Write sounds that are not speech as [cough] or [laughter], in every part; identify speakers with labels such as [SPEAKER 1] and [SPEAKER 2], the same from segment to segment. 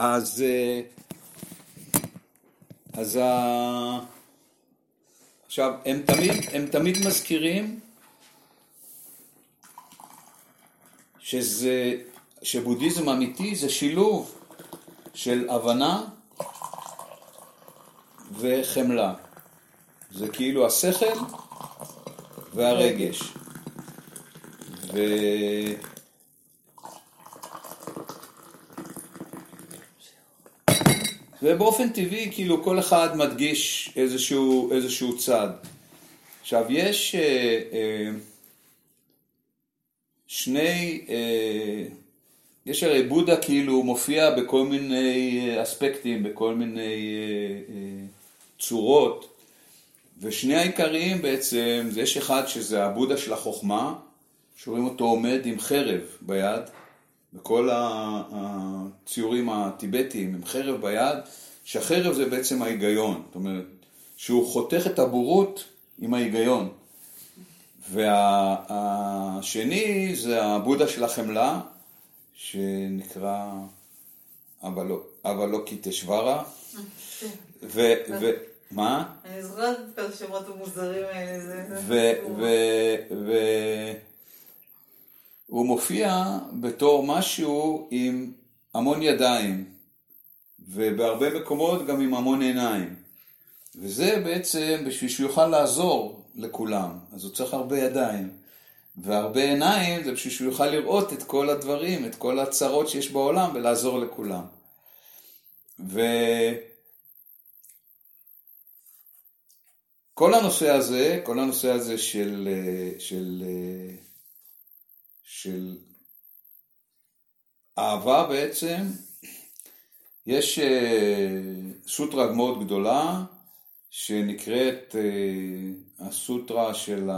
[SPEAKER 1] אז, אה, אז. עכשיו, הם תמיד, הם תמיד מזכירים שזה, שבודהיזם אמיתי זה שילוב של הבנה וחמלה. זה כאילו השכל והרגש. ו... ובאופן טבעי, כאילו, כל אחד מדגיש איזשהו, איזשהו צד. עכשיו, יש אה, אה, שני, אה, יש הרי בודה כאילו מופיע בכל מיני אספקטים, בכל מיני אה, אה, צורות, ושני העיקריים בעצם, זה יש אחד שזה הבודה של החוכמה, שרואים אותו עומד עם חרב ביד, בכל הציורים הטיבטיים עם חרב ביד, שהחרב זה בעצם ההיגיון, זאת אומרת, שהוא חותך את הבורות עם ההיגיון. והשני זה הבודה של החמלה, שנקרא אבלוקיטשוורה. [laughs]
[SPEAKER 2] מה? אני זוכרת את השמות המוזרים האלה.
[SPEAKER 1] והוא מופיע בתור משהו עם המון ידיים, ובהרבה מקומות גם עם המון עיניים. וזה בעצם בשביל שהוא יוכל לעזור לכולם, אז הוא צריך הרבה ידיים. והרבה עיניים זה בשביל שהוא יוכל לראות את כל הדברים, את כל הצרות שיש בעולם ולעזור לכולם. ו... כל הנושא הזה, כל הנושא הזה של, של, של אהבה בעצם, יש אה, סוטרה מאוד גדולה שנקראת אה, הסוטרה של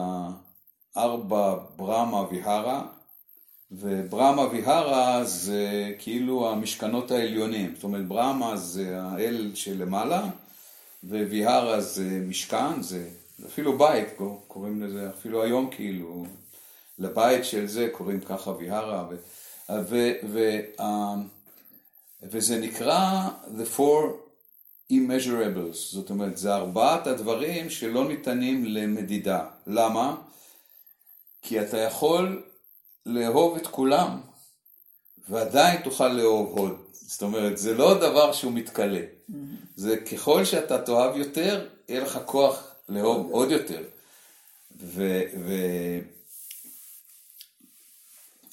[SPEAKER 1] הארבע ברמה ויהרה, וברמה ויהרה זה כאילו המשכנות העליונים, זאת אומרת ברמה זה האל שלמעלה, וויהרה זה משכן, זה אפילו בית, קוראים לזה, אפילו היום כאילו, לבית של זה קוראים ככה ויהרה, ו, ו, ו, ו, וזה נקרא The Four Immeasurables, זאת אומרת, זה ארבעת הדברים שלא ניתנים למדידה. למה? כי אתה יכול לאהוב את כולם, ועדיין תוכל לאהוב עוד. זאת אומרת, זה לא דבר שהוא מתכלה. Mm-hmm. זה ככל שאתה תאהב יותר, יהיה לך כוח לאהוב עוד יותר. ו... ו...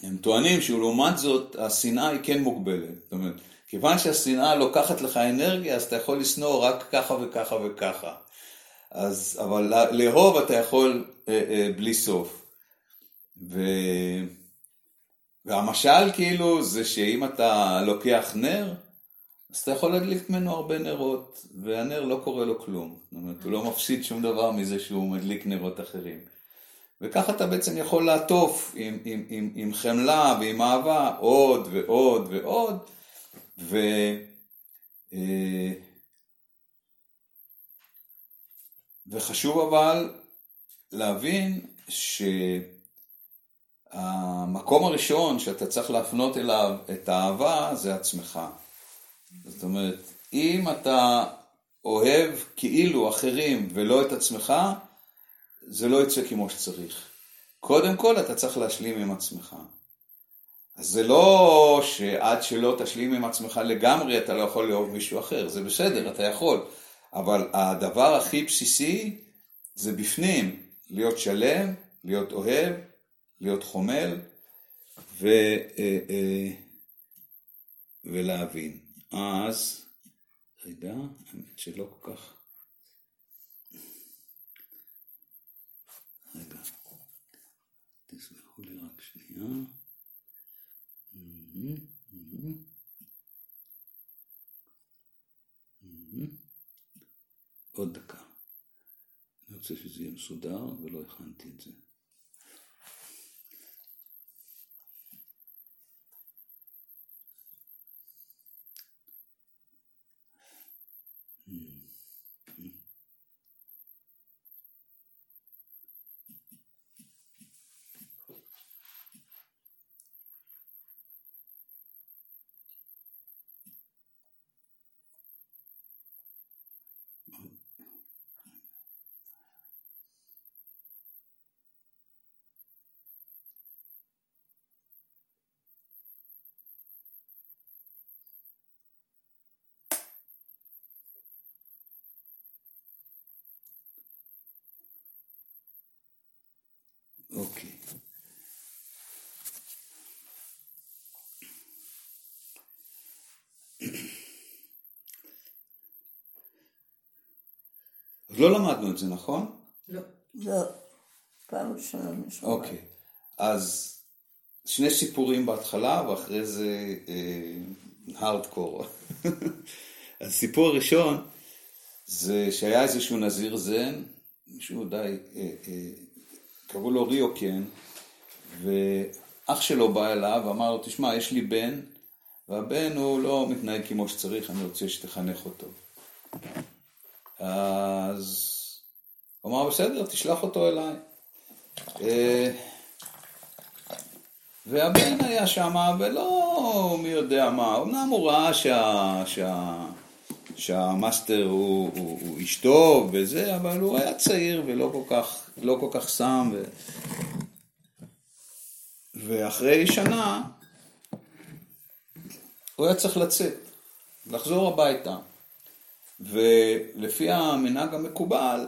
[SPEAKER 1] הם טוענים שלעומת זאת, השנאה היא כן מוגבלת. זאת אומרת, כיוון שהשנאה לוקחת לך אנרגיה, אז אתה יכול לשנוא רק ככה וככה וככה. אז, אבל לאהוב אתה יכול אה, אה, בלי סוף. ו... והמשל כאילו זה שאם אתה לוקח נר, אז אתה יכול להדליק ממנו הרבה נרות, והנר לא קורה לו כלום. זאת אומרת, הוא לא מפסיד שום דבר מזה שהוא מדליק נרות אחרים. וככה אתה בעצם יכול לעטוף עם, עם, עם, עם חמלה ועם אהבה עוד ועוד ועוד, ו... אה, וחשוב אבל להבין שהמקום הראשון שאתה צריך להפנות אליו את האהבה זה עצמך. זאת אומרת, אם אתה אוהב כאילו אחרים ולא את עצמך, זה לא יצא כמו שצריך. קודם כל אתה צריך להשלים עם עצמך. אז זה לא שעד שלא תשלים עם עצמך לגמרי אתה לא יכול לאהוב מישהו אחר, זה בסדר, אתה יכול, אבל הדבר הכי בסיסי זה בפנים, להיות שלם, להיות אוהב, להיות חומל ו, אה, אה, ולהבין. אז, רגע, האמת שלא כל כך... רגע, תסלחו לי רק שנייה. עוד דקה. אני רוצה שזה יהיה מסודר ולא הכנתי את זה. אוקיי. אז לא למדנו את זה, נכון?
[SPEAKER 2] לא.
[SPEAKER 3] לא, פעם ראשונה.
[SPEAKER 1] אוקיי. אז שני סיפורים בהתחלה, ואחרי זה הארדקור. אז [laughs] הסיפור הראשון, זה שהיה איזשהו נזיר זן, מישהו די, אה, אה, קראו לו ריוקן, ואח שלו בא אליו ואמר לו, תשמע, יש לי בן, והבן הוא לא מתנהג כמו שצריך, אני רוצה שתחנך אותו. אז הוא אמר, בסדר, תשלח אותו אליי. אה, והבן היה שם, ולא מי יודע מה, אמנם הוא ראה שה, שה, שהמאסטר הוא, הוא, הוא איש טוב וזה, אבל הוא היה צעיר ולא כל כך, לא כל כך שם. ו... ואחרי שנה הוא היה צריך לצאת, לחזור הביתה. ולפי המנהג המקובל,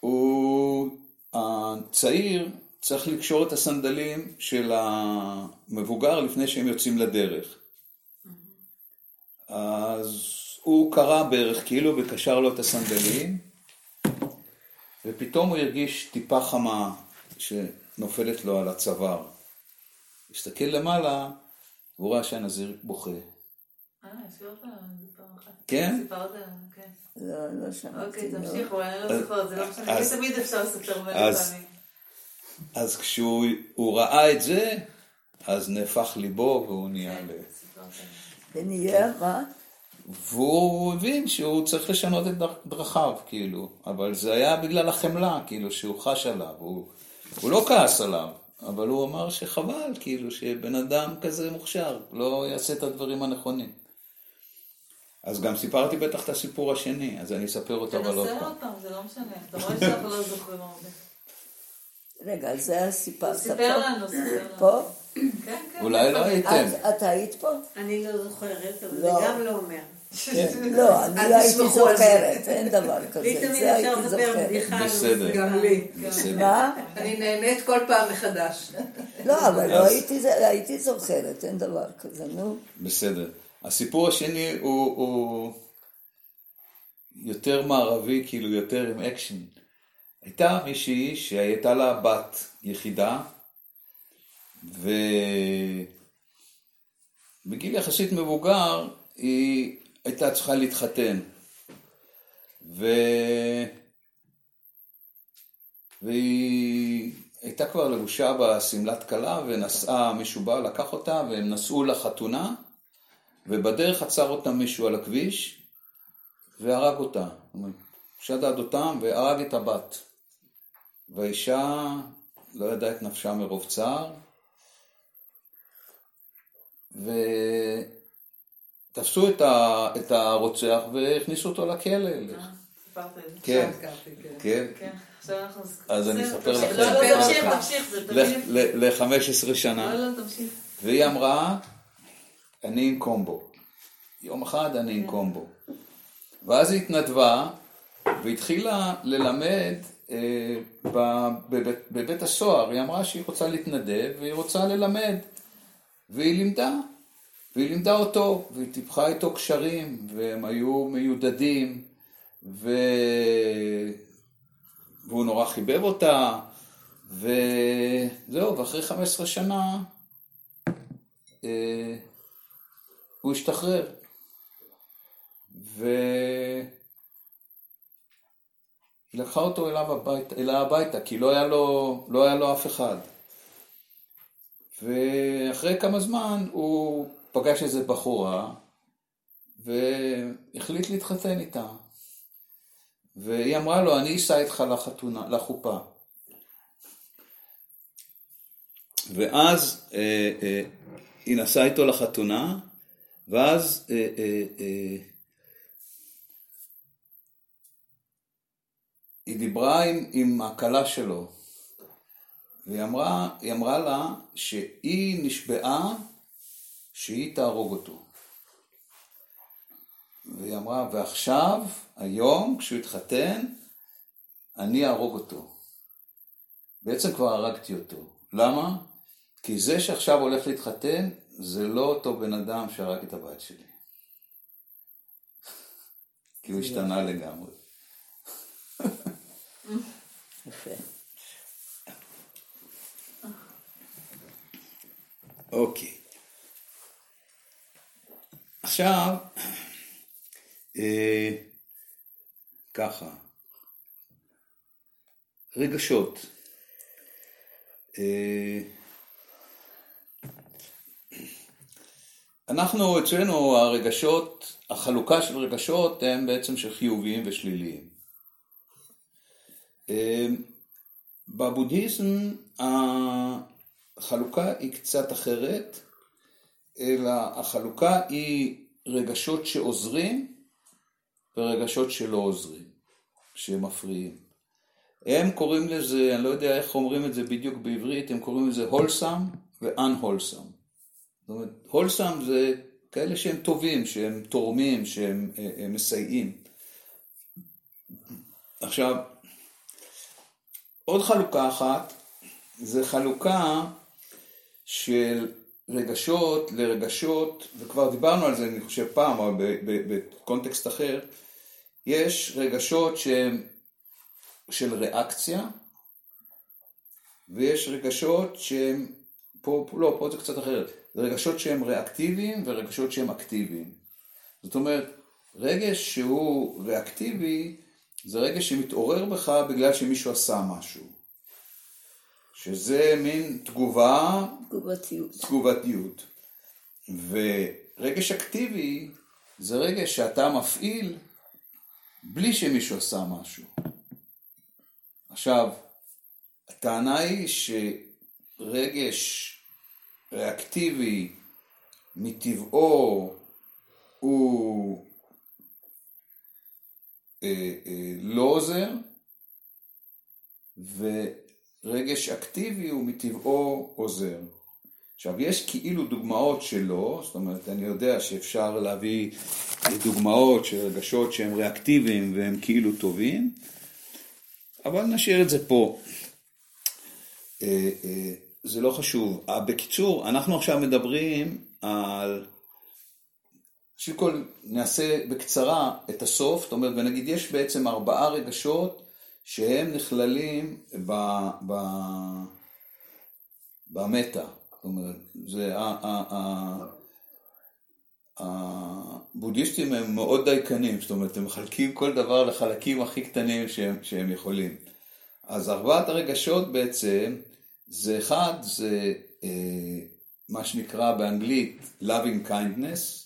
[SPEAKER 1] הוא הצעיר צריך לקשור את הסנדלים של המבוגר לפני שהם יוצאים לדרך. אז הוא קרא בערך כאילו וקשר לו את הסנדלים, ופתאום הוא הרגיש טיפה חמה שנופלת לו על הצוואר. הסתכל למעלה, והוא ראה שהנזיר בוכה.
[SPEAKER 2] אה, סיפרת על זה פעם אחת.
[SPEAKER 1] כן?
[SPEAKER 2] סיפרת, כן.
[SPEAKER 3] לא, לא שמעתי.
[SPEAKER 2] אוקיי,
[SPEAKER 3] לא.
[SPEAKER 2] תמשיכו, אני לא זוכרת, זה לא משנה. תמיד אפשר לספר מלא פעמים.
[SPEAKER 1] אז כשהוא הוא ראה את זה, אז נהפך ליבו והוא נהיה ל...
[SPEAKER 2] סיפרת.
[SPEAKER 3] ונהיה מה?
[SPEAKER 1] והוא הבין שהוא צריך לשנות את דר- דרכיו, כאילו, אבל זה היה בגלל החמלה, כאילו, שהוא חש עליו, הוא, הוא לא כעס עליו, אבל הוא אמר שחבל, כאילו, שבן אדם כזה מוכשר, לא יעשה את הדברים הנכונים. אז גם סיפרתי בטח את הסיפור השני, אז אני אספר אותו אבל עוד
[SPEAKER 2] תנסה
[SPEAKER 1] פעם.
[SPEAKER 2] עוד פעם, זה לא משנה. אתה רואה שאנחנו לא זוכרים הרבה.
[SPEAKER 3] רגע, זה סיפרת
[SPEAKER 2] סיפר? לנו, סיפר לנו.
[SPEAKER 3] פה?
[SPEAKER 2] כן, כן.
[SPEAKER 1] אולי לא הייתם.
[SPEAKER 3] את- את היית פה?
[SPEAKER 4] אני לא זוכרת, אבל
[SPEAKER 3] לא.
[SPEAKER 4] זה גם לא אומר.
[SPEAKER 3] לא, אני לא הייתי. זוכרת, אין דבר
[SPEAKER 4] לי [laughs]
[SPEAKER 3] כזה,
[SPEAKER 4] תמיד
[SPEAKER 3] זה
[SPEAKER 4] אפשר לספר. בדיחה. על
[SPEAKER 1] בסדר.
[SPEAKER 4] זה.
[SPEAKER 5] גם לי.
[SPEAKER 1] בסדר.
[SPEAKER 3] מה? [laughs]
[SPEAKER 5] אני נהנית כל פעם מחדש. [laughs]
[SPEAKER 3] לא, אבל לא הייתי זוכרת, אין דבר כזה, נו.
[SPEAKER 1] בסדר. הסיפור השני הוא יותר מערבי, כאילו יותר עם אקשן. הייתה מישהי שהייתה לה בת יחידה, ובגיל יחסית מבוגר היא הייתה צריכה להתחתן. ו... והיא הייתה כבר לבושה בשמלת כלה ונסעה, מישהו בא, לקח אותה והם נסעו לחתונה ובדרך עצר אותם מישהו על הכביש והרג אותה. שדד אותם והרג את הבת. והאישה לא ידעה את נפשה מרוב צער ותפסו את, ה... את הרוצח והכניסו אותו לכלא.
[SPEAKER 2] אה, סיפרת את זה.
[SPEAKER 1] כן,
[SPEAKER 5] כן.
[SPEAKER 1] כן.
[SPEAKER 2] כן, אנחנו...
[SPEAKER 1] אז אני אספר. לכם.
[SPEAKER 2] לא, לא, תמשיך. תמשיך, זה תמיד...
[SPEAKER 1] ל-15 שנה.
[SPEAKER 2] לא, לא, תמשיך.
[SPEAKER 1] והיא אמרה, אני עם קומבו. יום אחד אני עם קומבו. ואז היא התנדבה והתחילה ללמד אה, בבית הסוהר. היא אמרה שהיא רוצה להתנדב והיא רוצה ללמד. והיא לימדה. והיא לימדה אותו, והיא טיפחה איתו קשרים, והם היו מיודדים, ו... והוא נורא חיבב אותה, וזהו, ואחרי 15 שנה אה, הוא השתחרר. והיא לקחה אותו אליו הביתה, אליה הביתה, כי לא היה, לו, לא היה לו אף אחד. ואחרי כמה זמן הוא פגש איזה בחורה והחליט להתחתן איתה. והיא אמרה לו, אני אסע איתך לחתונה, לחופה. ואז אה, אה, היא נסעה איתו לחתונה, ואז אה, אה, אה, היא דיברה עם, עם הכלה שלו, והיא אמרה, אמרה לה שהיא נשבעה שהיא תהרוג אותו. והיא אמרה, ועכשיו, היום, כשהוא יתחתן, אני אהרוג אותו. בעצם כבר הרגתי אותו. למה? כי זה שעכשיו הולך להתחתן, זה לא אותו בן אדם שהרג את הבת שלי. [laughs] כי הוא השתנה לגמרי. [laughs]
[SPEAKER 3] יפה.
[SPEAKER 1] אוקיי. עכשיו, אה, ככה, רגשות. אה, אנחנו, אצלנו הרגשות, החלוקה של רגשות הם בעצם של חיוביים ושליליים. אה, בבודהיזם החלוקה היא קצת אחרת, אלא החלוקה היא רגשות שעוזרים ורגשות שלא עוזרים, שהם מפריעים. הם קוראים לזה, אני לא יודע איך אומרים את זה בדיוק בעברית, הם קוראים לזה הולסם ו-unwholesome. זאת אומרת, הולסם זה כאלה שהם טובים, שהם תורמים, שהם הם, הם מסייעים. עכשיו, עוד חלוקה אחת, זה חלוקה של רגשות לרגשות, וכבר דיברנו על זה, אני חושב פעם, אבל בקונטקסט אחר, יש רגשות שהם של ריאקציה, ויש רגשות שהם, פה, לא, פה זה קצת אחרת, זה רגשות שהם ריאקטיביים ורגשות שהם אקטיביים. זאת אומרת, רגש שהוא ריאקטיבי, זה רגש שמתעורר בך בגלל שמישהו עשה משהו. שזה מין תגובה,
[SPEAKER 3] תגובתיות.
[SPEAKER 1] תגובתיות. ורגש אקטיבי זה רגש שאתה מפעיל בלי שמישהו עשה משהו. עכשיו, הטענה היא שרגש ריאקטיבי מטבעו הוא אה, אה, לא עוזר, ורגש אקטיבי הוא מטבעו עוזר. עכשיו, יש כאילו דוגמאות שלא, זאת אומרת, אני יודע שאפשר להביא דוגמאות של רגשות שהם ריאקטיביים והם כאילו טובים, אבל נשאיר את זה פה. אה, אה, זה לא חשוב. אה, בקיצור, אנחנו עכשיו מדברים על... ראשית כל, נעשה בקצרה את הסוף, זאת אומרת, ונגיד, יש בעצם ארבעה רגשות שהם נכללים ב... ב... במטה. זאת אומרת, זה... ה... ה... ה... הבודהיסטים הם מאוד דייקנים, זאת אומרת, הם מחלקים כל דבר לחלקים הכי קטנים שהם, שהם יכולים. אז ארבעת הרגשות בעצם, זה אחד, זה אה, מה שנקרא באנגלית loving kindness,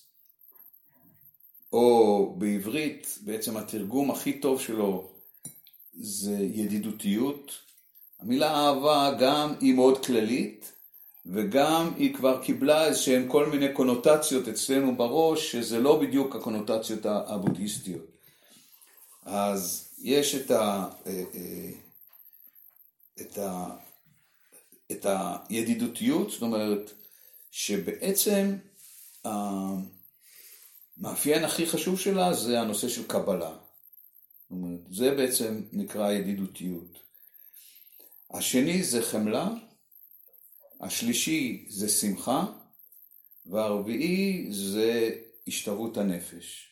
[SPEAKER 1] או בעברית, בעצם התרגום הכי טוב שלו זה ידידותיות. המילה אהבה גם היא מאוד כללית, וגם היא כבר קיבלה איזשהם כל מיני קונוטציות אצלנו בראש, שזה לא בדיוק הקונוטציות הבודהיסטיות. אז יש את, ה, אה, אה, את, ה, את הידידותיות, זאת אומרת שבעצם המאפיין הכי חשוב שלה זה הנושא של קבלה. זאת אומרת, זה בעצם נקרא ידידותיות. השני זה חמלה, השלישי זה שמחה, והרביעי זה השתוות הנפש.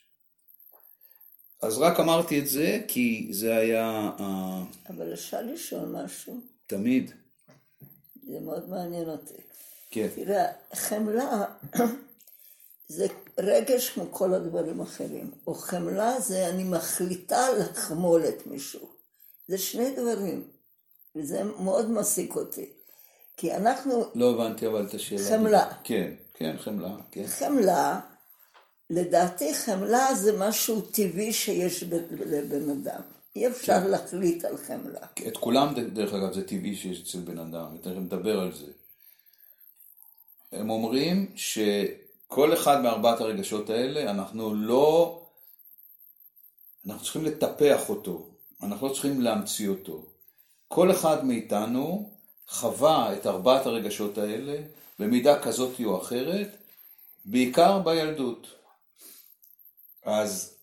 [SPEAKER 1] אז רק אמרתי את זה כי זה היה...
[SPEAKER 3] אבל אפשר לשאול משהו,
[SPEAKER 1] תמיד.
[SPEAKER 3] זה מאוד מעניין אותי.
[SPEAKER 1] כן.
[SPEAKER 3] תראה, חמלה זה רגש כמו כל הדברים האחרים, או חמלה זה אני מחליטה לחמול את מישהו. זה שני דברים, וזה מאוד מעסיק אותי. כי אנחנו...
[SPEAKER 1] לא הבנתי אבל את השאלה.
[SPEAKER 3] חמלה.
[SPEAKER 1] כן, כן, חמלה, כן.
[SPEAKER 3] חמלה, לדעתי חמלה זה משהו טבעי שיש לבן אדם. אי אפשר
[SPEAKER 1] כן.
[SPEAKER 3] להחליט על חמלה.
[SPEAKER 1] את כולם, דרך אגב, זה טבעי שיש אצל בן אדם, תכף נדבר על זה. הם אומרים שכל אחד מארבעת הרגשות האלה, אנחנו לא... אנחנו צריכים לטפח אותו, אנחנו לא צריכים להמציא אותו. כל אחד מאיתנו חווה את ארבעת הרגשות האלה במידה כזאת או אחרת, בעיקר בילדות. אז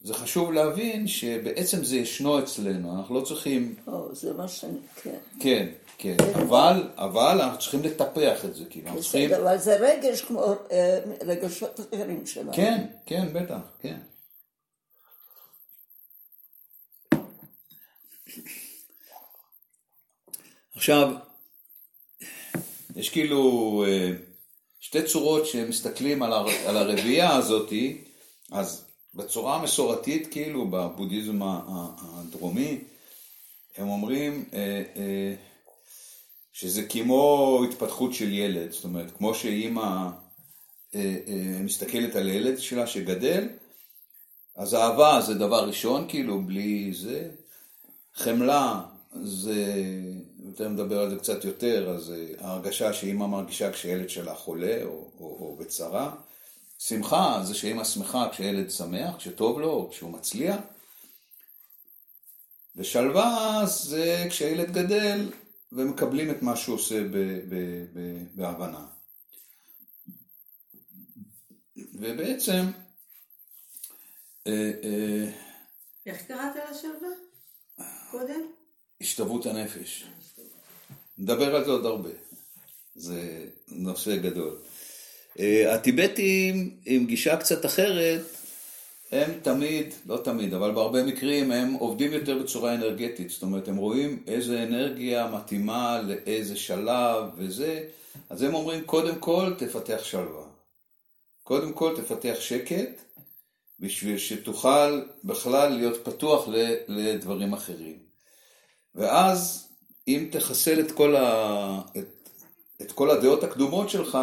[SPEAKER 1] זה חשוב להבין שבעצם זה ישנו אצלנו, אנחנו לא צריכים,
[SPEAKER 3] או, זה מה שאני, כן.
[SPEAKER 1] כן, כן, אבל, אבל אנחנו צריכים לטפח את זה, כאילו, אנחנו צריכים,
[SPEAKER 3] אבל זה רגש כמו אה, רגשות אחרים שלנו.
[SPEAKER 1] כן, כן, בטח, כן. עכשיו, יש כאילו אה, שתי צורות שמסתכלים על, הר, על הרביעייה הזאתי, אז בצורה המסורתית, כאילו, בבודהיזם הדרומי, הם אומרים אה, אה, שזה כמו התפתחות של ילד, זאת אומרת, כמו שאימא אה, אה, מסתכלת על הילד שלה שגדל, אז אהבה זה דבר ראשון, כאילו, בלי זה. חמלה זה, יותר מדבר על זה קצת יותר, אז אה, ההרגשה שאימא מרגישה כשילד שלה חולה או, או, או בצרה. שמחה זה שאימא שמחה כשילד שמח, כשטוב לו, כשהוא מצליח. ושלווה זה כשהילד גדל ומקבלים את מה שהוא עושה בהבנה. ובעצם, אה, אה,
[SPEAKER 2] איך קראת לשלווה? קודם?
[SPEAKER 1] השתוות הנפש. נדבר על זה עוד הרבה. זה נושא גדול. אה, הטיבטים עם גישה קצת אחרת, הם תמיד, לא תמיד, אבל בהרבה מקרים הם עובדים יותר בצורה אנרגטית. זאת אומרת, הם רואים איזה אנרגיה מתאימה לאיזה שלב וזה, אז הם אומרים, קודם כל תפתח שלווה. קודם כל תפתח שקט, בשביל שתוכל בכלל להיות פתוח לדברים אחרים. ואז אם תחסל את כל, ה... את, את כל הדעות הקדומות שלך,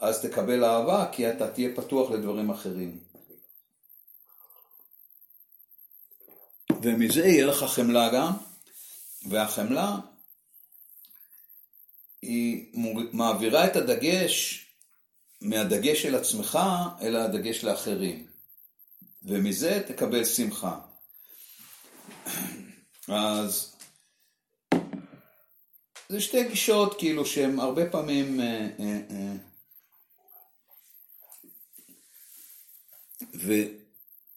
[SPEAKER 1] אז תקבל אהבה, כי אתה תהיה פתוח לדברים אחרים. ומזה יהיה לך חמלה גם, והחמלה היא מעבירה את הדגש מהדגש של עצמך אל הדגש לאחרים. ומזה תקבל שמחה. אז זה שתי גישות כאילו שהן הרבה פעמים אה, אה, אה, ו,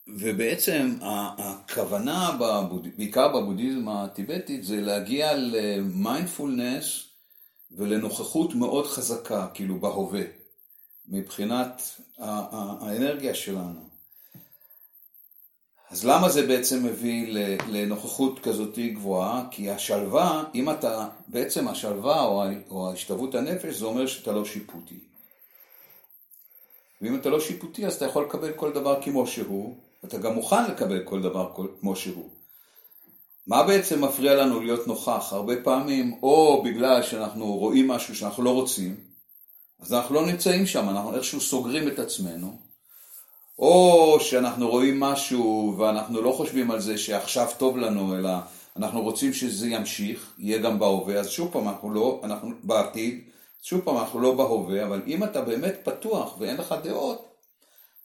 [SPEAKER 1] ובעצם הכוונה, בבוד... בעיקר בבודהיזם הטיבטית, זה להגיע למיינדפולנס ולנוכחות מאוד חזקה, כאילו בהווה, מבחינת האנרגיה שלנו. אז למה זה בעצם מביא לנוכחות כזאת גבוהה? כי השלווה, אם אתה, בעצם השלווה או השתוות הנפש, זה אומר שאתה לא שיפוטי. ואם אתה לא שיפוטי, אז אתה יכול לקבל כל דבר כמו שהוא, אתה גם מוכן לקבל כל דבר כמו שהוא. מה בעצם מפריע לנו להיות נוכח? הרבה פעמים, או בגלל שאנחנו רואים משהו שאנחנו לא רוצים, אז אנחנו לא נמצאים שם, אנחנו איכשהו סוגרים את עצמנו, או שאנחנו רואים משהו ואנחנו לא חושבים על זה שעכשיו טוב לנו, אלא אנחנו רוצים שזה ימשיך, יהיה גם בהווה, אז שוב פעם אנחנו לא, אנחנו בעתיד, שוב פעם אנחנו לא בהווה, אבל אם אתה באמת פתוח ואין לך דעות,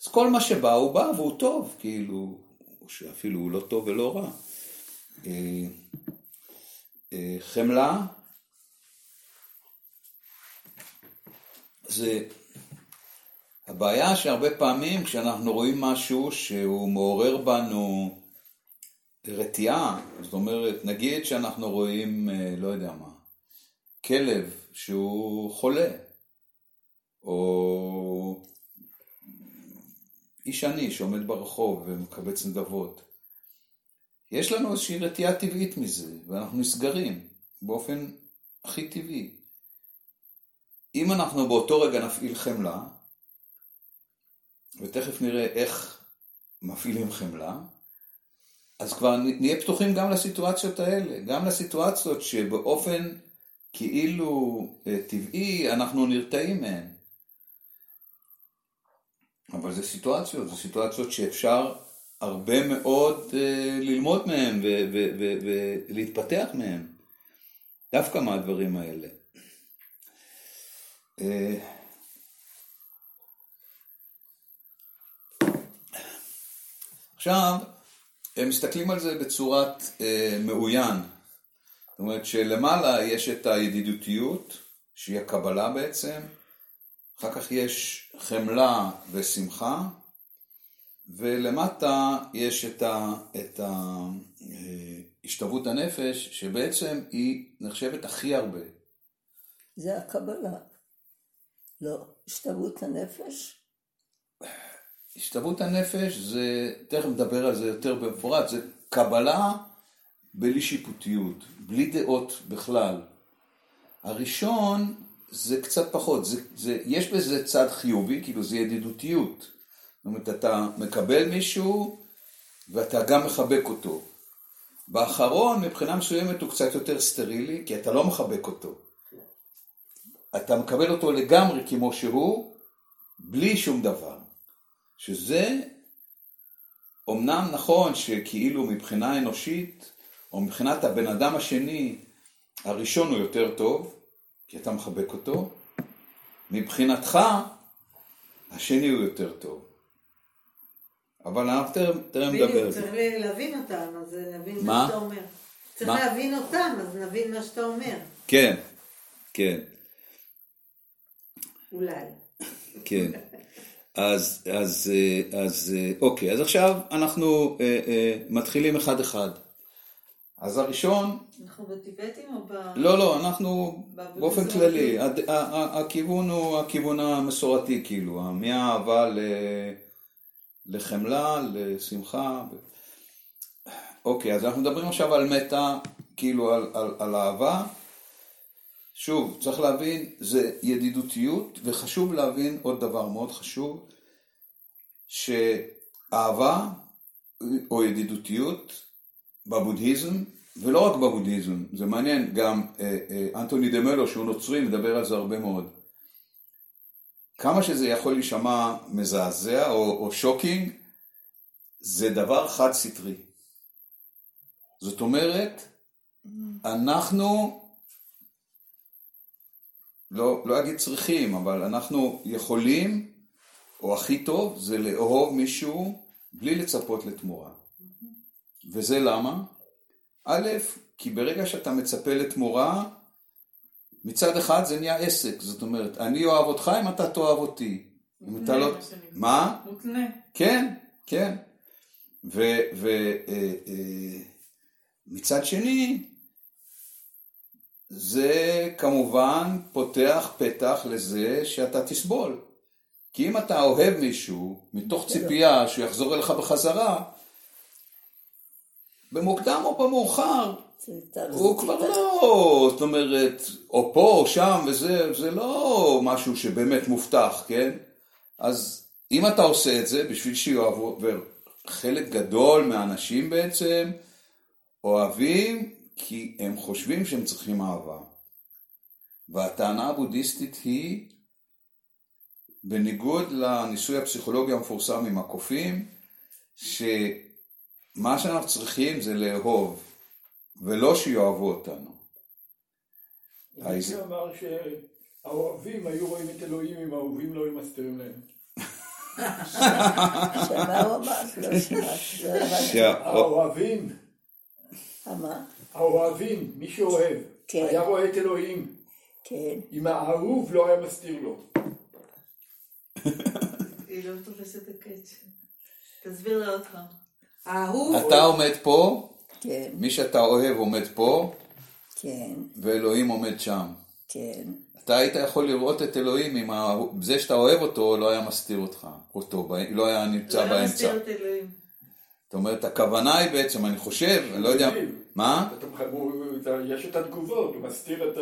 [SPEAKER 1] אז כל מה שבא הוא בא והוא טוב, כאילו, או שאפילו הוא לא טוב ולא רע. אה, אה, חמלה זה הבעיה שהרבה פעמים כשאנחנו רואים משהו שהוא מעורר בנו רתיעה, זאת אומרת, נגיד שאנחנו רואים, אה, לא יודע מה, כלב שהוא חולה, או איש עני שעומד ברחוב ומקבץ נדבות. יש לנו איזושהי רתיעה טבעית מזה, ואנחנו נסגרים באופן הכי טבעי. אם אנחנו באותו רגע נפעיל חמלה, ותכף נראה איך מפעילים חמלה, אז כבר נהיה פתוחים גם לסיטואציות האלה, גם לסיטואציות שבאופן כאילו אה, טבעי אנחנו נרתעים מהן. אבל זה סיטואציות, זה סיטואציות שאפשר הרבה מאוד אה, ללמוד מהן ולהתפתח מהן, דווקא מהדברים האלה. אה, עכשיו, הם מסתכלים על זה בצורת אה, מאוין. זאת אומרת שלמעלה יש את הידידותיות, שהיא הקבלה בעצם, אחר כך יש חמלה ושמחה, ולמטה יש את, ה, את אה, השתוות הנפש, שבעצם היא נחשבת הכי הרבה.
[SPEAKER 3] זה הקבלה. לא, השתוות הנפש,
[SPEAKER 1] השתוות הנפש זה, תכף נדבר על זה יותר במפורט, זה קבלה בלי שיפוטיות, בלי דעות בכלל. הראשון זה קצת פחות, זה, זה, יש בזה צד חיובי, כאילו זה ידידותיות. זאת אומרת, אתה מקבל מישהו ואתה גם מחבק אותו. באחרון, מבחינה מסוימת הוא קצת יותר סטרילי, כי אתה לא מחבק אותו. אתה מקבל אותו לגמרי כמו שהוא, בלי שום דבר. שזה אומנם נכון שכאילו מבחינה אנושית, או מבחינת הבן אדם השני, הראשון הוא יותר טוב, כי אתה מחבק אותו, מבחינתך, השני הוא יותר טוב. אבל אנחנו
[SPEAKER 2] בדיוק,
[SPEAKER 1] זה.
[SPEAKER 2] צריך להבין אותם, אז נבין
[SPEAKER 1] מה?
[SPEAKER 2] מה שאתה אומר. צריך
[SPEAKER 1] מה?
[SPEAKER 2] להבין אותם, אז נבין מה שאתה אומר.
[SPEAKER 1] כן, כן,
[SPEAKER 2] אולי.
[SPEAKER 1] כן. אז, אז, אה, אז, אה, אוקיי, אז עכשיו אנחנו אה, אה, מתחילים אחד-אחד. אז הראשון,
[SPEAKER 2] אנחנו בטיבטים או ב...
[SPEAKER 1] לא, לא, אנחנו באופן כללי, הכיוון הוא הכיוון המסורתי, כאילו, מהאהבה לחמלה, לשמחה. אוקיי, אז אנחנו מדברים עכשיו על מטה, כאילו על, על, על אהבה. שוב, צריך להבין, זה ידידותיות, וחשוב להבין עוד דבר מאוד חשוב, שאהבה או ידידותיות בבודהיזם, ולא רק בבודהיזם, זה מעניין, גם אה, אה, אנטוני דה מלו, שהוא נוצרי, מדבר על זה הרבה מאוד. כמה שזה יכול להישמע מזעזע או, או shocking, זה דבר חד סטרי. זאת אומרת, אנחנו, לא, לא אגיד צריכים, אבל אנחנו יכולים, או הכי טוב, זה לאהוב מישהו בלי לצפות לתמורה. וזה למה? א', כי ברגע שאתה מצפה לתמורה, מצד אחד זה נהיה עסק, זאת אומרת, אני אוהב אותך אם אתה תאהב אותי. אם אתה לא...
[SPEAKER 2] מה? מותנה.
[SPEAKER 1] כן, כן. ומצד שני, זה כמובן פותח פתח לזה שאתה תסבול. כי אם אתה אוהב מישהו, מתוך ציפייה שהוא יחזור אליך בחזרה, במוקדם או במאוחר, הוא כבר לא, זאת אומרת, או פה או שם וזה, זה לא משהו שבאמת מובטח, כן? אז אם אתה עושה את זה בשביל שיאהבו, וחלק גדול מהאנשים בעצם אוהבים כי הם חושבים שהם צריכים אהבה. והטענה הבודהיסטית היא, בניגוד לניסוי הפסיכולוגי המפורסם עם הקופים, שמה שאנחנו צריכים זה לאהוב, ולא שיאהבו אותנו.
[SPEAKER 4] ניטשה אמר שהאוהבים היו רואים את אלוהים אם האהובים לא היו מסתירים להם.
[SPEAKER 3] לא. לא [laughs]
[SPEAKER 4] האוהבים,
[SPEAKER 3] מה?
[SPEAKER 4] האוהבים, מי שאוהב,
[SPEAKER 3] כן.
[SPEAKER 4] היה רואה את אלוהים
[SPEAKER 3] כן.
[SPEAKER 4] אם האהוב לא היה מסתיר לו.
[SPEAKER 2] היא לא תופסת את הקאץ'. תסביר לה עוד פעם.
[SPEAKER 5] האהוב,
[SPEAKER 1] אתה עומד פה,
[SPEAKER 3] כן.
[SPEAKER 1] מי שאתה אוהב עומד פה,
[SPEAKER 3] כן.
[SPEAKER 1] ואלוהים עומד שם.
[SPEAKER 3] כן.
[SPEAKER 1] אתה היית יכול לראות את אלוהים אם ה- זה שאתה אוהב אותו לא היה מסתיר אותך, אותו, ב- לא היה נמצא
[SPEAKER 2] לא היה
[SPEAKER 1] באמצע.
[SPEAKER 2] מסתיר את אלוהים.
[SPEAKER 1] זאת אומרת, הכוונה היא בעצם, אני חושב, אני לא יודע, מה?
[SPEAKER 4] הוא- יש את התגובות, הוא מסתיר את ה...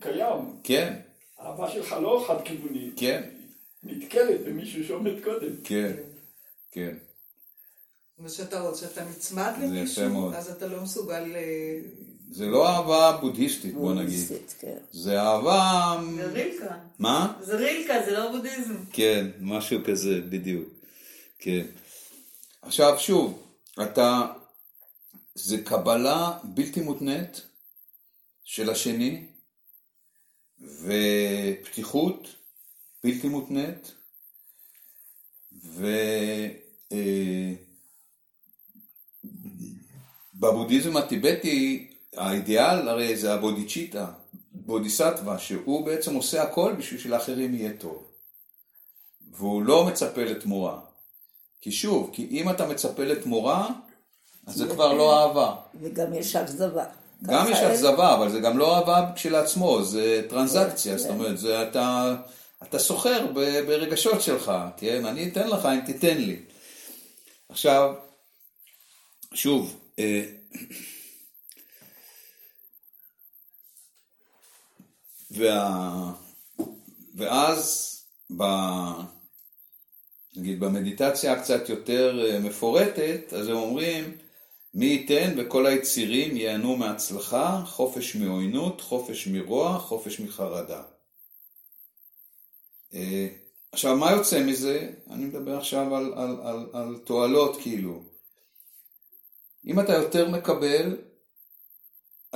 [SPEAKER 4] קיים.
[SPEAKER 1] כן,
[SPEAKER 4] האהבה שלך לא חד כיוונית.
[SPEAKER 1] כן,
[SPEAKER 4] נתקלת במישהו שעומד קודם.
[SPEAKER 1] כן, כן.
[SPEAKER 5] ושאתה כשאתה נצמד
[SPEAKER 1] זה יפה
[SPEAKER 5] למישהו. אז אתה לא מסוגל... אה,
[SPEAKER 1] זה לא אהבה בודהיסטית, בוא נגיד.
[SPEAKER 3] כן.
[SPEAKER 1] זה אהבה...
[SPEAKER 2] זה רילקה.
[SPEAKER 1] מה?
[SPEAKER 2] זה רילקה, זה לא בודהיזם.
[SPEAKER 1] כן, משהו כזה, בדיוק. כן. עכשיו, שוב, אתה... זה קבלה בלתי מותנית של השני, ופתיחות בלתי מותנית, ו... אה, בבודהיזם הטיבטי האידיאל הרי זה הבודיצ'יטה, בודיסטווה, שהוא בעצם עושה הכל בשביל שלאחרים יהיה טוב. והוא לא מצפה לתמורה. כי שוב, כי אם אתה מצפה לתמורה, אז זה כבר לא אהבה.
[SPEAKER 3] וגם יש אכזבה.
[SPEAKER 1] גם יש אכזבה, אבל זה גם לא אהבה כשלעצמו, זה טרנזקציה,
[SPEAKER 3] כן,
[SPEAKER 1] זאת
[SPEAKER 3] כן.
[SPEAKER 1] אומרת, זה אתה, אתה סוחר ברגשות שלך, כן? אני אתן לך אם תיתן לי. עכשיו, שוב, וה... ואז, ב... נגיד במדיטציה הקצת יותר אה, מפורטת, אז הם אומרים, מי ייתן וכל היצירים ייהנו מהצלחה, חופש מעוינות, חופש מרוע, חופש מחרדה. אה, עכשיו, מה יוצא מזה? אני מדבר עכשיו על, על, על, על תועלות, כאילו. אם אתה יותר מקבל,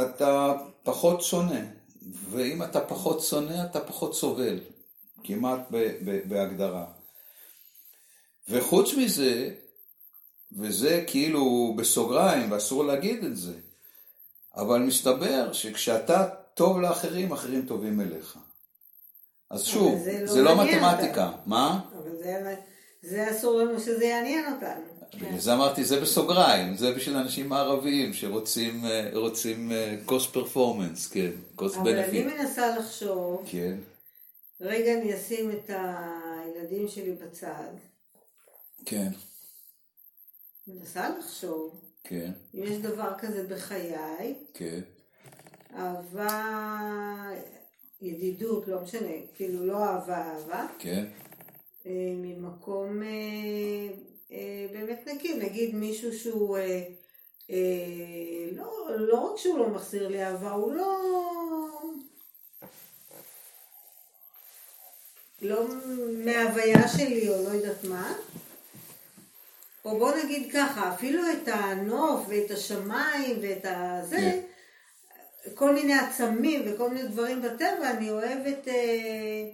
[SPEAKER 1] אתה פחות שונא, ואם אתה פחות שונא, אתה פחות סובל, כמעט בהגדרה. וחוץ מזה, וזה כאילו בסוגריים, ואסור להגיד את זה, אבל מסתבר שכשאתה טוב לאחרים, אחרים טובים אליך. אז שוב,
[SPEAKER 2] זה לא
[SPEAKER 1] זה לא מתמטיקה. מה?
[SPEAKER 2] אבל זה, זה אסור לנו שזה יעניין אותנו.
[SPEAKER 1] בגלל זה אמרתי, זה בסוגריים, זה בשביל אנשים מערביים שרוצים אה, רוצים אה, cost performance, כן, cost
[SPEAKER 2] אבל אני. מנסה לחשוב,
[SPEAKER 1] כן,
[SPEAKER 2] רגע אני אשים את הילדים שלי בצד,
[SPEAKER 1] כן,
[SPEAKER 2] מנסה לחשוב.
[SPEAKER 1] כן,
[SPEAKER 2] אם יש דבר כזה בחיי,
[SPEAKER 1] כן,
[SPEAKER 2] אהבה, ידידות, לא משנה, כאילו לא אהבה אהבה,
[SPEAKER 1] כן,
[SPEAKER 2] אה, ממקום אה, אה, באמת נקי, נגיד מישהו שהוא, אה, אה, לא, לא רק שהוא לא מחזיר לי אהבה, הוא לא, לא מההוויה שלי או לא יודעת מה, או בוא נגיד ככה, אפילו את הנוף ואת השמיים ואת הזה,
[SPEAKER 1] כן.
[SPEAKER 2] כל מיני עצמים וכל מיני דברים בטבע, אני אוהבת אה, אה,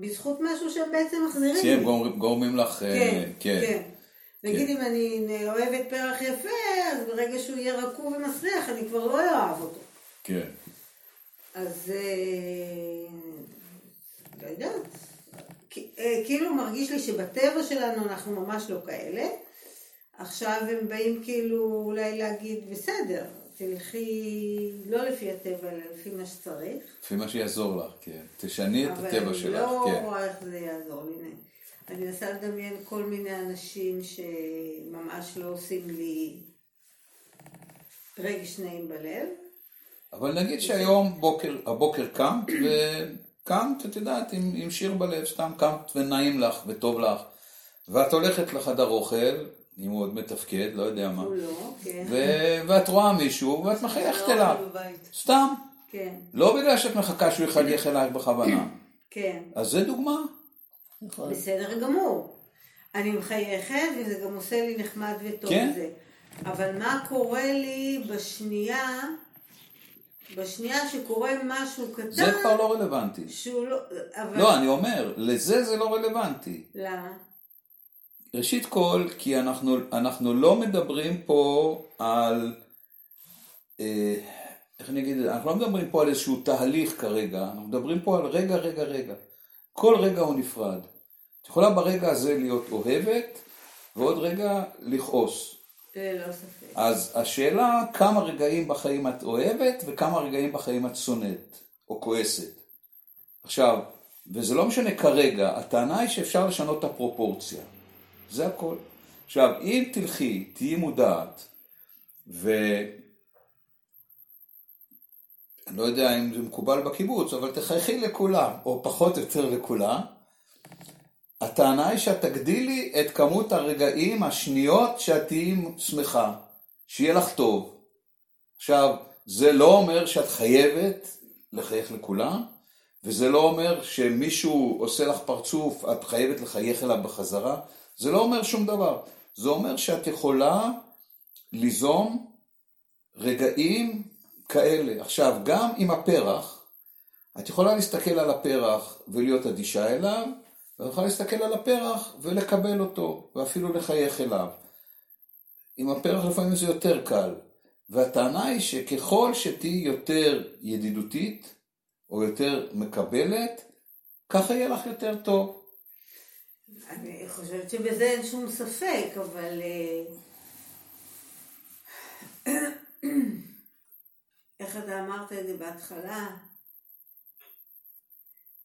[SPEAKER 2] בזכות משהו שהם בעצם מחזירים
[SPEAKER 1] שהם. גורמים- גורמים לך, אה,
[SPEAKER 2] כן,
[SPEAKER 1] כן,
[SPEAKER 2] כן. נגיד
[SPEAKER 1] כן.
[SPEAKER 2] אם אני אוהבת פרח יפה, אז ברגע שהוא יהיה רקוב ומסריח, אני כבר לא אוהב אותו.
[SPEAKER 1] כן,
[SPEAKER 2] אז אה, לא יודעת. אה, כאילו מרגיש לי שבטבע שלנו אנחנו ממש לא כאלה. עכשיו הם באים כאילו אולי להגיד, בסדר, תלכי לא לפי הטבע, אלא לפי מה שצריך.
[SPEAKER 1] לפי מה שיעזור לך, כן, תשני את
[SPEAKER 2] אבל
[SPEAKER 1] הטבע
[SPEAKER 2] אני
[SPEAKER 1] שלך,
[SPEAKER 2] לא
[SPEAKER 1] כן,
[SPEAKER 2] רואה איך זה יעזור לי. אני מנסה לדמיין כל מיני אנשים שממש לא עושים לי רגש נעים בלב.
[SPEAKER 1] אבל נגיד שהיום בוקר, הבוקר קמת, וקמת, את יודעת, עם, עם שיר בלב, סתם קמת ונעים לך וטוב לך, ואת הולכת לחדר אוכל, אם הוא עוד מתפקד, לא יודע מה,
[SPEAKER 2] הוא לא, כן.
[SPEAKER 1] ו- ואת רואה מישהו, ואת מחייכת אליו,
[SPEAKER 5] בבית.
[SPEAKER 1] סתם,
[SPEAKER 2] כן,
[SPEAKER 1] לא בגלל שאת מחכה שהוא יחייך אלייך בכוונה.
[SPEAKER 2] כן.
[SPEAKER 1] אז זה דוגמה.
[SPEAKER 3] נכון.
[SPEAKER 2] בסדר גמור. אני מחייכת וזה גם עושה לי נחמד וטוב
[SPEAKER 1] כן.
[SPEAKER 2] זה. אבל מה קורה לי בשנייה, בשנייה שקורה משהו קטן,
[SPEAKER 1] זה כבר לא רלוונטי.
[SPEAKER 2] שהוא לא... אבל...
[SPEAKER 1] לא, אני אומר, לזה זה לא רלוונטי.
[SPEAKER 2] למה?
[SPEAKER 1] ראשית כל, כי אנחנו, אנחנו לא מדברים פה על, אה, איך אני אגיד אנחנו לא מדברים פה על איזשהו תהליך כרגע, אנחנו מדברים פה על רגע, רגע, רגע. כל רגע הוא נפרד. את יכולה ברגע הזה להיות אוהבת, ועוד רגע לכעוס.
[SPEAKER 2] ללא ספק.
[SPEAKER 1] אז השאלה, כמה רגעים בחיים את אוהבת, וכמה רגעים בחיים את שונאת, או כועסת. עכשיו, וזה לא משנה כרגע, הטענה היא שאפשר לשנות את הפרופורציה. זה הכל. עכשיו, אם תלכי, תהיי מודעת, ו... אני לא יודע אם זה מקובל בקיבוץ, אבל תחייכי לכולם, או פחות או יותר לכולם, הטענה היא שאת תגדילי את כמות הרגעים, השניות שאת תהיי שמחה, שיהיה לך טוב. עכשיו, זה לא אומר שאת חייבת לחייך לכולם, וזה לא אומר שמישהו עושה לך פרצוף, את חייבת לחייך אליו בחזרה, זה לא אומר שום דבר. זה אומר שאת יכולה ליזום רגעים כאלה. עכשיו, גם עם הפרח, את יכולה להסתכל על הפרח ולהיות אדישה אליו, ואת יכולה להסתכל על הפרח ולקבל אותו, ואפילו לחייך אליו. עם הפרח לפעמים זה יותר קל. והטענה היא שככל שתהיי יותר ידידותית, או יותר מקבלת, ככה יהיה לך יותר טוב.
[SPEAKER 2] אני חושבת שבזה אין שום ספק, אבל... אה, איך אתה אמרת את זה בהתחלה?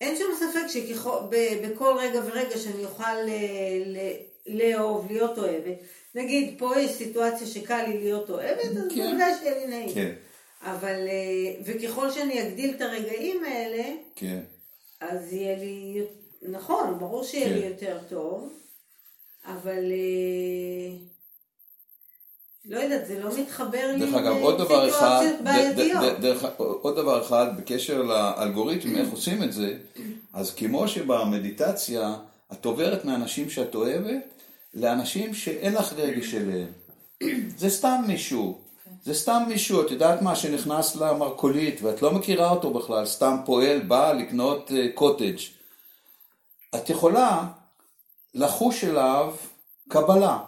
[SPEAKER 2] אין שום ספק שבכל רגע ורגע שאני אוכל ל- לאהוב, להיות אוהבת. נגיד, פה יש סיטואציה שקל לי להיות אוהבת, אז. בוודאי שיהיה לי נעים.
[SPEAKER 1] כן,
[SPEAKER 2] אבל, אה, וככל שאני אגדיל את הרגעים האלה,
[SPEAKER 1] כן.
[SPEAKER 2] אז יהיה לי, נכון, ברור שיהיה
[SPEAKER 1] כן.
[SPEAKER 2] לי יותר טוב, אבל אה, לא יודעת, זה לא מתחבר לי
[SPEAKER 1] דרך אגב, עוד דבר אחד,
[SPEAKER 2] לסיטואציות
[SPEAKER 1] ד-
[SPEAKER 2] בעייתיות.
[SPEAKER 1] דרך- עוד דבר אחד, בקשר לאלגוריתם, איך עושים את זה, אז כמו שבמדיטציה את עוברת מאנשים שאת אוהבת לאנשים שאין לך רגש אליהם. זה סתם מישהו, זה סתם מישהו, את יודעת מה, שנכנס למרכולית ואת לא מכירה אותו בכלל, סתם פועל, בא לקנות אה, קוטג'. את יכולה לחוש אליו קבלה.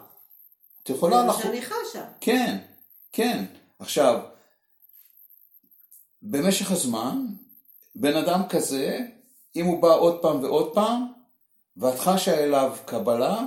[SPEAKER 1] את
[SPEAKER 2] זה
[SPEAKER 1] יכולה
[SPEAKER 2] מה
[SPEAKER 1] לחוש...
[SPEAKER 2] שאני חשה.
[SPEAKER 1] כן, כן. עכשיו, במשך הזמן, בן אדם כזה, אם הוא בא עוד פעם ועוד פעם, ואת חשה אליו קבלה,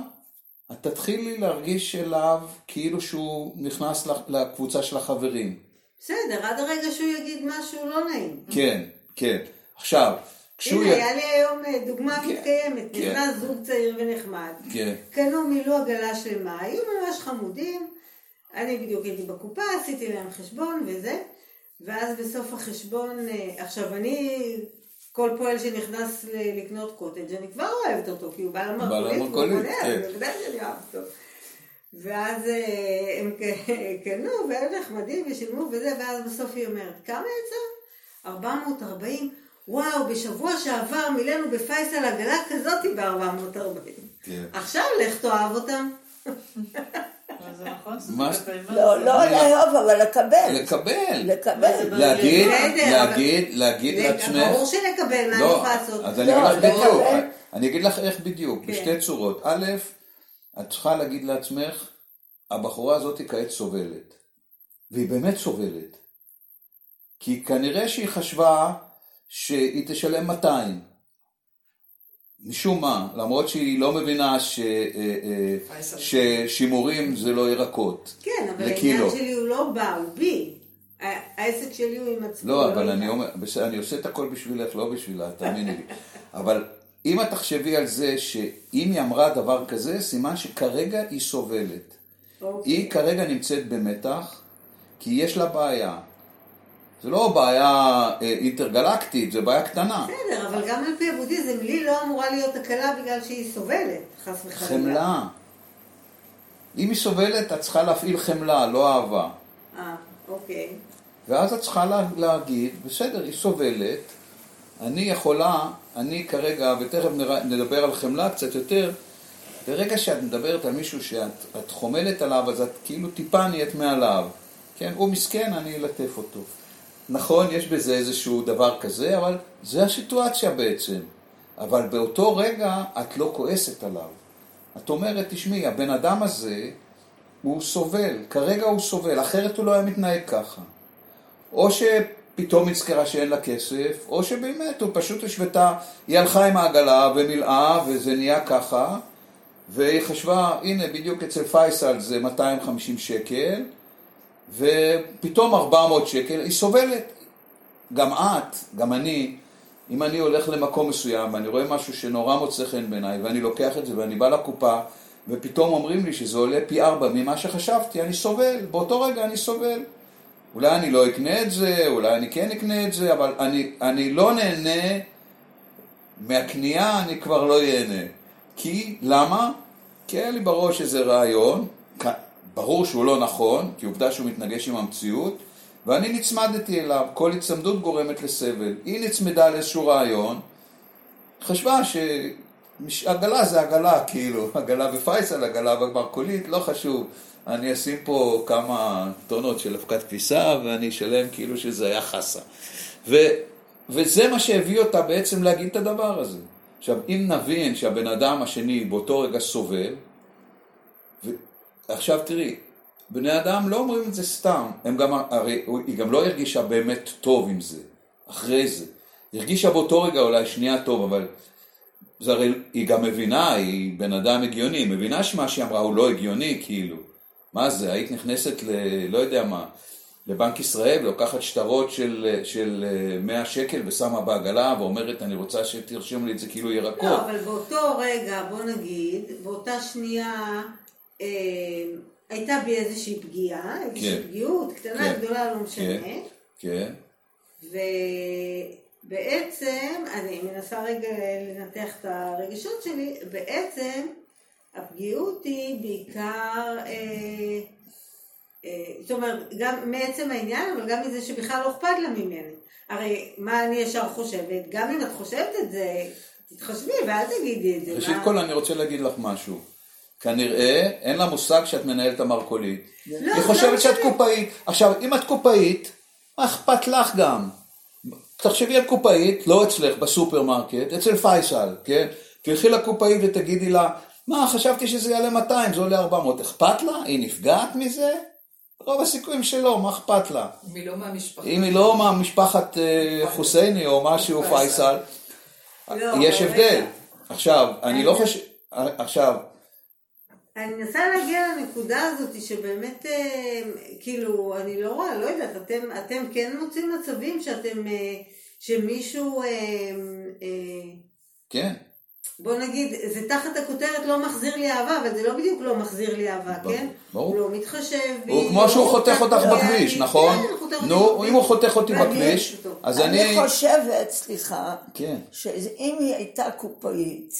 [SPEAKER 1] את תתחילי להרגיש אליו כאילו שהוא נכנס לקבוצה של החברים.
[SPEAKER 2] בסדר, עד הרגע שהוא יגיד משהו לא נעים.
[SPEAKER 1] כן, כן. עכשיו, כשהוא...
[SPEAKER 2] הנה, היה לי היום אה, דוגמה
[SPEAKER 1] כן,
[SPEAKER 2] מתקיימת.
[SPEAKER 1] כן.
[SPEAKER 2] נכנס זוג צעיר ונחמד.
[SPEAKER 1] כן,
[SPEAKER 2] קנו, מילאו עגלה שלמה, היו ממש חמודים. אני בדיוק הייתי בקופה, עשיתי להם חשבון וזה. ואז בסוף החשבון, אה, עכשיו אני, כל פועל שנכנס לקנות קוטג', אני כבר אוהבת אותו, כי הוא בא למרכולית,
[SPEAKER 1] למרכולית,
[SPEAKER 2] קונה,
[SPEAKER 1] כן.
[SPEAKER 2] אז בוודאי שאני אוהבת אותו. ואז אה, הם [laughs] קנו, והם נחמדים ושילמו וזה, ואז בסוף היא אומרת, כמה יצא? 440. וואו, בשבוע שעבר מילאנו בפייסל עגלה כזאתי ב-440.
[SPEAKER 1] כן.
[SPEAKER 2] עכשיו לך תאהב אותם.
[SPEAKER 5] זה נכון?
[SPEAKER 1] מה-
[SPEAKER 5] שזה באמת-
[SPEAKER 3] לא, לא לאהוב, אבל לקבל.
[SPEAKER 1] לקבל.
[SPEAKER 3] לקבל.
[SPEAKER 1] להגיד, להגיד, להגיד לעצמך.
[SPEAKER 2] ברור שנקבל, מה
[SPEAKER 1] לא,
[SPEAKER 2] אני יכולה לעשות?
[SPEAKER 1] אז אני
[SPEAKER 3] לא,
[SPEAKER 1] אגיד לך בדיוק. אני אגיד לך איך בדיוק,
[SPEAKER 2] כן.
[SPEAKER 1] בשתי צורות. א', את צריכה להגיד לעצמך, הבחורה הזאת כעת סובלת. והיא באמת סובלת. כי כנראה שהיא חשבה שהיא תשלם 200. משום מה, למרות שהיא לא מבינה ש, אה, אה. ששימורים זה לא ירקות.
[SPEAKER 2] כן, אבל. העניין שלי הוא לא בה, הוא בי. העסק שלי הוא עם עצמו.
[SPEAKER 1] לא, אבל
[SPEAKER 2] איתה.
[SPEAKER 1] אני אומר, בסדר, אני עושה את הכל בשבילך, לא בשבילה, תאמיני לי. [laughs] אבל אם את תחשבי על זה שאם היא אמרה דבר כזה, סימן שכרגע היא סובלת.
[SPEAKER 2] אוקיי.
[SPEAKER 1] היא כרגע נמצאת במתח, כי יש לה בעיה. זה לא בעיה אה, אינטרגלקטית, זה בעיה קטנה.
[SPEAKER 2] בסדר, אבל גם על פי הבודהיזם, לי לא אמורה להיות הקלה בגלל שהיא סובלת, חס וחלילה.
[SPEAKER 1] חמלה. אם היא סובלת, את צריכה להפעיל חמלה, לא אהבה.
[SPEAKER 2] אה, אוקיי.
[SPEAKER 1] ואז את צריכה לה, להגיד, בסדר, היא סובלת, אני יכולה, אני כרגע, ותכף נדבר על חמלה קצת יותר, ברגע שאת מדברת על מישהו שאת את חומלת עליו, אז את כאילו טיפה נהיית מעליו. כן, הוא מסכן, אני אלטף אותו. נכון, יש בזה איזשהו דבר כזה, אבל זה הסיטואציה בעצם. אבל באותו רגע את לא כועסת עליו. את אומרת, תשמעי, הבן אדם הזה, הוא סובל, כרגע הוא סובל, אחרת הוא לא היה מתנהג ככה. או שפתאום נזכרה שאין לה כסף, או שבאמת הוא פשוט השוותה, היא הלכה עם העגלה ומילאה וזה נהיה ככה, והיא חשבה, הנה בדיוק אצל פייסל זה 250 שקל, ופתאום 400 שקל, היא סובלת. גם את, גם אני, אם אני הולך למקום מסוים ואני רואה משהו שנורא מוצא חן בעיניי ואני לוקח את זה ואני בא לקופה ופתאום אומרים לי שזה עולה פי ארבע ממה שחשבתי, אני סובל, באותו רגע אני סובל. אולי אני לא אקנה את זה, אולי אני כן אקנה את זה, אבל אני, אני לא נהנה מהקנייה, אני כבר לא ייהנה. כי, למה? כי היה לי בראש איזה רעיון, ברור שהוא לא נכון, כי עובדה שהוא מתנגש עם המציאות, ואני נצמדתי אליו, כל הצמדות גורמת לסבל. היא נצמדה לאיזשהו רעיון, חשבה שעגלה זה עגלה, כאילו, עגלה בפייסל, עגלה במרכולית, לא חשוב. אני אשים פה כמה טונות של אבקת כביסה ואני אשלם כאילו שזה היה חסה. ו, וזה מה שהביא אותה בעצם להגיד את הדבר הזה. עכשיו, אם נבין שהבן אדם השני באותו רגע סובל, עכשיו תראי, בני אדם לא אומרים את זה סתם, הם גם, הרי היא גם לא הרגישה באמת טוב עם זה, אחרי זה. היא הרגישה באותו רגע אולי שנייה טוב, אבל זה הרי, היא גם מבינה, היא בן אדם הגיוני, היא מבינה שמה שהיא אמרה הוא לא הגיוני, כאילו. מה זה, היית נכנסת ל... לא יודע מה, לבנק ישראל, לוקחת שטרות של, של אה, 100 שקל ושמה בעגלה ואומרת, אני רוצה שתרשום לי את זה כאילו ירקות.
[SPEAKER 2] לא, אבל באותו רגע, בוא נגיד, באותה שנייה, הייתה בי איזושהי פגיעה, איזושהי
[SPEAKER 1] כן.
[SPEAKER 2] פגיעות, קטנה,
[SPEAKER 1] כן.
[SPEAKER 2] גדולה, לא משנה.
[SPEAKER 1] כן, כן,
[SPEAKER 2] ובעצם, אני מנסה רגע לנתח את הרגשות שלי, בעצם הפגיעות היא בעיקר, אה, אה, זאת אומרת, גם מעצם העניין, אבל גם מזה שבכלל לא אכפת לה ממני. הרי מה אני ישר חושבת? גם אם את חושבת את זה, תתחשבי ואל תגידי את זה.
[SPEAKER 1] ראשית
[SPEAKER 2] מה-
[SPEAKER 1] כל אני רוצה להגיד לך משהו. כנראה אין לה מושג שאת מנהלת המרכולית.
[SPEAKER 2] לא,
[SPEAKER 1] היא
[SPEAKER 2] זה
[SPEAKER 1] חושבת
[SPEAKER 2] לא
[SPEAKER 1] שאת. קופאית. עכשיו, אם את קופאית, מה אכפת לך גם? תחשבי על קופאית, לא אצלך, בסופרמרקט, אצל פייסל, כן? תלכי לקופאית ותגידי לה, מה, חשבתי שזה יעלה 200, זה עולה 400. אכפת לה? היא נפגעת מזה? רוב הסיכויים שלא, מה אכפת לה?
[SPEAKER 5] אם היא לא מהמשפחה.
[SPEAKER 1] אם היא לא מהמשפחת אה, חוסייני או משהו,
[SPEAKER 5] פייסל.
[SPEAKER 2] לא,
[SPEAKER 1] יש הבדל. עכשיו, אני לא. חושב... עכשיו,
[SPEAKER 2] אני מנסה להגיע לנקודה הזאת שבאמת, אה, כאילו, אני לא רואה, לא יודעת, אתם, אתם כן מוצאים מצבים שאתם, אה, שמישהו, אה,
[SPEAKER 1] כן,
[SPEAKER 2] בוא נגיד, זה תחת הכותרת לא מחזיר לי אהבה, אבל זה לא בדיוק לא מחזיר לי אהבה,
[SPEAKER 1] ברור,
[SPEAKER 2] כן?
[SPEAKER 1] ברור.
[SPEAKER 2] הוא לא מתחשב בי.
[SPEAKER 1] הוא כמו שהוא
[SPEAKER 2] לא
[SPEAKER 1] חותך אותך
[SPEAKER 2] פוגע
[SPEAKER 1] בכביש,
[SPEAKER 2] בי.
[SPEAKER 1] נכון?
[SPEAKER 2] כן, הוא חותך אותי
[SPEAKER 1] נו,
[SPEAKER 2] בכביש.
[SPEAKER 1] אם הוא חותך אותי בכביש. אז
[SPEAKER 3] אני
[SPEAKER 1] אני...
[SPEAKER 3] חושבת, סליחה,
[SPEAKER 1] כן,
[SPEAKER 3] שאם היא הייתה קופאית,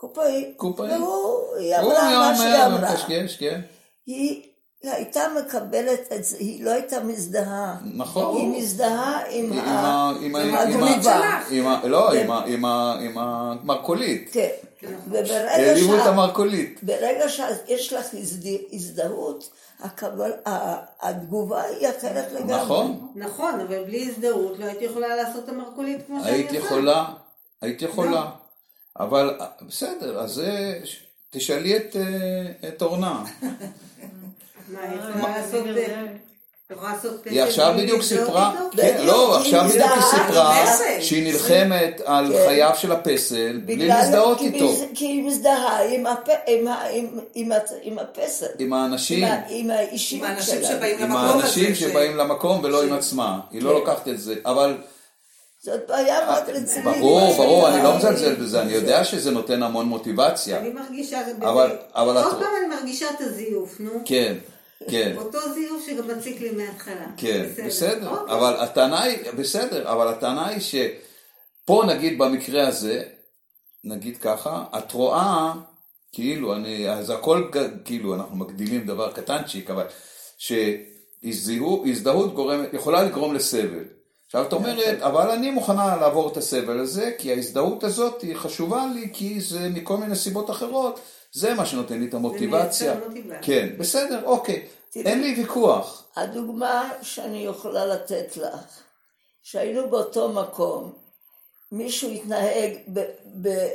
[SPEAKER 1] כן.
[SPEAKER 3] קופאית,
[SPEAKER 1] קופאית.
[SPEAKER 3] והוא, היא
[SPEAKER 1] הוא
[SPEAKER 3] אמרה מה שהיא אמרה,
[SPEAKER 1] מקשקש, כן.
[SPEAKER 3] היא הייתה מקבלת את זה, היא לא הייתה מזדהה.
[SPEAKER 1] נכון.
[SPEAKER 3] היא מזדהה עם
[SPEAKER 1] עם
[SPEAKER 3] ה-
[SPEAKER 1] ה- עם ה-
[SPEAKER 3] עם
[SPEAKER 1] עם ה-
[SPEAKER 3] התגובה.
[SPEAKER 1] עם ה- לא, עם ה- עם המרכולית.
[SPEAKER 3] כן. וברגע
[SPEAKER 1] העליבו את המרכולית.
[SPEAKER 3] ברגע שיש לך הזד- הזדהות, הקבל- התגובה היא אחרת לגמרי.
[SPEAKER 1] נכון.
[SPEAKER 2] נכון, אבל בלי הזדהות לא הייתי יכולה לעשות את המרכולית כמו שאני
[SPEAKER 1] היית
[SPEAKER 2] עושה.
[SPEAKER 1] יכולה, היית יכולה. אבל בסדר, אז. תשאלי את, אה, את אורנה.
[SPEAKER 2] מה, היא יכולה לעשות... אה,
[SPEAKER 1] עכשיו בדיוק סיפרה? כן, לא, עכשיו בדיוק היא סיפרה. שהיא נלחמת על
[SPEAKER 3] כן.
[SPEAKER 1] חייו של הפסל בלי להזדהות איתו,
[SPEAKER 3] כי היא מזדהה עם הפסל.
[SPEAKER 1] עם האנשים,
[SPEAKER 3] עם ה- עם האישיות
[SPEAKER 5] עם האנשים
[SPEAKER 3] שלה.
[SPEAKER 1] עם
[SPEAKER 5] למקום
[SPEAKER 1] האנשים שבאים למקום ולא עם עצמה, היא לא
[SPEAKER 3] כן.
[SPEAKER 1] לוקחת את זה, אבל
[SPEAKER 3] זאת בעיה מאוד רצינית.
[SPEAKER 1] ברור, ברור, אני לא. מזלזל בזה, אני יודע שזה נותן המון מוטיבציה,
[SPEAKER 2] אני מרגישה...
[SPEAKER 1] אבל- אבל
[SPEAKER 2] עוד פעם אני מרגישה את הזיוף, נו.
[SPEAKER 1] כן, כן.
[SPEAKER 2] אותו זיוף שגם מציק לי מההתחלה.
[SPEAKER 1] כן, בסדר,
[SPEAKER 2] אוקיי.
[SPEAKER 1] אבל הטענה היא, בסדר, אבל הטענה היא שפה נגיד במקרה הזה, נגיד ככה, את רואה, כאילו, אני, אז הכל כאילו, אנחנו מקדימים דבר קטנצ'יק, אבל שהזדהות גורמת, יכולה לגרום לסבל. עכשיו את אומרת, אבל אני מוכנה לעבור את הסבל הזה, כי ההזדהות הזאת היא חשובה לי, כי זה מכל מיני סיבות אחרות, זה מה שנותן לי את המוטיבציה.
[SPEAKER 2] מייצר מוטיבציה.
[SPEAKER 1] כן, בסדר, אוקיי. אין לי ויכוח.
[SPEAKER 3] הדוגמה שאני יכולה לתת לך, שהיינו באותו מקום, מישהו התנהג ב, ב,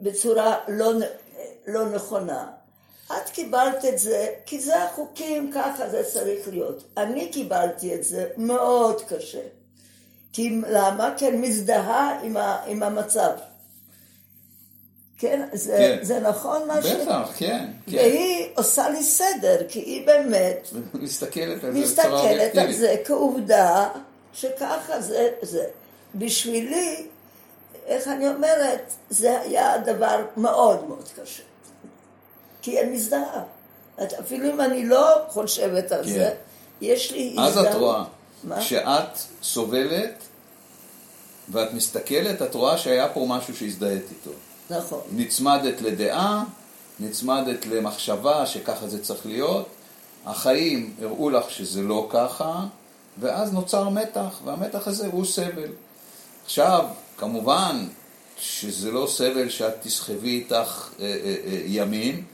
[SPEAKER 3] בצורה לא, לא נכונה. את קיבלת את זה, כי זה החוקים, ככה זה צריך להיות. אני קיבלתי את זה מאוד קשה. כי למה? כי אני מזדהה עם, ה, עם המצב. כן, זה,
[SPEAKER 1] כן.
[SPEAKER 3] זה נכון מה ש...
[SPEAKER 1] בטח, כן, כן.
[SPEAKER 3] והיא עושה לי סדר, כי היא באמת [laughs]
[SPEAKER 1] מסתכלת על זה
[SPEAKER 3] מסתכלת על. זה כעובדה שככה זה, זה. בשבילי, איך אני אומרת, זה היה דבר מאוד מאוד קשה. כי אני מזדהה. אפילו אם אני לא חושבת על
[SPEAKER 1] כן.
[SPEAKER 3] זה, יש לי
[SPEAKER 1] אז
[SPEAKER 3] הזדהות.
[SPEAKER 1] את רואה,
[SPEAKER 3] מה?
[SPEAKER 1] כשאת סובלת ואת מסתכלת, את רואה שהיה פה משהו שהזדהית איתו.
[SPEAKER 3] נכון.
[SPEAKER 1] נצמדת לדעה, נצמדת למחשבה שככה זה צריך להיות, החיים הראו לך שזה לא ככה, ואז נוצר מתח, והמתח הזה הוא סבל. עכשיו, כמובן שזה לא סבל שאת תסחבי איתך אה, אה, אה, ימים,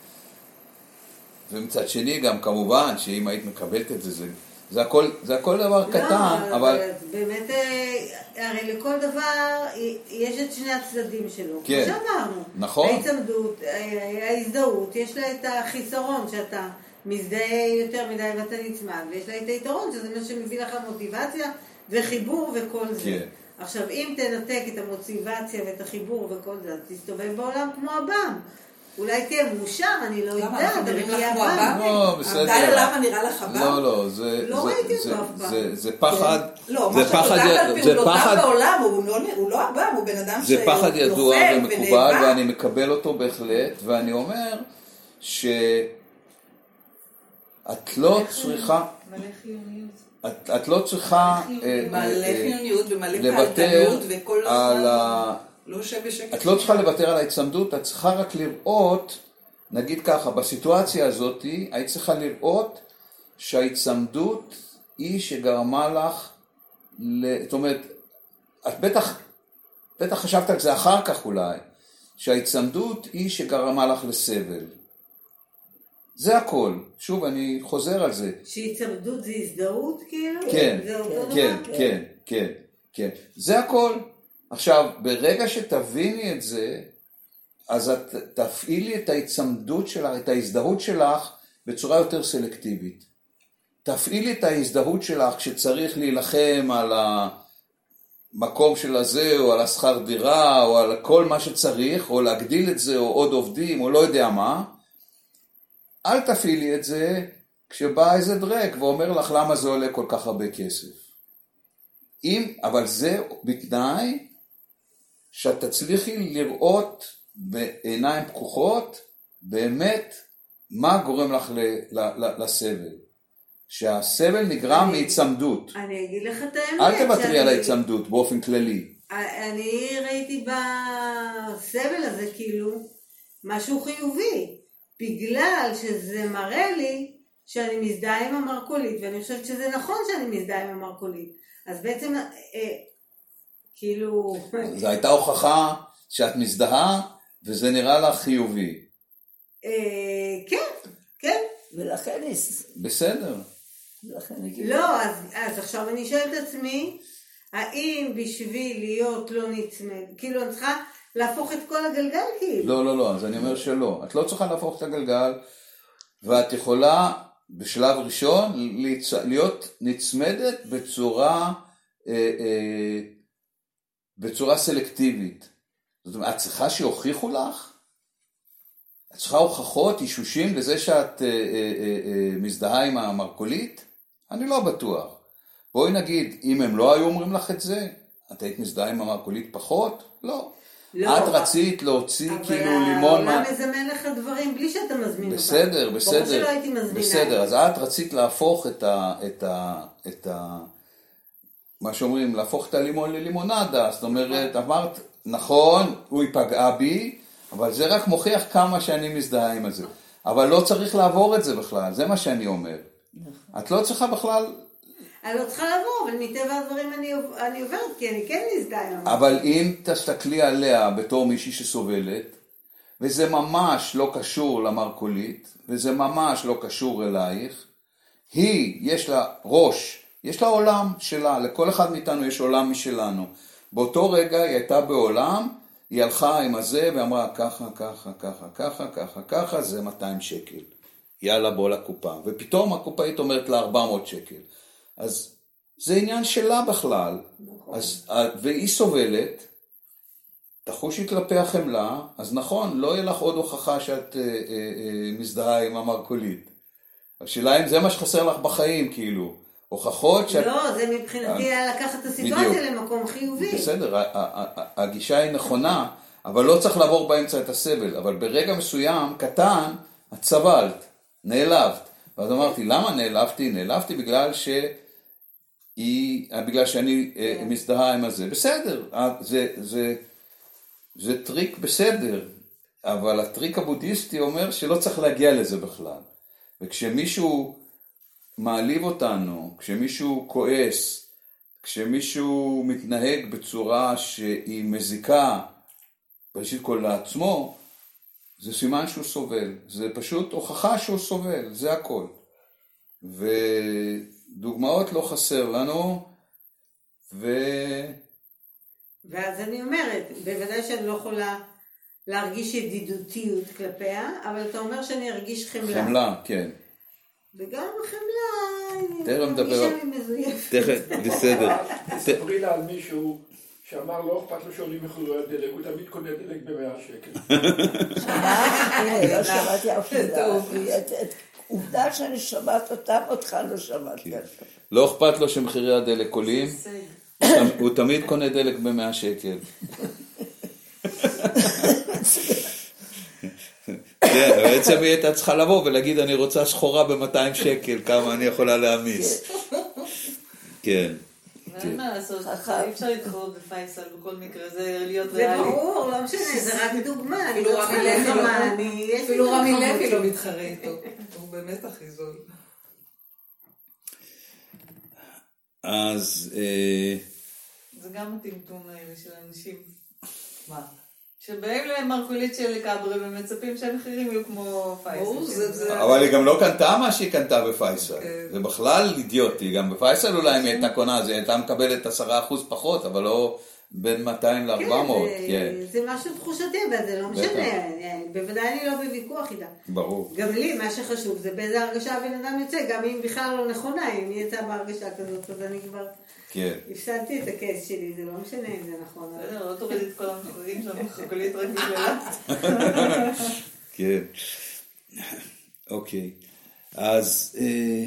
[SPEAKER 1] ומצד שני גם כמובן שאם היית מקבלת את זה, זה, זה, הכל, זה הכל דבר קטן,
[SPEAKER 2] לא,
[SPEAKER 1] אבל...
[SPEAKER 2] באמת, אה, הרי לכל דבר יש את שני הצדדים שלו.
[SPEAKER 1] כן.
[SPEAKER 2] כמו שאמרנו.
[SPEAKER 1] נכון.
[SPEAKER 2] ההצמדות, אה, ההזדהות, יש לה את החיסרון שאתה מזדהה יותר מדי ואתה נצמד, ויש לה את היתרון שזה מה שמביא לך מוטיבציה וחיבור וכל זה.
[SPEAKER 1] כן.
[SPEAKER 2] עכשיו, אם תנתק את המוטיבציה ואת החיבור וכל זה, אז תסתובב בעולם כמו עב"ם. אולי תהיה מאושר, אני לא
[SPEAKER 6] למה,
[SPEAKER 2] יודעת,
[SPEAKER 6] אנחנו
[SPEAKER 2] אבל
[SPEAKER 6] נראים לך
[SPEAKER 2] תהיה
[SPEAKER 6] כמו
[SPEAKER 2] עב"ם.
[SPEAKER 6] עב"ם?
[SPEAKER 1] לא, בסדר.
[SPEAKER 6] דליה למה נראה לך עב"ם?
[SPEAKER 1] לא, לא, זה...
[SPEAKER 2] לא
[SPEAKER 1] זה-
[SPEAKER 2] ראיתי
[SPEAKER 1] זה-
[SPEAKER 2] אותו אף פעם.
[SPEAKER 1] זה- זה פחד,
[SPEAKER 6] לא,
[SPEAKER 1] זה
[SPEAKER 6] מה שאת
[SPEAKER 1] פחד,
[SPEAKER 6] יודעת על
[SPEAKER 1] זה
[SPEAKER 6] פעולותיו
[SPEAKER 1] פחד,
[SPEAKER 6] בעולם, הוא לא- הוא לא עב"ם, הוא בן אדם
[SPEAKER 1] זה פחד ידוע ומקובל. ואני מקבל אותו בהחלט, ואני אומר שאת לא צריכה,
[SPEAKER 5] מלא חיוניות.
[SPEAKER 1] את, את לא צריכה אה,
[SPEAKER 6] מלא
[SPEAKER 1] אה,
[SPEAKER 6] חיוניות ומלא פעלתנות וכל
[SPEAKER 1] על
[SPEAKER 6] הזמן
[SPEAKER 1] ה...
[SPEAKER 6] לא יושב בשקט.
[SPEAKER 1] את לא צריכה לוותר על ההצמדות, את צריכה רק לראות, נגיד ככה, בסיטואציה הזאת, היית צריכה לראות שההצמדות היא שגרמה לך, ל... זאת אומרת, את בטח, בטח חשבת על זה אחר כך אולי, שההצמדות היא שגרמה לך לסבל. זה הכל. שוב, אני חוזר על זה.
[SPEAKER 2] שהיצמדות זה הזדהות, כאילו?
[SPEAKER 1] כן,
[SPEAKER 2] זה
[SPEAKER 1] כן,
[SPEAKER 2] דבר?
[SPEAKER 1] כן, כן, כן. זה הכל. עכשיו, ברגע שתביני את זה, אז את תפעילי את ההצמדות שלך, את ההזדהות שלך, בצורה יותר סלקטיבית. תפעילי את ההזדהות שלך כשצריך להילחם על המקום של הזה, או על השכר דירה, או על כל מה שצריך, או להגדיל את זה, או עוד עובדים, או לא יודע מה. אל תפעילי את זה כשבא איזה דרק ואומר לך למה זה עולה כל כך הרבה כסף. אם, אבל זה בתנאי שאת תצליחי לראות בעיניים פקוחות באמת מה גורם לך ל, ל, ל, לסבל. שהסבל נגרם
[SPEAKER 2] אני-
[SPEAKER 1] מהיצמדות.
[SPEAKER 2] אני אגיד לך את האמת.
[SPEAKER 1] אל תוותרי על ההיצמדות באופן כללי.
[SPEAKER 2] אני ראיתי בסבל הזה כאילו משהו חיובי, בגלל שזה מראה לי שאני מזדהה עם המרכולית, ואני חושבת שזה נכון שאני מזדהה עם המרכולית. אז בעצם, אה, כאילו,
[SPEAKER 1] זו הייתה הוכחה שאת מזדהה וזה נראה לך חיובי.
[SPEAKER 2] אה, כן, כן.
[SPEAKER 3] ולכן,
[SPEAKER 1] בסדר.
[SPEAKER 2] לא, אז, אז עכשיו אני שואלת את עצמי, האם בשביל להיות לא נצמד, כאילו אני צריכה להפוך את כל הגלגל כאילו.
[SPEAKER 1] לא, לא, לא, אז אני אומר שלא. את לא צריכה להפוך את הגלגל, ואת יכולה בשלב ראשון. להיות נצמדת בצורה, אה, אה, בצורה סלקטיבית. זאת אומרת, את צריכה שיוכיחו לך? את צריכה הוכחות, אישושים לזה שאת אה, אה, אה, אה, מזדהה עם המרכולית? אני לא בטוח. בואי נגיד, אם הם לא היו אומרים לך את זה, את היית מזדהה עם המרכולית פחות? לא.
[SPEAKER 2] לא.
[SPEAKER 1] את רצית להוציא
[SPEAKER 2] אבל
[SPEAKER 1] כאילו לימון מה...
[SPEAKER 2] העולם מזמן לך דברים בלי שאתה מזמין אותם.
[SPEAKER 1] בסדר,
[SPEAKER 2] ברור
[SPEAKER 1] בסדר.
[SPEAKER 2] שלא הייתי מזמינה.
[SPEAKER 1] בסדר, אז את רצית להפוך את ה... את ה... את ה... מה שאומרים, להפוך את הלימון ללימונדה. זאת אומרת, אמרת, נכון, הוא פגעה בי, אבל זה רק מוכיח כמה שאני מזדהה עם זה. אבל לא צריך לעבור את זה בכלל, זה מה שאני אומר. את לא צריכה בכלל
[SPEAKER 2] אני לא צריכה לבוא, אבל מטבע הדברים אני, אני עוברת, כי אני כן מזדהה עם המרכולית.
[SPEAKER 1] אבל אם תסתכלי עליה בתור מישהי שסובלת, וזה ממש לא קשור למרכולית, וזה ממש לא קשור אלייך, היא, יש לה ראש, יש לה עולם שלה, לכל אחד מאיתנו יש עולם משלנו. באותו רגע היא הייתה בעולם, היא הלכה עם הזה ואמרה ככה, ככה, ככה, ככה, ככה, ככה, זה 200 שקל. יאללה, בוא לקופה. ופתאום הקופאית אומרת לה 400 שקל. אז זה עניין שלה בכלל. אז, והיא סובלת, תחושי כלפי החמלה, אז נכון, לא יהיה לך עוד הוכחה שאת אה, אה, אה, מזדהה עם המרכולית. השאלה אם זה מה שחסר לך בחיים, כאילו. הוכחות שאת...
[SPEAKER 2] לא, זה מבחינתי היה לקחת את הסיטואציה. למקום חיובי.
[SPEAKER 1] בסדר, הגישה היא נכונה, אבל לא צריך לעבור באמצע את הסבל. אבל ברגע מסוים, קטן, את סבלת, נעלבת. ואז אמרתי, למה נעלבתי? נעלבתי בגלל ש... היא, בגלל שאני אה, מזדהה עם הזה. בסדר, אה, זה, זה, זה טריק בסדר, אבל הטריק הבודהיסטי אומר שלא צריך להגיע לזה בכלל. וכשמישהו מעליב אותנו, כשמישהו כועס, כשמישהו מתנהג בצורה שהיא מזיקה, ראשית כל לעצמו, זה סימן שהוא סובל. זה פשוט הוכחה שהוא סובל, זה הכל. ודוגמאות לא חסר לנו, ו...
[SPEAKER 2] ואז אני אומרת, בוודאי שאני לא יכולה להרגיש ידידותיות כלפיה, אבל אתה אומר שאני ארגיש חמלה.
[SPEAKER 1] חמלה, כן.
[SPEAKER 2] וגם חמלה, אני
[SPEAKER 1] תכף נדבר
[SPEAKER 2] מרגישה
[SPEAKER 1] על-
[SPEAKER 2] לי מזויפת.
[SPEAKER 1] תכף, בסדר. [laughs]
[SPEAKER 4] תספרי לה על מישהו שאמר לא אכפת לו שעולים מחירי הדלק, הוא תמיד קונה דלק במאה שקל. [laughs]
[SPEAKER 3] שמעת? לא שמעתי אף את- עובדה שאני שומעת אותם, אותך לא שמעתי.
[SPEAKER 1] לא אכפת לו שמחירי הדלק עולים. הוא תמ- הוא תמיד קונה דלק ב-100 שקל. [laughs] כן, בעצם היא הייתה צריכה לבוא ולהגיד, אני רוצה סחורה ב-200 שקל, כמה אני יכולה להעמיס. כן.
[SPEAKER 5] ואין מה לעשות. אי אפשר להתחרות בפייסל בכל מקרה, זה להיות
[SPEAKER 2] זה
[SPEAKER 5] ריאלי.
[SPEAKER 2] ברור, לא משנה, זה רק דוגמה, אני
[SPEAKER 6] אפילו
[SPEAKER 2] לא
[SPEAKER 6] רמי לוי לא-. לא מתחרה איתו. הוא באמת הכי זול.
[SPEAKER 1] אז אה,
[SPEAKER 5] זה גם הטמטום האלה של אנשים
[SPEAKER 6] מה?
[SPEAKER 5] שבאים למרכולית של כברי ומצפים שהמחירים יהיו כמו פייסל.
[SPEAKER 6] זה- זה-
[SPEAKER 1] אבל היא גם לא קנתה מה שהיא קנתה בפייסל.
[SPEAKER 6] כן.
[SPEAKER 1] זה בכלל אידיוטי. גם בפייסל אולי אם היא הייתה קונה, אז היא הייתה מקבלת 10% פחות, אבל לא בין 200 ל-400.
[SPEAKER 2] כן,
[SPEAKER 1] כן,
[SPEAKER 2] זה- משהו תחושתי, אבל זה לא. משנה, אה, בוודאי אני לא בוויכוח איתה.
[SPEAKER 1] ברור.
[SPEAKER 2] גם לי, מה שחשוב זה באיזה הרגשה הבן אדם יוצא, גם אם בכלל לא נכונה, אם היא יצאה בהרגשה כזאת, אז אני כבר
[SPEAKER 1] כן.
[SPEAKER 2] הפסדתי את הקייס שלי, זה לא משנה אם זה נכון.
[SPEAKER 5] בסדר, לא תוריד את כל המחירים של המרכולית רק בגללה. [laughs]
[SPEAKER 1] כן. אוקיי. אז אה,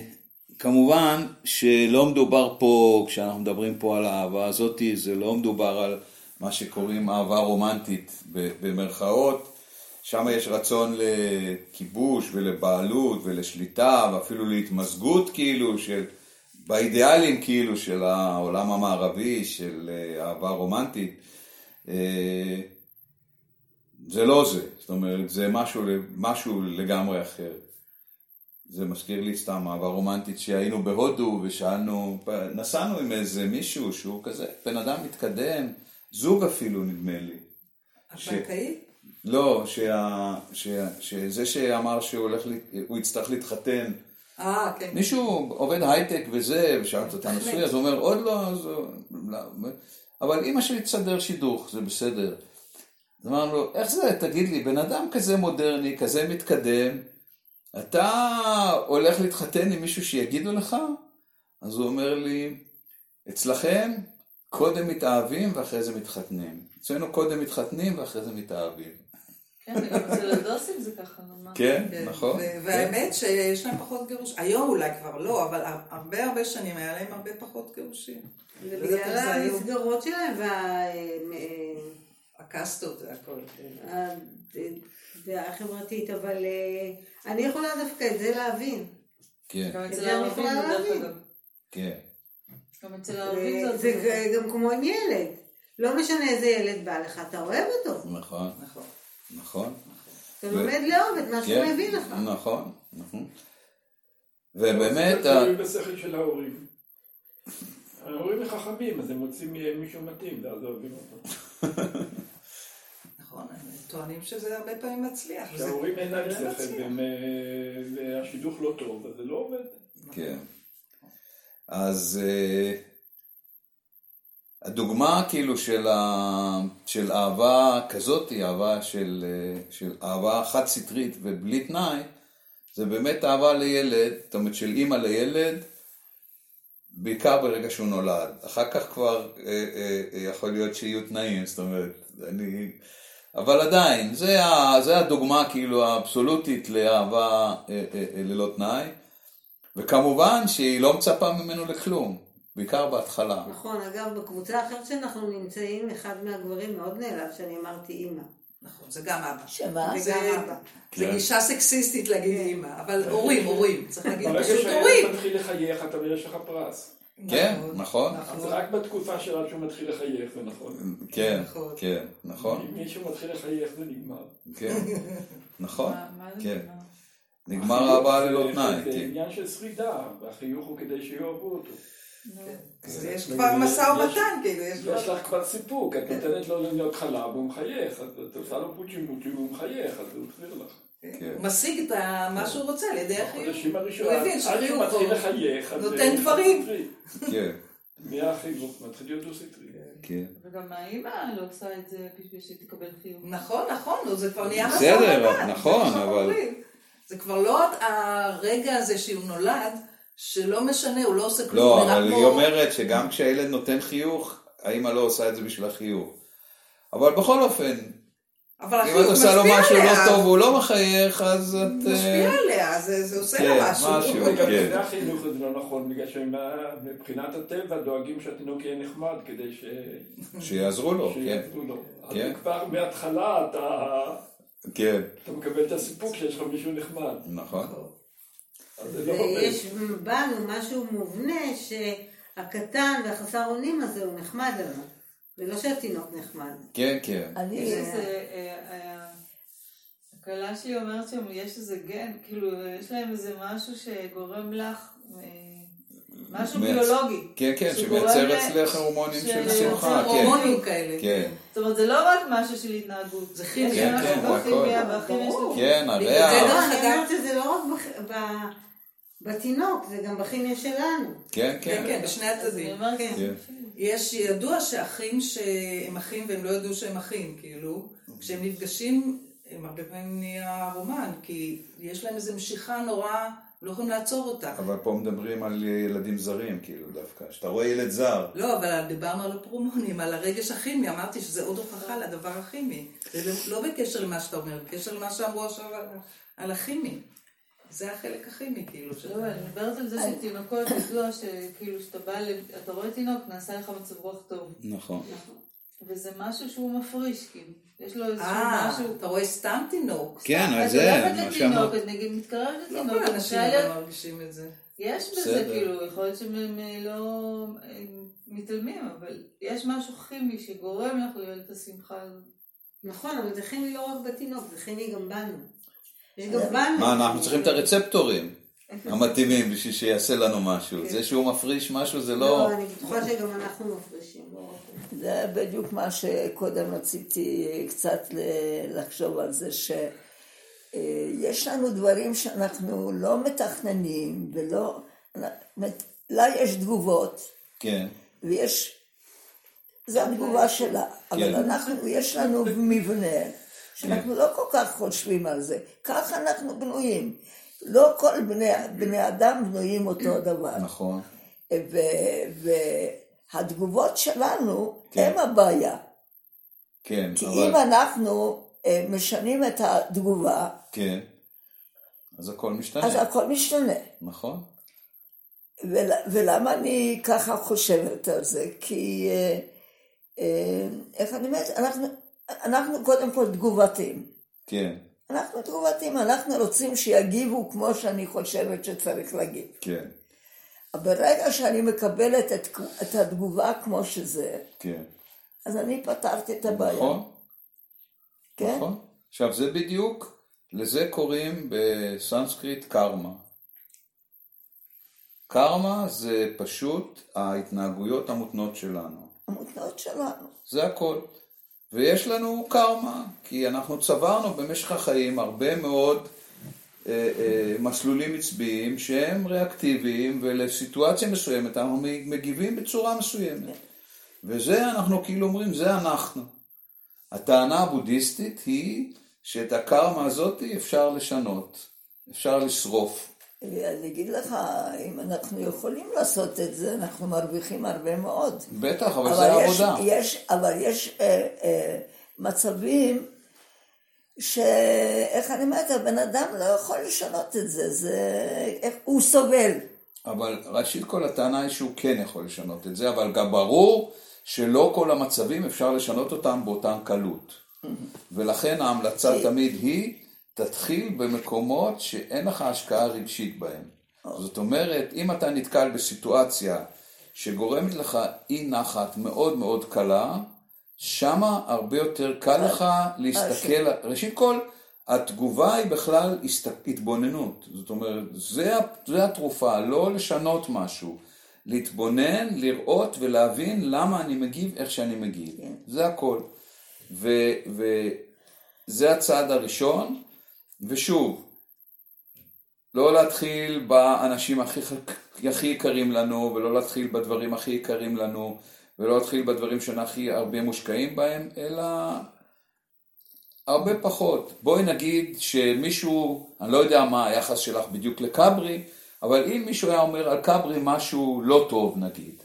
[SPEAKER 1] כמובן שלא מדובר פה, כשאנחנו מדברים פה על האהבה הזאת, זה לא מדובר על מה שקוראים אהבה רומנטית במרכאות. שם יש רצון לכיבוש ולבעלות ולשליטה ואפילו להתמזגות כאילו של, באידיאלים כאילו של העולם המערבי, של אה, אהבה רומנטית. אה, זה לא זה, זאת אומרת, זה משהו, משהו לגמרי אחר. זה מזכיר לי סתם אהבה רומנטית שהיינו בהודו ושאלנו, נסענו עם איזה מישהו שהוא כזה, בן אדם מתקדם, זוג אפילו נדמה לי. ש-
[SPEAKER 6] הבנקאי?
[SPEAKER 1] לא, שה, שה, שזה שאמר שהוא הולך, הוא יצטרך להתחתן,
[SPEAKER 6] אה, כן.
[SPEAKER 1] מישהו עובד הייטק וזה, ושאלת אותה נשוי, אז הוא אומר, עוד לא, אז לא, אבל אימא שלי תסדר שידוך, זה בסדר. אז אמרנו לו, איך זה, תגיד לי, בן אדם כזה מודרני, כזה מתקדם, אתה הולך להתחתן עם מישהו שיגידו לך? אז הוא אומר לי, אצלכם קודם מתאהבים ואחרי זה מתחתנים. אצלנו קודם מתחתנים ואחרי זה מתאהבים.
[SPEAKER 5] כן, אצל הדוסים זה ככה, נו, מה?
[SPEAKER 1] כן,
[SPEAKER 6] כן,
[SPEAKER 1] נכון?
[SPEAKER 6] ו- והאמת שיש להם פחות גירושים. היום אולי כבר לא, אבל הרבה הרבה שנים היה להם הרבה פחות גירושים.
[SPEAKER 2] זה בגלל המסגרות שלהם וה...
[SPEAKER 6] הקסטות והכל. כן.
[SPEAKER 2] הדעה החברתית, אבל אה, אני יכולה דווקא את זה להבין.
[SPEAKER 1] כן,
[SPEAKER 5] גם אצל
[SPEAKER 2] זה
[SPEAKER 5] הערבים זה. אגב.
[SPEAKER 1] כן.
[SPEAKER 5] גם אצל הערבים
[SPEAKER 2] זה
[SPEAKER 5] זה...
[SPEAKER 2] זה גם כמו עם ילד. לא משנה איזה ילד בא לך, אתה אוהב אותו.
[SPEAKER 1] נכון,
[SPEAKER 6] נכון.
[SPEAKER 1] נכון.
[SPEAKER 2] אתה לומד לאהוב את מה שהוא
[SPEAKER 1] כן,
[SPEAKER 2] מביא לך.
[SPEAKER 1] נכון, נכון. ובאמת,
[SPEAKER 4] זה תלוי בשכל של ההורים. ההורים חכמים, אז הם מוצאים מהם מישהו מתאים, ואז אוהבים אותו. [laughs]
[SPEAKER 6] נכון, הם טוענים שזה הרבה פעמים מצליח.
[SPEAKER 4] כשההורים אין להם שכל. והם, אה, והשידוך לא טוב, אז זה לא עובד.
[SPEAKER 1] כן. אז אה, הדוגמה כאילו של, ה... של אהבה כזאת, אהבה של, אה, של אהבה חד סטרית ובלי תנאי, זה באמת אהבה לילד, זאת אומרת של אימא לילד, בעיקר ברגע שהוא נולד. אחר כך כבר אה, אה, אה, יכול להיות שיהיו תנאים, זאת אומרת, אני... אבל עדיין, זה, ה... זה הדוגמה כאילו האבסולוטית לאהבה אה, אה, אה, ללא תנאי. וכמובן שהיא לא מצפה ממנו לכלום, בעיקר בהתחלה.
[SPEAKER 2] נכון, אגב, בקבוצה האחרת שאנחנו נמצאים, אחד מהגברים מאוד נעלב שאני אמרתי אימא.
[SPEAKER 6] נכון, זה גם אבא.
[SPEAKER 3] שמה?
[SPEAKER 6] זה
[SPEAKER 2] וגם אבא.
[SPEAKER 6] זה
[SPEAKER 1] כן.
[SPEAKER 6] גישה סקסיסטית להגיד אימא, אבל הורים, הורים. צריך להגיד
[SPEAKER 4] ברגע
[SPEAKER 6] פשוט
[SPEAKER 4] שהילד
[SPEAKER 6] הורים.
[SPEAKER 4] מתחיל לחייך, אתה ויש לך פרס.
[SPEAKER 1] כן, נכון,
[SPEAKER 4] אז רק בתקופה שלה שהוא מתחיל לחייך, זה נכון.
[SPEAKER 1] כן,
[SPEAKER 6] נכון.
[SPEAKER 1] כן, נכון,
[SPEAKER 4] אם מישהו מתחיל לחייך זה נגמר.
[SPEAKER 1] כן, נכון,
[SPEAKER 5] זה
[SPEAKER 1] כן.
[SPEAKER 5] נגמר?
[SPEAKER 4] זה-
[SPEAKER 1] ללא
[SPEAKER 4] זה-
[SPEAKER 1] תנאי,
[SPEAKER 4] זה
[SPEAKER 1] כן,
[SPEAKER 4] עניין של שרידה, והחיוך הוא כדי שיאהבו אותו.
[SPEAKER 6] אז יש כבר משא ומתן, כאילו, יש.
[SPEAKER 4] לך כבר סיפוק, את נותנת לו להיות חלב, הוא מחייך, את עושה לו פוצ'ים פוצ'ים, הוא מחייך, אז הוא החזיר לך.
[SPEAKER 1] כן.
[SPEAKER 6] משיג את מה שהוא רוצה על ידי החיוך.
[SPEAKER 4] בחודשים
[SPEAKER 6] הוא
[SPEAKER 4] הראשונים,
[SPEAKER 6] הבין שחיוך
[SPEAKER 4] לחייך,
[SPEAKER 6] נותן דברים.
[SPEAKER 1] כן,
[SPEAKER 4] מהחיוך מתחיל להיות דו-סטרי.
[SPEAKER 1] כן.
[SPEAKER 5] וגם האימא לא עושה את זה בשביל שתקבל חיוך.
[SPEAKER 6] נכון, נכון, זה כבר נהיה משא
[SPEAKER 1] בסדר,
[SPEAKER 6] ומתן.
[SPEAKER 1] נכון, אבל-.
[SPEAKER 6] זה כבר לא הרגע הזה שהוא נולד, שלא משנה, הוא לא עושה כלום.
[SPEAKER 1] לא, אבל היא אומרת שגם כשהילד נותן חיוך, האמא לא עושה את זה בשביל החיוך. אבל בכל אופן,
[SPEAKER 6] אבל
[SPEAKER 1] אם
[SPEAKER 6] החיוך
[SPEAKER 1] את עושה לו
[SPEAKER 6] משפיע
[SPEAKER 1] משהו
[SPEAKER 6] עליה.
[SPEAKER 1] לא טוב והוא לא מחייך, אז את...
[SPEAKER 6] משפיע
[SPEAKER 1] אה,
[SPEAKER 6] עליה, זה זה עושה
[SPEAKER 1] כן,
[SPEAKER 6] לה משהו.
[SPEAKER 1] משהו.
[SPEAKER 4] וגם
[SPEAKER 1] כן.
[SPEAKER 4] זה החינוך הזה לא נכון, בגלל שמבחינת הטבע דואגים שהתינוק יהיה נחמד כדי ש...
[SPEAKER 1] שיעזרו לו, כן.
[SPEAKER 4] שיעזרו לו. אז
[SPEAKER 1] כן.
[SPEAKER 4] כבר מההתחלה אתה
[SPEAKER 1] כן,
[SPEAKER 4] אתה מקבל את הסיפוק שיש לך מישהו נחמד.
[SPEAKER 1] נכון.
[SPEAKER 4] לא.
[SPEAKER 2] ויש בנו משהו מובנה שהקטן והחסר אונים הזה הוא נחמד לנו. ולא שהתינוק נחמד.
[SPEAKER 1] כן, כן.
[SPEAKER 5] יש
[SPEAKER 3] אני,
[SPEAKER 5] איזה... אה, אה, הכלה שלי אומרת שיש איזה גן, כאילו, יש להם איזה משהו שגורם לך... אה, משהו ביולוגי.
[SPEAKER 1] כן, כן, שמייצר אצלך הורמונים של שמחה, כן.
[SPEAKER 6] הורמונים כאלה.
[SPEAKER 1] כן,
[SPEAKER 5] זאת אומרת, זה לא רק משהו של התנהגות.
[SPEAKER 6] זה כימיה.
[SPEAKER 5] יש
[SPEAKER 1] כן, כן, זה הכל. כן,
[SPEAKER 6] בגלל
[SPEAKER 1] הריח.
[SPEAKER 6] זה-
[SPEAKER 2] לא, אני לא רק בח- ב- בתינוק, זה גם בכימיה שלנו.
[SPEAKER 1] כן,
[SPEAKER 6] כן,
[SPEAKER 1] כן.
[SPEAKER 6] כן, בשני
[SPEAKER 5] אני
[SPEAKER 6] הצדדים. יש ידוע שאחים שהם אחים והם לא ידעו שהם אחים, כאילו, כשהם נפגשים, הם הרבה פעמים נהיה רומן, כי יש להם איזו משיכה נורא, לא יכולים לעצור אותה.
[SPEAKER 1] אבל פה מדברים על ילדים זרים, כאילו, דווקא. כשאתה רואה ילד זר,
[SPEAKER 6] לא, אבל דיברנו על הפרומונים, על הרגש הכימי, אמרתי שזה עוד הוכחה לדבר הכימי. זה לא בקשר למה שאתה אומר, בקשר למה שאמרו עכשיו על הכימי. זה החלק הכימי, כאילו. שאתה-
[SPEAKER 5] לא, אני מדברת על זה שתינוקות ידוע שכאילו שאתה בא, ל- אתה רואה תינוק, נעשה לך מצב רוח טוב.
[SPEAKER 1] נכון.
[SPEAKER 5] וזה משהו שהוא מפריש, כאילו. יש לו איזשהו
[SPEAKER 6] אה,
[SPEAKER 5] משהו.
[SPEAKER 6] אתה רואה סתם תינוק.
[SPEAKER 1] כן,
[SPEAKER 5] את
[SPEAKER 1] זה,
[SPEAKER 5] הולכת
[SPEAKER 1] מה שאמרת.
[SPEAKER 5] לתינוקת, נגיד, מתקרבת
[SPEAKER 6] לא
[SPEAKER 5] לתינוקת,
[SPEAKER 6] כל האנשים מרגישים את זה.
[SPEAKER 5] יש בזה. כאילו, יכול להיות שהם אה, לא מתעלמים, אבל יש משהו כימי שגורם לך להיות את השמחה הזאת.
[SPEAKER 2] נכון, אבל זה כימי לא רק בתינוק, זה כימי גם בנו.
[SPEAKER 1] מה, אנחנו צריכים את הרצפטורים המתאימים בשביל שיעשה לנו משהו. זה שהוא מפריש משהו זה לא...
[SPEAKER 2] לא, אני בטוחה שגם אנחנו מפרישים, לא.
[SPEAKER 3] זה בדיוק מה שקודם רציתי קצת לחשוב על זה, שיש לנו דברים שאנחנו לא מתכננים ולא... לה יש תגובות,
[SPEAKER 1] כן,
[SPEAKER 3] ויש... זה התגובה שלה, אבל אנחנו, יש לנו מבנה שאנחנו לא כל כך חושבים על זה. ככה אנחנו בנויים. לא כל בני, בני אדם בנויים אותו דבר.
[SPEAKER 1] נכון.
[SPEAKER 3] והתגובות שלנו
[SPEAKER 1] כן.
[SPEAKER 3] הם הבעיה.
[SPEAKER 1] כן,
[SPEAKER 3] כי
[SPEAKER 1] אבל...
[SPEAKER 3] אם אנחנו אה, משנים את התגובה,
[SPEAKER 1] כן. אז הכל משתנה.
[SPEAKER 3] אז הכל משתנה.
[SPEAKER 1] נכון.
[SPEAKER 3] ול, ולמה אני ככה חושבת על זה? כי, אה, אה, איך אני אומרת, אנחנו, אנחנו קודם כל תגובתיים.
[SPEAKER 1] כן,
[SPEAKER 3] אנחנו תגובתיים, אנחנו רוצים שיגיבו כמו שאני חושבת שצריך להגיב.
[SPEAKER 1] כן,
[SPEAKER 3] ברגע שאני מקבלת את, את התגובה כמו שזה,
[SPEAKER 1] כן.
[SPEAKER 3] אז אני פתרתי את הבעיה.
[SPEAKER 1] נכון,
[SPEAKER 3] כן?
[SPEAKER 1] נכון. עכשיו זה בדיוק, לזה קוראים בסנסקריט קרמה. קרמה זה פשוט ההתנהגויות המותנות שלנו.
[SPEAKER 3] המותנות שלנו.
[SPEAKER 1] זה הכל. ויש לנו קרמה, כי אנחנו צברנו במשך החיים הרבה מאוד אה, אה, מסלולים עצביים שהם ריאקטיביים, ולסיטואציה מסוימת אנחנו מגיבים בצורה מסוימת. וזה אנחנו כאילו אומרים, זה אנחנו. הטענה הבודהיסטית היא שאת הקרמה הזאת אפשר לשנות, אפשר לשרוף.
[SPEAKER 3] אני אגיד לך, אם אנחנו יכולים לעשות את זה, אנחנו מרוויחים הרבה מאוד.
[SPEAKER 1] בטח, אבל זה
[SPEAKER 3] יש,
[SPEAKER 1] העבודה.
[SPEAKER 3] יש, אבל יש אה, אה, מצבים שאיך אני אומרת, הבן אדם לא יכול לשנות את זה, זה איך, הוא סובל.
[SPEAKER 1] אבל ראשית כל הטענה היא שהוא כן יכול לשנות את זה, אבל גם ברור שלא כל המצבים אפשר לשנות אותם באותה קלות. ולכן ההמלצה תמיד היא, תתחיל במקומות שאין לך השקעה רגשית בהם. זאת אומרת, אם אתה נתקל בסיטואציה שגורמת לך אי נחת מאוד מאוד קלה, שמה הרבה יותר קל לך להסתכל, ראשית כל, התגובה היא בכלל התבוננות. זאת אומרת, זה, זה התרופה, לא לשנות משהו. להתבונן, לראות ולהבין למה אני מגיב איך שאני מגיב. זה הכל. וזה הצעד הראשון, ושוב, לא להתחיל באנשים הכי, הכי יקרים לנו, ולא להתחיל בדברים הכי יקרים לנו, ולא להתחיל בדברים שאנחנו הכי הרבה מושקעים בהם, אלא הרבה פחות. בואי נגיד שמישהו, אני לא יודע מה היחס שלך בדיוק לכברי, אבל אם מישהו היה אומר על כברי משהו לא טוב נגיד,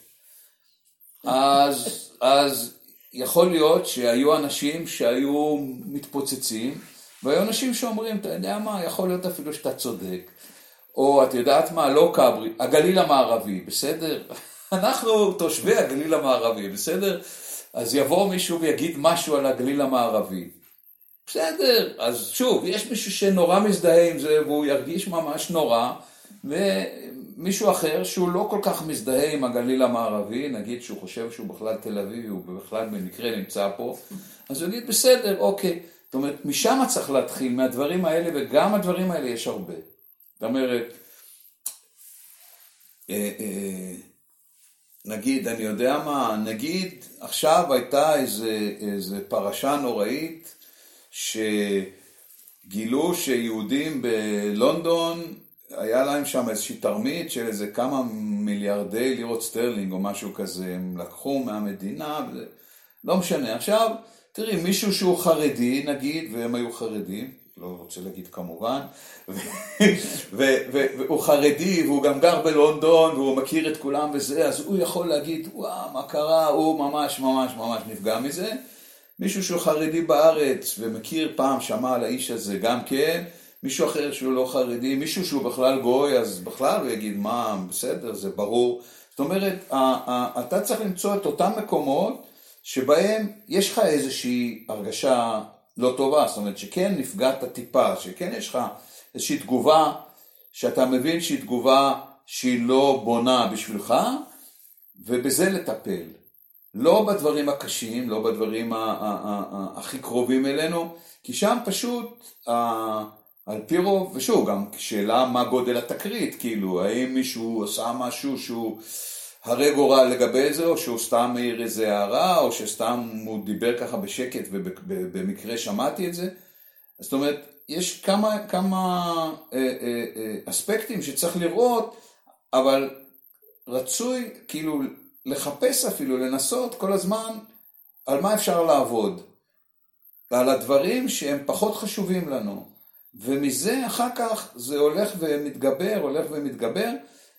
[SPEAKER 1] אז, אז יכול להיות שהיו אנשים שהיו מתפוצצים, והיו אנשים שאומרים, אתה יודע מה, יכול להיות אפילו שאתה צודק. או את יודעת מה, לא כברי, הגליל המערבי, בסדר? [laughs] אנחנו תושבי הגליל המערבי, בסדר? אז יבוא מישהו ויגיד משהו על הגליל המערבי. בסדר, אז שוב, יש מישהו שנורא מזדהה עם זה והוא ירגיש ממש נורא, ומישהו אחר שהוא לא כל כך מזדהה עם הגליל המערבי, נגיד שהוא חושב שהוא בכלל תל אביבי, הוא בכלל במקרה נמצא פה, אז הוא יגיד בסדר, אוקיי. זאת אומרת, משם צריך להתחיל, מהדברים האלה, וגם הדברים האלה יש הרבה. זאת אומרת, אה, אה, נגיד, אני יודע מה, נגיד עכשיו הייתה איזה, איזה פרשה נוראית שגילו שיהודים בלונדון, היה להם שם איזושהי תרמית של איזה כמה מיליארדי לירות סטרלינג או משהו כזה, הם לקחו מהמדינה, לא משנה. עכשיו, תראי, מישהו שהוא חרדי, נגיד, והם היו חרדים, לא רוצה להגיד כמובן, והוא חרדי והוא גם גר בלונדון והוא מכיר את כולם וזה, אז הוא יכול להגיד, וואו, מה קרה, הוא ממש ממש ממש נפגע מזה. מישהו שהוא חרדי בארץ ומכיר פעם, שמע על האיש הזה גם כן, מישהו אחר שהוא לא חרדי, מישהו שהוא בכלל גוי, אז בכלל הוא יגיד, מה, בסדר, זה ברור. זאת אומרת, אתה צריך למצוא את אותם מקומות שבהם יש לך איזושהי הרגשה לא טובה, זאת אומרת שכן נפגעת טיפה, שכן יש לך איזושהי תגובה שאתה מבין שהיא תגובה שהיא לא בונה בשבילך, ובזה לטפל. לא בדברים הקשים, לא בדברים הכי קרובים אלינו, כי שם פשוט, על פי רוב, ושוב, גם שאלה מה גודל התקרית, כאילו, האם מישהו עשה משהו שהוא הרי גורל לגבי זה, או שהוא סתם העיר איזה הערה, או שסתם הוא דיבר ככה בשקט ובמקרה שמעתי את זה. זאת אומרת, יש כמה, כמה אה, אה, אה, אספקטים שצריך לראות, אבל רצוי כאילו לחפש אפילו, לנסות כל הזמן על מה אפשר לעבוד. ועל הדברים שהם פחות חשובים לנו. ומזה אחר כך זה הולך ומתגבר, הולך ומתגבר.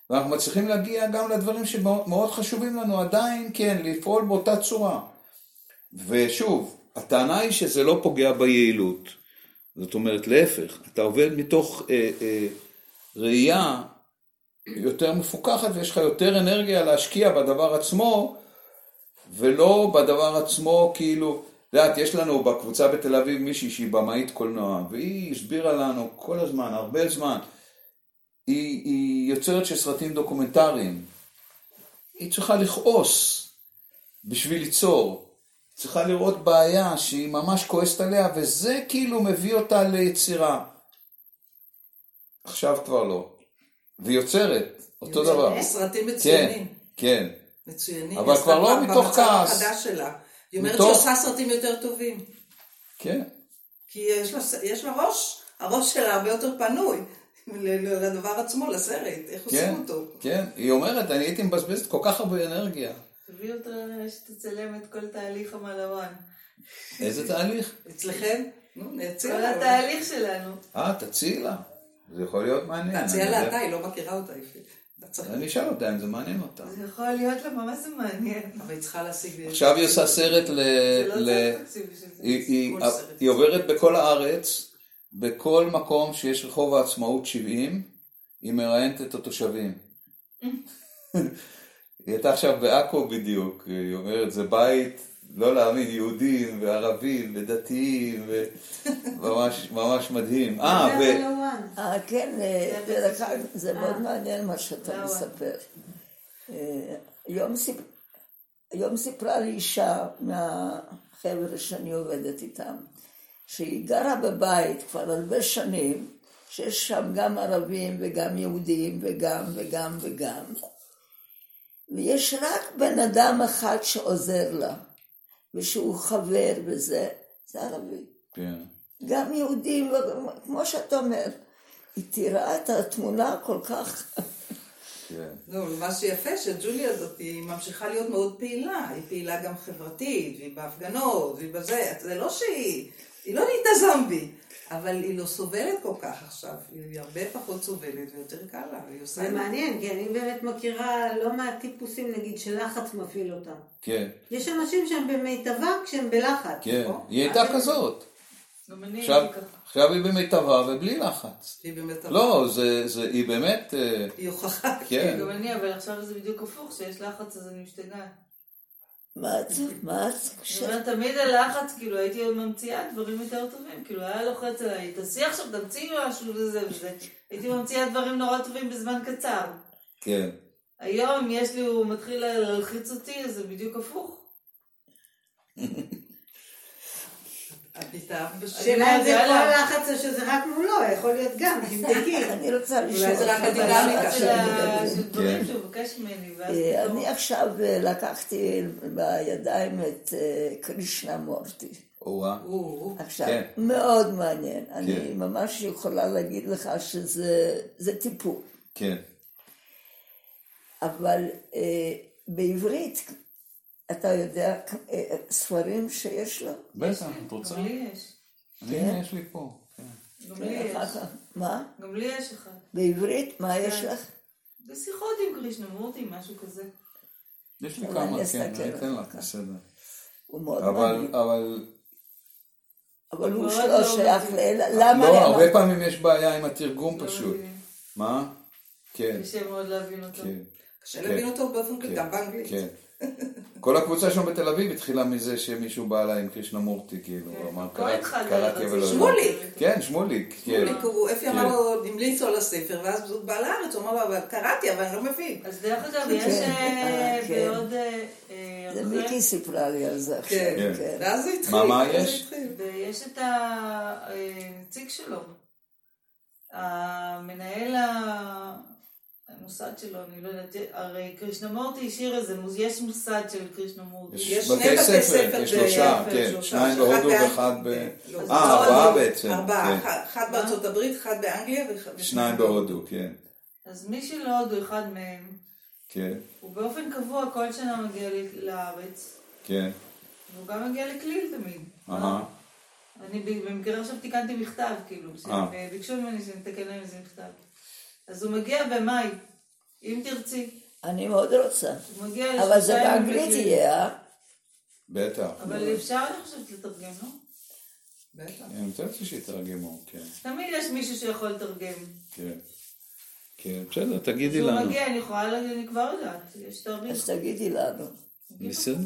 [SPEAKER 1] ואנחנו מצליחים להגיע גם לדברים שמאוד חשובים לנו עדיין, כן, לפעול באותה צורה. ושוב, הטענה היא שזה לא פוגע ביעילות. זאת אומרת, להפך, אתה עובד מתוך אה, אה, ראייה יותר מפוקחת ויש לך יותר אנרגיה להשקיע בדבר עצמו, ולא בדבר עצמו כאילו, את יודעת, יש לנו בקבוצה בתל אביב מישהי שהיא במאית קולנוע, והיא הסבירה לנו כל הזמן, הרבה זמן, היא, היא יוצרת של סרטים דוקומנטריים. היא צריכה לכעוס בשביל ליצור. צריכה לראות בעיה שהיא ממש כועסת עליה, וזה כאילו מביא אותה ליצירה. עכשיו כבר לא. והיא יוצרת, אותו דבר.
[SPEAKER 6] סרטים מצוינים.
[SPEAKER 1] כן, כן.
[SPEAKER 6] מצוינים.
[SPEAKER 1] אבל כבר לא מתוך כעס.
[SPEAKER 6] במצב החדש שלה. היא אומרת שהיא עושה סרטים יותר טובים.
[SPEAKER 1] כן.
[SPEAKER 6] כי יש לה, יש לה ראש, הראש שלה הרבה יותר פנוי. לדבר עצמו, לסרט, איך
[SPEAKER 1] כן,
[SPEAKER 6] עושים אותו.
[SPEAKER 1] כן, היא אומרת, אני הייתי מבזבזת כל כך הרבה אנרגיה.
[SPEAKER 5] תביא אותה שתצלם את כל תהליך המלאוואן.
[SPEAKER 1] איזה תהליך?
[SPEAKER 6] אצלכם? נו, נציע
[SPEAKER 5] כל. התהליך שלנו.
[SPEAKER 1] אה, תציעי לה. זה יכול להיות מעניין.
[SPEAKER 6] תציע
[SPEAKER 1] אני
[SPEAKER 6] לה. אתה, היא לא מכירה אותה יפה.
[SPEAKER 1] אני אשאל אותה אם זה מעניין אותה.
[SPEAKER 5] זה יכול להיות לה ממש מעניין.
[SPEAKER 6] אבל היא צריכה להשיג...
[SPEAKER 1] עכשיו היא עושה סרט ל...
[SPEAKER 5] זה לא צריך תקציב בשביל זה.
[SPEAKER 1] היא עוברת בכל הארץ, בכל מקום שיש רחוב העצמאות 70, היא מראיינת את התושבים. [laughs] היא הייתה עכשיו בעכו בדיוק, היא אומרת, זה בית, לא להאמין, יהודים וערבים ודתיים, וממש [laughs] ממש מדהים. אה, ו...
[SPEAKER 3] אה, כן, אה,
[SPEAKER 5] זה
[SPEAKER 3] זה מאוד
[SPEAKER 2] אה.
[SPEAKER 3] מעניין מה שאתה? מספר. אה, היום היום סיפרה לי אישה מהחבר'ה שאני עובדת איתם, שהיא גרה בבית כבר הרבה שנים, שיש שם גם ערבים וגם יהודים וגם וגם וגם, ויש רק בן אדם אחד שעוזר לה, ושהוא חבר בזה, זה ערבי.
[SPEAKER 1] כן.
[SPEAKER 3] גם יהודים, כמו שאתה אומר, היא תראה את התמונה כל כך...
[SPEAKER 1] כן.
[SPEAKER 6] לא, מה שיפה שג'וליה הזאת היא ממשיכה להיות מאוד פעילה, היא פעילה גם חברתית, והיא בהפגנות, והיא בזה, זה לא שהיא, היא לא נהייתה זומבי, אבל היא לא סובלת כל כך עכשיו, היא הרבה פחות סובלת ויותר קל לה, היא עושה...
[SPEAKER 2] זה מעניין, כי אני באמת מכירה לא מעט טיפוסים, נגיד, שלחץ מפעיל אותם.
[SPEAKER 1] כן,
[SPEAKER 2] יש אנשים שהם במיטבה כשהם בלחץ.
[SPEAKER 1] כן.
[SPEAKER 2] נכון?
[SPEAKER 1] היא הייתה כזאת.
[SPEAKER 5] אני
[SPEAKER 1] עכשיו. עכשיו היא במיטבה ובלי לחץ.
[SPEAKER 6] היא באמת...
[SPEAKER 1] לא, זה, זה, היא באמת, אה,
[SPEAKER 6] היא הוכחה.
[SPEAKER 1] כן.
[SPEAKER 5] גם אני, אבל עכשיו זה בדיוק הפוך, כשיש לחץ אז אני משתגעת.
[SPEAKER 3] מה את? מה את?
[SPEAKER 5] אני
[SPEAKER 3] כש-
[SPEAKER 5] אומרת, תמיד הלחץ, כאילו הייתי עוד ממציאה דברים יותר טובים, כאילו היה לוחץ עליי, תעשי עכשיו, תמציאי משהו וזה וזה. הייתי ממציאה דברים נורא טובים בזמן קצר.
[SPEAKER 1] כן.
[SPEAKER 5] היום, אם יש לי, הוא מתחיל להלחיץ אותי, אז זה בדיוק הפוך. [laughs]
[SPEAKER 2] השאלה אם זה כל
[SPEAKER 5] עליו.
[SPEAKER 2] לחץ או שזה רק מולו, יכול להיות גם, [laughs] תבדקי.
[SPEAKER 3] אני רוצה לשאול
[SPEAKER 6] אולי זה רק הדינמיקה
[SPEAKER 5] של ה-
[SPEAKER 3] לגבי-
[SPEAKER 5] של דברים
[SPEAKER 1] כן.
[SPEAKER 5] שהוא מבקש ממני, ואז
[SPEAKER 3] אה. אני עכשיו אה, לקחתי בידיים את אה, קרישנה מורטי. עכשיו,
[SPEAKER 1] כן.
[SPEAKER 3] מאוד מעניין. אני
[SPEAKER 1] כן.
[SPEAKER 3] ממש יכולה להגיד לך שזה זה טיפול.
[SPEAKER 1] כן.
[SPEAKER 3] אבל בעברית, אתה יודע אה, ספרים שיש לו?
[SPEAKER 1] בטח, את רוצה?
[SPEAKER 5] גם לי יש.
[SPEAKER 1] הנה, יש לי פה. כן.
[SPEAKER 5] גם לי יש.
[SPEAKER 3] כך- מה?
[SPEAKER 5] גם לי יש אחד.
[SPEAKER 3] בעברית? מה יש
[SPEAKER 5] כן.
[SPEAKER 3] לך?
[SPEAKER 5] בשיחות עם קרישנמורטי, משהו כזה.
[SPEAKER 1] יש לי כמה, כן, אני אתן לך. בסדר.
[SPEAKER 3] הוא מאוד
[SPEAKER 1] אבל,
[SPEAKER 3] מעניין.
[SPEAKER 1] אבל,
[SPEAKER 3] אבל הוא שלא
[SPEAKER 5] לא
[SPEAKER 3] שייך. למה
[SPEAKER 1] לא, הרבה? פעמים יש בעיה עם התרגום
[SPEAKER 5] לא
[SPEAKER 1] פשוט. מה? כן,
[SPEAKER 5] קשה מאוד להבין אותו.
[SPEAKER 1] כן.
[SPEAKER 6] קשה
[SPEAKER 1] כן.
[SPEAKER 6] להבין אותו באופן כללי,
[SPEAKER 1] כן,
[SPEAKER 6] גם באנגלית.
[SPEAKER 1] כן. כל הקבוצה שלנו בתל אביב התחילה מזה שמישהו בא אליי עם קרישנמורטי, כאילו, הוא אמר, קראתי אבל לא...
[SPEAKER 6] שמוליק.
[SPEAKER 1] כן, שמוליק, כן.
[SPEAKER 6] אפי
[SPEAKER 1] כן.
[SPEAKER 6] אמר לו, המליץ לו על הספר, ואז הוא בא לארץ, הוא אמר לו, אבל קראתי, אבל אני לא מבין.
[SPEAKER 5] אז דרך אגב,
[SPEAKER 3] כן,
[SPEAKER 5] יש אה,
[SPEAKER 3] כן.
[SPEAKER 5] בעוד... אה, אה,
[SPEAKER 3] זה מיקי סיפרה לי על זה עכשיו.
[SPEAKER 6] כן,
[SPEAKER 1] כן.
[SPEAKER 6] ואז זה התחיל.
[SPEAKER 1] מה, יש?
[SPEAKER 5] ויש את הנציג שלו, המנהל ה- המוסד שלו, אני לא יודעת, הרי קרישנמורטי השאיר איזה, יש מוסד של קרישנמורטי.
[SPEAKER 1] יש
[SPEAKER 6] יש שני
[SPEAKER 1] בתי ספר, יש שלושה,
[SPEAKER 6] ב-
[SPEAKER 1] כן, שניים בהודו ואחד ב...
[SPEAKER 6] לא,
[SPEAKER 1] אה, ארבעה. בעצם,
[SPEAKER 6] ארבעה. אחד- אחד בארצות הברית, אחד באנגליה ואחד-
[SPEAKER 1] שניים בהודו, כן,
[SPEAKER 5] אז מי שלא עוד הוא אחד מהם,
[SPEAKER 1] כן,
[SPEAKER 5] הוא באופן קבוע כל שנה מגיע לארץ,
[SPEAKER 1] כן,
[SPEAKER 5] והוא גם מגיע לכליל תמיד.
[SPEAKER 1] אהה,
[SPEAKER 5] אני במקרה עכשיו תיקנתי מכתב, כאילו,
[SPEAKER 1] אה.
[SPEAKER 5] ביקשו ממני שנתקן להם איזה מכתב. אז הוא מגיע במאי, אם תרצי.
[SPEAKER 3] אני מאוד רוצה. אבל זה באנגלית. יהיה, אה?
[SPEAKER 1] בטח.
[SPEAKER 5] אבל אפשר, אני חושבת, לתרגם, לא?
[SPEAKER 6] בטח.
[SPEAKER 1] אני רוצה שיתרגמו, כן,
[SPEAKER 5] תמיד יש מישהו שיכול לתרגם.
[SPEAKER 1] כן. כן, בסדר, תגידי
[SPEAKER 5] כשהוא
[SPEAKER 1] לנו.
[SPEAKER 5] מגיע, אני יכולה להגיד, אני כבר יודעת, יש תרגיל.
[SPEAKER 3] אז תגידי לנו.
[SPEAKER 1] בסדר.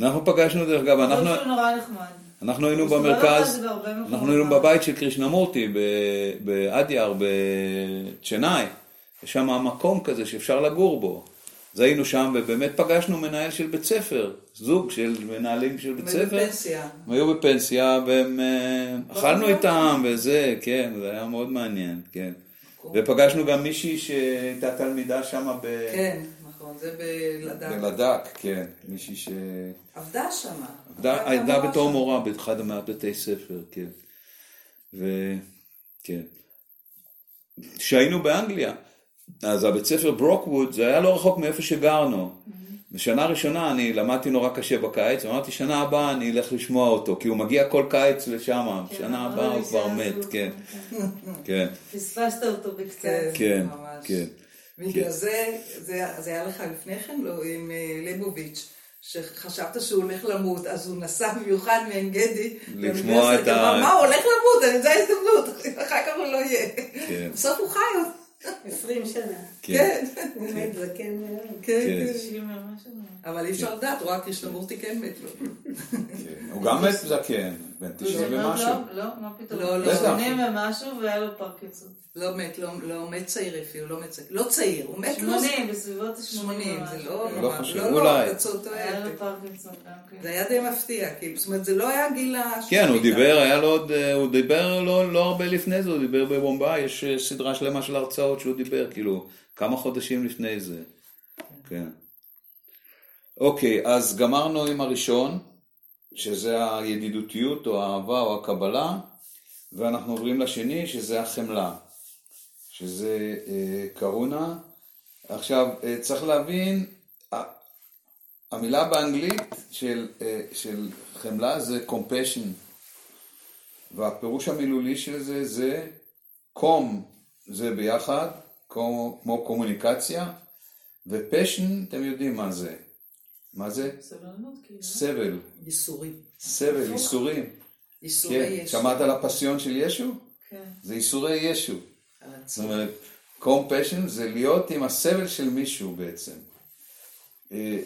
[SPEAKER 1] אנחנו פגשנו, דרך אגב, אנחנו...
[SPEAKER 5] אנחנו נורא נחמד.
[SPEAKER 1] אנחנו היינו במרכז,
[SPEAKER 5] זה
[SPEAKER 1] אנחנו היינו. בבית של קרישנמורטי ב- באדיאר בצ'נאי, יש שם מקום כזה שאפשר לגור בו. אז היינו שם ובאמת פגשנו מנהל של בית ספר, זוג של מנהלים של בית
[SPEAKER 6] הם היו
[SPEAKER 1] ספר.
[SPEAKER 6] בפנסיה.
[SPEAKER 1] הם היו בפנסיה והם אה, אכלנו
[SPEAKER 5] אוקיי.
[SPEAKER 1] איתם וזה, כן, זה היה מאוד מעניין, כן. ופגשנו גם מישהי שהייתה תלמידה שם ב-
[SPEAKER 6] כן, נכון, זה בלדק.
[SPEAKER 1] בלדק, כן, מישהי ש...
[SPEAKER 6] עבדה שמה.
[SPEAKER 1] עבדה-
[SPEAKER 6] מורה
[SPEAKER 1] בתור
[SPEAKER 6] שם.
[SPEAKER 1] מורה באחד מהבתי ספר, כן. וכן. כשהיינו באנגליה, אז הבית ספר ברוקווד, זה היה לא רחוק מאיפה שגרנו. בשנה ראשונה אני למדתי נורא קשה בקיץ, אמרתי שנה הבאה אני אלך לשמוע אותו, כי הוא מגיע כל קיץ לשם,
[SPEAKER 5] כן,
[SPEAKER 1] שנה הבאה
[SPEAKER 5] לי
[SPEAKER 1] הוא כבר מת, כן, [laughs] כן,
[SPEAKER 5] פספסת אותו בקצת.
[SPEAKER 6] כן,
[SPEAKER 1] כן. כן.
[SPEAKER 6] בגלל זה, זה היה לך לפני כן, לא, עם אה, ליבוביץ', שחשבת שהוא הולך למות, אז הוא נסע במיוחד מעין גדי.
[SPEAKER 1] לשמוע את ה-
[SPEAKER 6] מה, הוא הולך למות, אני- זו ההזדמנות, אחר כך הוא לא יהיה. בסוף הוא חי עוד.
[SPEAKER 2] 20 שנה.
[SPEAKER 1] כן,
[SPEAKER 6] כן,
[SPEAKER 2] הוא מת זקן מאוד.
[SPEAKER 6] כן,
[SPEAKER 1] כן.
[SPEAKER 6] כן. אבל אי אפשר לדעת, הוא רק קרישנמורטי כן מת לו.
[SPEAKER 1] כן. הוא גם מת זקן, בן 90
[SPEAKER 5] זאת אומרת,
[SPEAKER 1] ומשהו.
[SPEAKER 5] לא, לא, מה פתאום.
[SPEAKER 6] לא, לא.
[SPEAKER 5] שמונים ומשהו והיה לו פרקינסון.
[SPEAKER 6] לא מת, לא לא מת צעיר אפילו, לא מת צעיר. לא צעיר, הוא מת לא...
[SPEAKER 5] שמונים, בסביבות השמונים.
[SPEAKER 6] 80, זה לא...
[SPEAKER 1] לא
[SPEAKER 6] ממש-
[SPEAKER 1] חשוב,
[SPEAKER 6] לא, לא,
[SPEAKER 1] אולי.
[SPEAKER 6] אתה צודק.
[SPEAKER 5] היה לו פרקינסון גם כן.
[SPEAKER 6] זה היה די מפתיע, כאילו, זאת אומרת, זה לא היה גיל ה...
[SPEAKER 1] כן, הוא דיבר, היה לו עוד, אה, הוא דיבר לא, לא הרבה לפני זה, הוא דיבר בבומביי, יש אה, סדרה שלמה של הרצאות שהוא דיבר, כאילו, כמה חודשים לפני זה. כן. אוקיי, אז גמרנו עם הראשון, שזה הידידותיות או האהבה או הקבלה, ואנחנו עוברים לשני, שזה החמלה, שזה אה, קרונה. עכשיו, אה, צריך להבין, המילה באנגלית של, אה, של חמלה זה compassion, והפירוש המילולי של זה זה קום זה ביחד, כמו, כמו קומוניקציה, ופשן, אתם יודעים מה זה. מה זה?
[SPEAKER 5] כאילו.
[SPEAKER 1] סבל.
[SPEAKER 6] ייסורים.
[SPEAKER 1] סבל, ייסורים.
[SPEAKER 6] ייסורי
[SPEAKER 1] כן,
[SPEAKER 6] ישו.
[SPEAKER 1] שמעת על הפסיון של ישו?
[SPEAKER 5] כן.
[SPEAKER 1] זה ייסורי ישו.
[SPEAKER 6] על
[SPEAKER 1] זאת. אומרת, compassion זה להיות עם הסבל של מישהו בעצם. אה,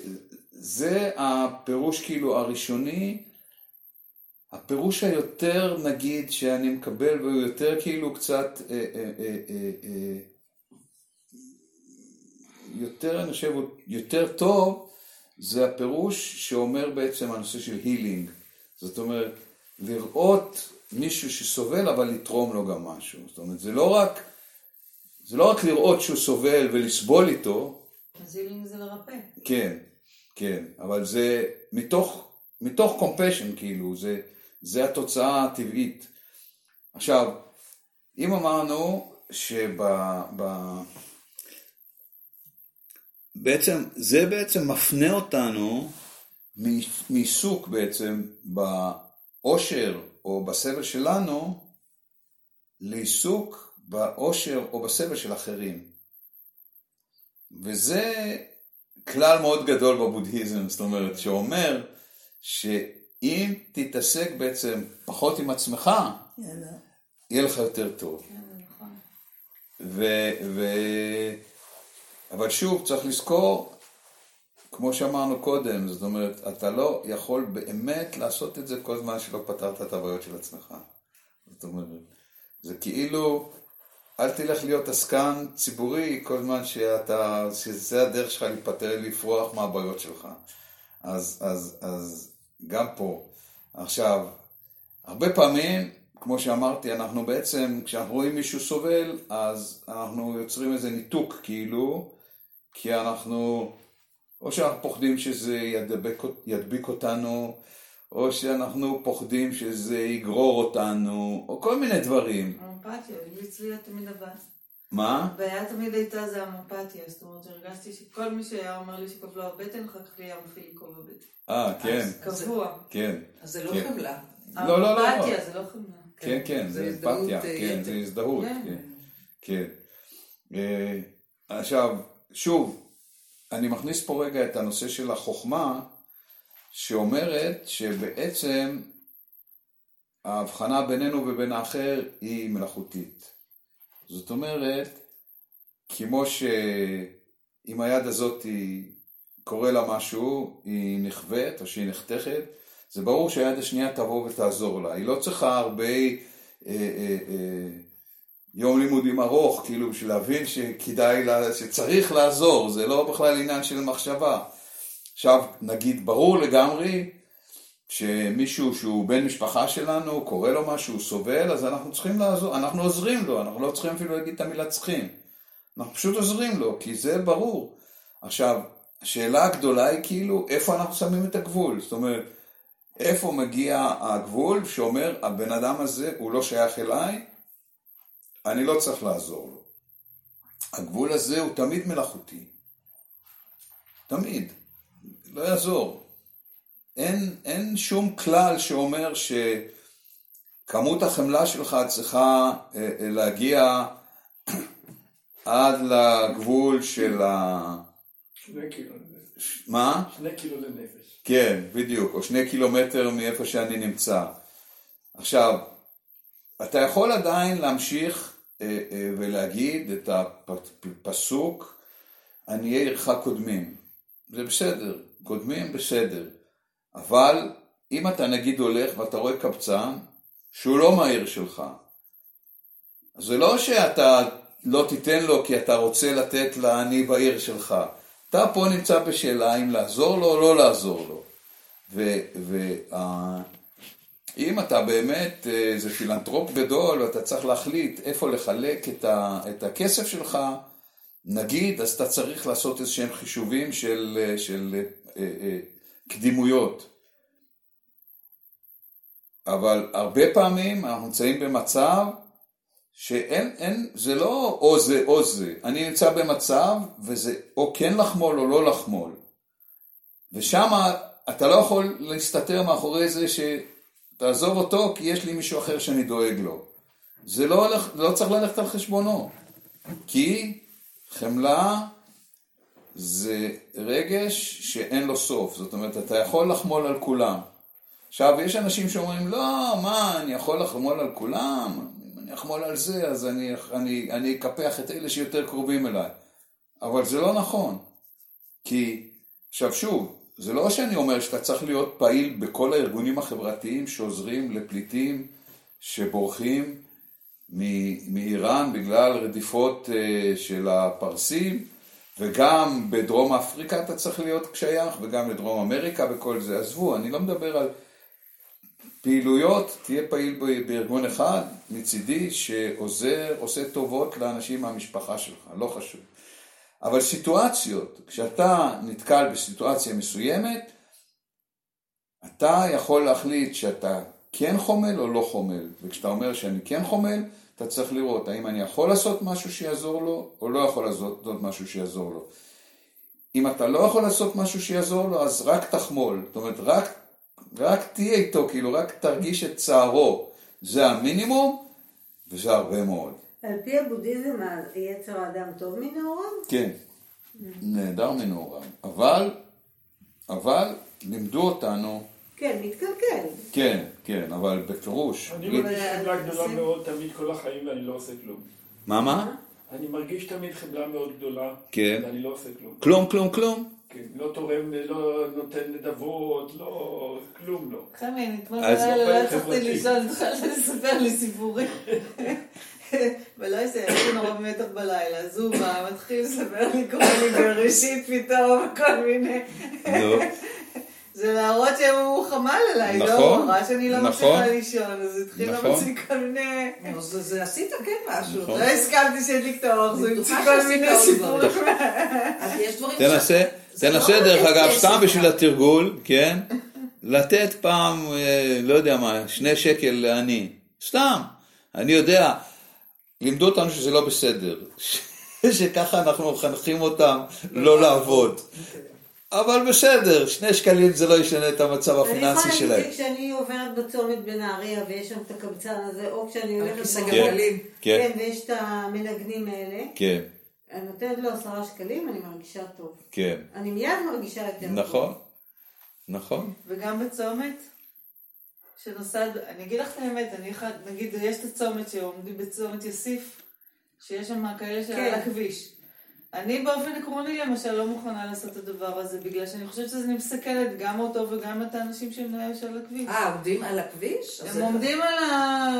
[SPEAKER 1] זה הפירוש כאילו הראשוני, הפירוש היותר נגיד שאני מקבל והוא יותר כאילו קצת, אה, אה, אה, אה, אה, יותר אני חושב, יותר טוב, זה הפירוש שאומר בעצם הנושא של הילינג. זאת אומרת, לראות מישהו שסובל אבל לתרום לו גם משהו. זאת אומרת, זה לא רק, זה לא רק לראות שהוא סובל ולסבול איתו,
[SPEAKER 5] אז הילינג זה לרפא.
[SPEAKER 1] כן, כן, אבל זה מתוך, מתוך compassion כאילו, זה, זה התוצאה הטבעית. עכשיו, אם אמרנו שב... ב, בעצם, זה בעצם מפנה אותנו מעיסוק בעצם באושר או בסבל שלנו, לעיסוק באושר או בסבל של אחרים. וזה כלל מאוד גדול בבודהיזם, זאת אומרת, שאומר שאם תתעסק בעצם פחות עם עצמך,
[SPEAKER 3] יאללה.
[SPEAKER 1] יהיה לך יותר טוב.
[SPEAKER 5] כן, זה נכון.
[SPEAKER 1] ו, ו... אבל שוב, צריך לזכור, כמו שאמרנו קודם, זאת אומרת, אתה לא יכול באמת לעשות את זה כל זמן שלא פתרת את הבעיות של עצמך. זאת אומרת, זה כאילו, אל תלך להיות עסקן ציבורי כל זמן שאתה, שזה הדרך שלך להיפטר, לפרוח מהבעיות שלך. אז, אז, אז גם פה. עכשיו, הרבה פעמים, כמו שאמרתי, אנחנו בעצם, כשאנחנו רואים מישהו סובל, אז אנחנו יוצרים איזה ניתוק, כאילו, כי אנחנו, או שאנחנו פוחדים שזה ידבק, ידביק אותנו, או שאנחנו פוחדים שזה יגרור אותנו, או כל מיני דברים.
[SPEAKER 5] אמפתיה, אצלי היה תמיד הבעיה.
[SPEAKER 1] מה?
[SPEAKER 5] הבעיה תמיד הייתה זה אמפתיה, זאת אומרת שהרגשתי שכל מי שהיה אומר לי שכואב לו הבטן, אחר כך היה מתחיל לכאוב הבטן.
[SPEAKER 1] אה, כן,
[SPEAKER 6] אז-
[SPEAKER 5] קבוע.
[SPEAKER 1] כן.
[SPEAKER 6] אז זה לא
[SPEAKER 1] כן.
[SPEAKER 6] חמלה.
[SPEAKER 1] לא, לא, לא.
[SPEAKER 5] אמפתיה זה לא חמלה.
[SPEAKER 1] כן, כן,
[SPEAKER 6] זה
[SPEAKER 1] זה
[SPEAKER 6] הזדהות,
[SPEAKER 1] אמפתיה,
[SPEAKER 6] אה,
[SPEAKER 1] כן. זה הזדהות,
[SPEAKER 5] כן.
[SPEAKER 1] כן. כן. אה, עכשיו, שוב, אני מכניס פה רגע את הנושא של החוכמה, שאומרת שבעצם ההבחנה בינינו ובין האחר היא מלאכותית. זאת אומרת, כמו שאם היד הזאת היא, קורה לה משהו, היא נכווית או שהיא נחתכת, זה ברור שהיד השנייה תבוא ותעזור לה. היא לא צריכה הרבה אה, אה, אה, יום לימודים ארוך, כאילו בשביל להבין שכדאי, לה, שצריך לעזור, זה לא בכלל עניין של מחשבה. עכשיו, נגיד, ברור לגמרי שמישהו שהוא בן משפחה שלנו, קורה לו משהו, סובל, אז אנחנו צריכים לעזור, אנחנו עוזרים לו, אנחנו לא צריכים אפילו להגיד את המילה צריכים. אנחנו פשוט עוזרים לו, כי זה ברור. עכשיו, השאלה הגדולה היא כאילו, איפה אנחנו שמים את הגבול? זאת אומרת, איפה מגיע הגבול שאומר, הבן אדם הזה הוא לא שייך אליי, אני לא צריך לעזור לו. הגבול הזה הוא תמיד מלאכותי. תמיד. לא יעזור. אין, אין שום כלל שאומר שכמות החמלה שלך צריכה אה, אה, להגיע עד לגבול של ה...
[SPEAKER 4] שני קילו לנפש.
[SPEAKER 1] מה?
[SPEAKER 4] שני קילו לנפש.
[SPEAKER 1] כן, בדיוק, או שני קילומטר מאיפה שאני נמצא. עכשיו, אתה יכול עדיין להמשיך אה, אה, ולהגיד את הפסוק, עניי עירך קודמים. זה בסדר, קודמים בסדר. אבל אם אתה נגיד הולך ואתה רואה קבצן שהוא לא מהעיר שלך, זה לא שאתה לא תיתן לו כי אתה רוצה לתת לעני בעיר שלך. אתה פה נמצא בשאלה אם לעזור לו או לא לעזור לו. ואם אתה באמת אה, איזה פילנטרופ גדול ואתה צריך להחליט איפה לחלק את, ה, את הכסף שלך, נגיד, אז אתה צריך לעשות איזה שהם חישובים של, אה, של אה, אה, קדימויות. אבל הרבה פעמים אנחנו נמצאים במצב שאין, אין, זה לא או זה או זה. אני נמצא במצב וזה או כן לחמול או לא לחמול. ושם אתה לא יכול להסתתר מאחורי זה תעזוב אותו כי יש לי מישהו אחר שאני דואג לו. זה לא, הולך, לא צריך ללכת על חשבונו. כי חמלה זה רגש שאין לו סוף. זאת אומרת, אתה יכול לחמול על כולם. עכשיו, יש אנשים שאומרים, לא, מה, אני יכול לחמול על כולם? אם אני אחמול על זה, אז אני, אני, אני אקפח את אלה שיותר קרובים אליי. אבל זה לא נכון. כי, עכשיו שוב, זה לא שאני אומר שאתה צריך להיות פעיל בכל הארגונים החברתיים שעוזרים לפליטים שבורחים מאיראן בגלל רדיפות אה, של הפרסים, וגם בדרום אפריקה אתה צריך להיות שייך, וגם לדרום אמריקה וכל זה. עזבו, אני לא מדבר על פעילויות, תהיה פעיל בארגון אחד מצידי שעוזר, עושה טובות לאנשים מהמשפחה שלך, לא חשוב. אבל סיטואציות, כשאתה נתקל בסיטואציה מסוימת, אתה יכול להחליט שאתה כן חומל או לא חומל, וכשאתה אומר שאני כן חומל, אתה צריך לראות האם אני יכול לעשות משהו שיעזור לו, או לא יכול לעשות משהו שיעזור לו. אם אתה לא יכול לעשות משהו שיעזור לו, אז רק תחמול. זאת אומרת, רק, רק תהיה איתו, כאילו, רק תרגיש את צערו. זה המינימום, וזה הרבה מאוד.
[SPEAKER 2] על פי הבודהיזם, יצר האדם טוב מנעוריו?
[SPEAKER 1] כן, נהדר מנעוריו. אבל, אבל, לימדו אותנו,
[SPEAKER 2] כן, מתקלקל.
[SPEAKER 1] כן, כן, אבל בפירוש.
[SPEAKER 4] אני מרגיש חמלה גדולה מאוד תמיד כל החיים ואני לא עושה כלום.
[SPEAKER 1] מה, מה?
[SPEAKER 4] אני מרגיש תמיד חמלה מאוד גדולה,
[SPEAKER 1] כן.
[SPEAKER 4] ואני לא עושה כלום.
[SPEAKER 1] כלום, כלום, כלום.
[SPEAKER 4] כן, לא תורם, לא נותן נדבות, לא... כלום לא.
[SPEAKER 5] חמי, אתמול
[SPEAKER 1] אז-
[SPEAKER 5] בלילה לא הצלחתי. לישון, התחלת לספר לי סיפורים. [laughs] ולא יצא, הייתי נורא במתח בלילה, אז הוא בא, מתחיל לספר לי כל מיני בראשית פתאום, כל מיני... זה להראות שהוא חמל עליי, לא?
[SPEAKER 1] נכון,
[SPEAKER 5] הוא ראה שאני לא
[SPEAKER 1] נכון.
[SPEAKER 5] מצליחה לישון, אז התחיל
[SPEAKER 1] נכון.
[SPEAKER 5] להמציא כל מיני...
[SPEAKER 6] זה זה עשית כן משהו.
[SPEAKER 1] נכון.
[SPEAKER 5] לא הסכמתי שידליק את האור, אז
[SPEAKER 6] אני
[SPEAKER 5] המציא כל מיני סיפורים.
[SPEAKER 6] אז.
[SPEAKER 1] תנסה,
[SPEAKER 6] זה
[SPEAKER 1] תנסה
[SPEAKER 6] לא
[SPEAKER 1] דרך אגב. סתם בשביל התרגול, כן? לתת פעם, אה, לא יודע מה, שני שקל לעני. סתם. אני יודע, לימדו אותנו שזה לא בסדר. [laughs] שככה אנחנו מחנכים אותם לא לעבוד. אבל בסדר, שני שקלים זה לא ישנה את המצב
[SPEAKER 2] אני
[SPEAKER 1] הפיננסי
[SPEAKER 2] יכולה
[SPEAKER 1] שלהם.
[SPEAKER 2] להגיד שכשאני עוברת בצומת בנהריה ויש שם את הקבצן הזה, או כשאני הולכת ברחוב,
[SPEAKER 6] גלגלים.
[SPEAKER 1] כן,
[SPEAKER 2] כן, ויש את המנגנים האלה,
[SPEAKER 1] כן,
[SPEAKER 2] אני נותנת לו עשרה שקלים, אני מרגישה טוב.
[SPEAKER 1] כן.
[SPEAKER 2] אני מיד מרגישה יותר טוב.
[SPEAKER 1] נכון, נכון.
[SPEAKER 5] וגם בצומת, שנוסד, אני אגיד לך את האמת, אני אחד, נגיד, יש את הצומת שעומדים בצומת יוסיף, שיש שם כאלה שעל
[SPEAKER 2] כן.
[SPEAKER 5] הכביש. אני באופן עקרוני למשל לא מוכנה לעשות את הדבר הזה, בגלל שאני חושבת שזה אני מסכנת גם אותו וגם את האנשים שהם שעל הכביש.
[SPEAKER 6] אה, עומדים על הכביש?
[SPEAKER 5] הם עומדים על ה...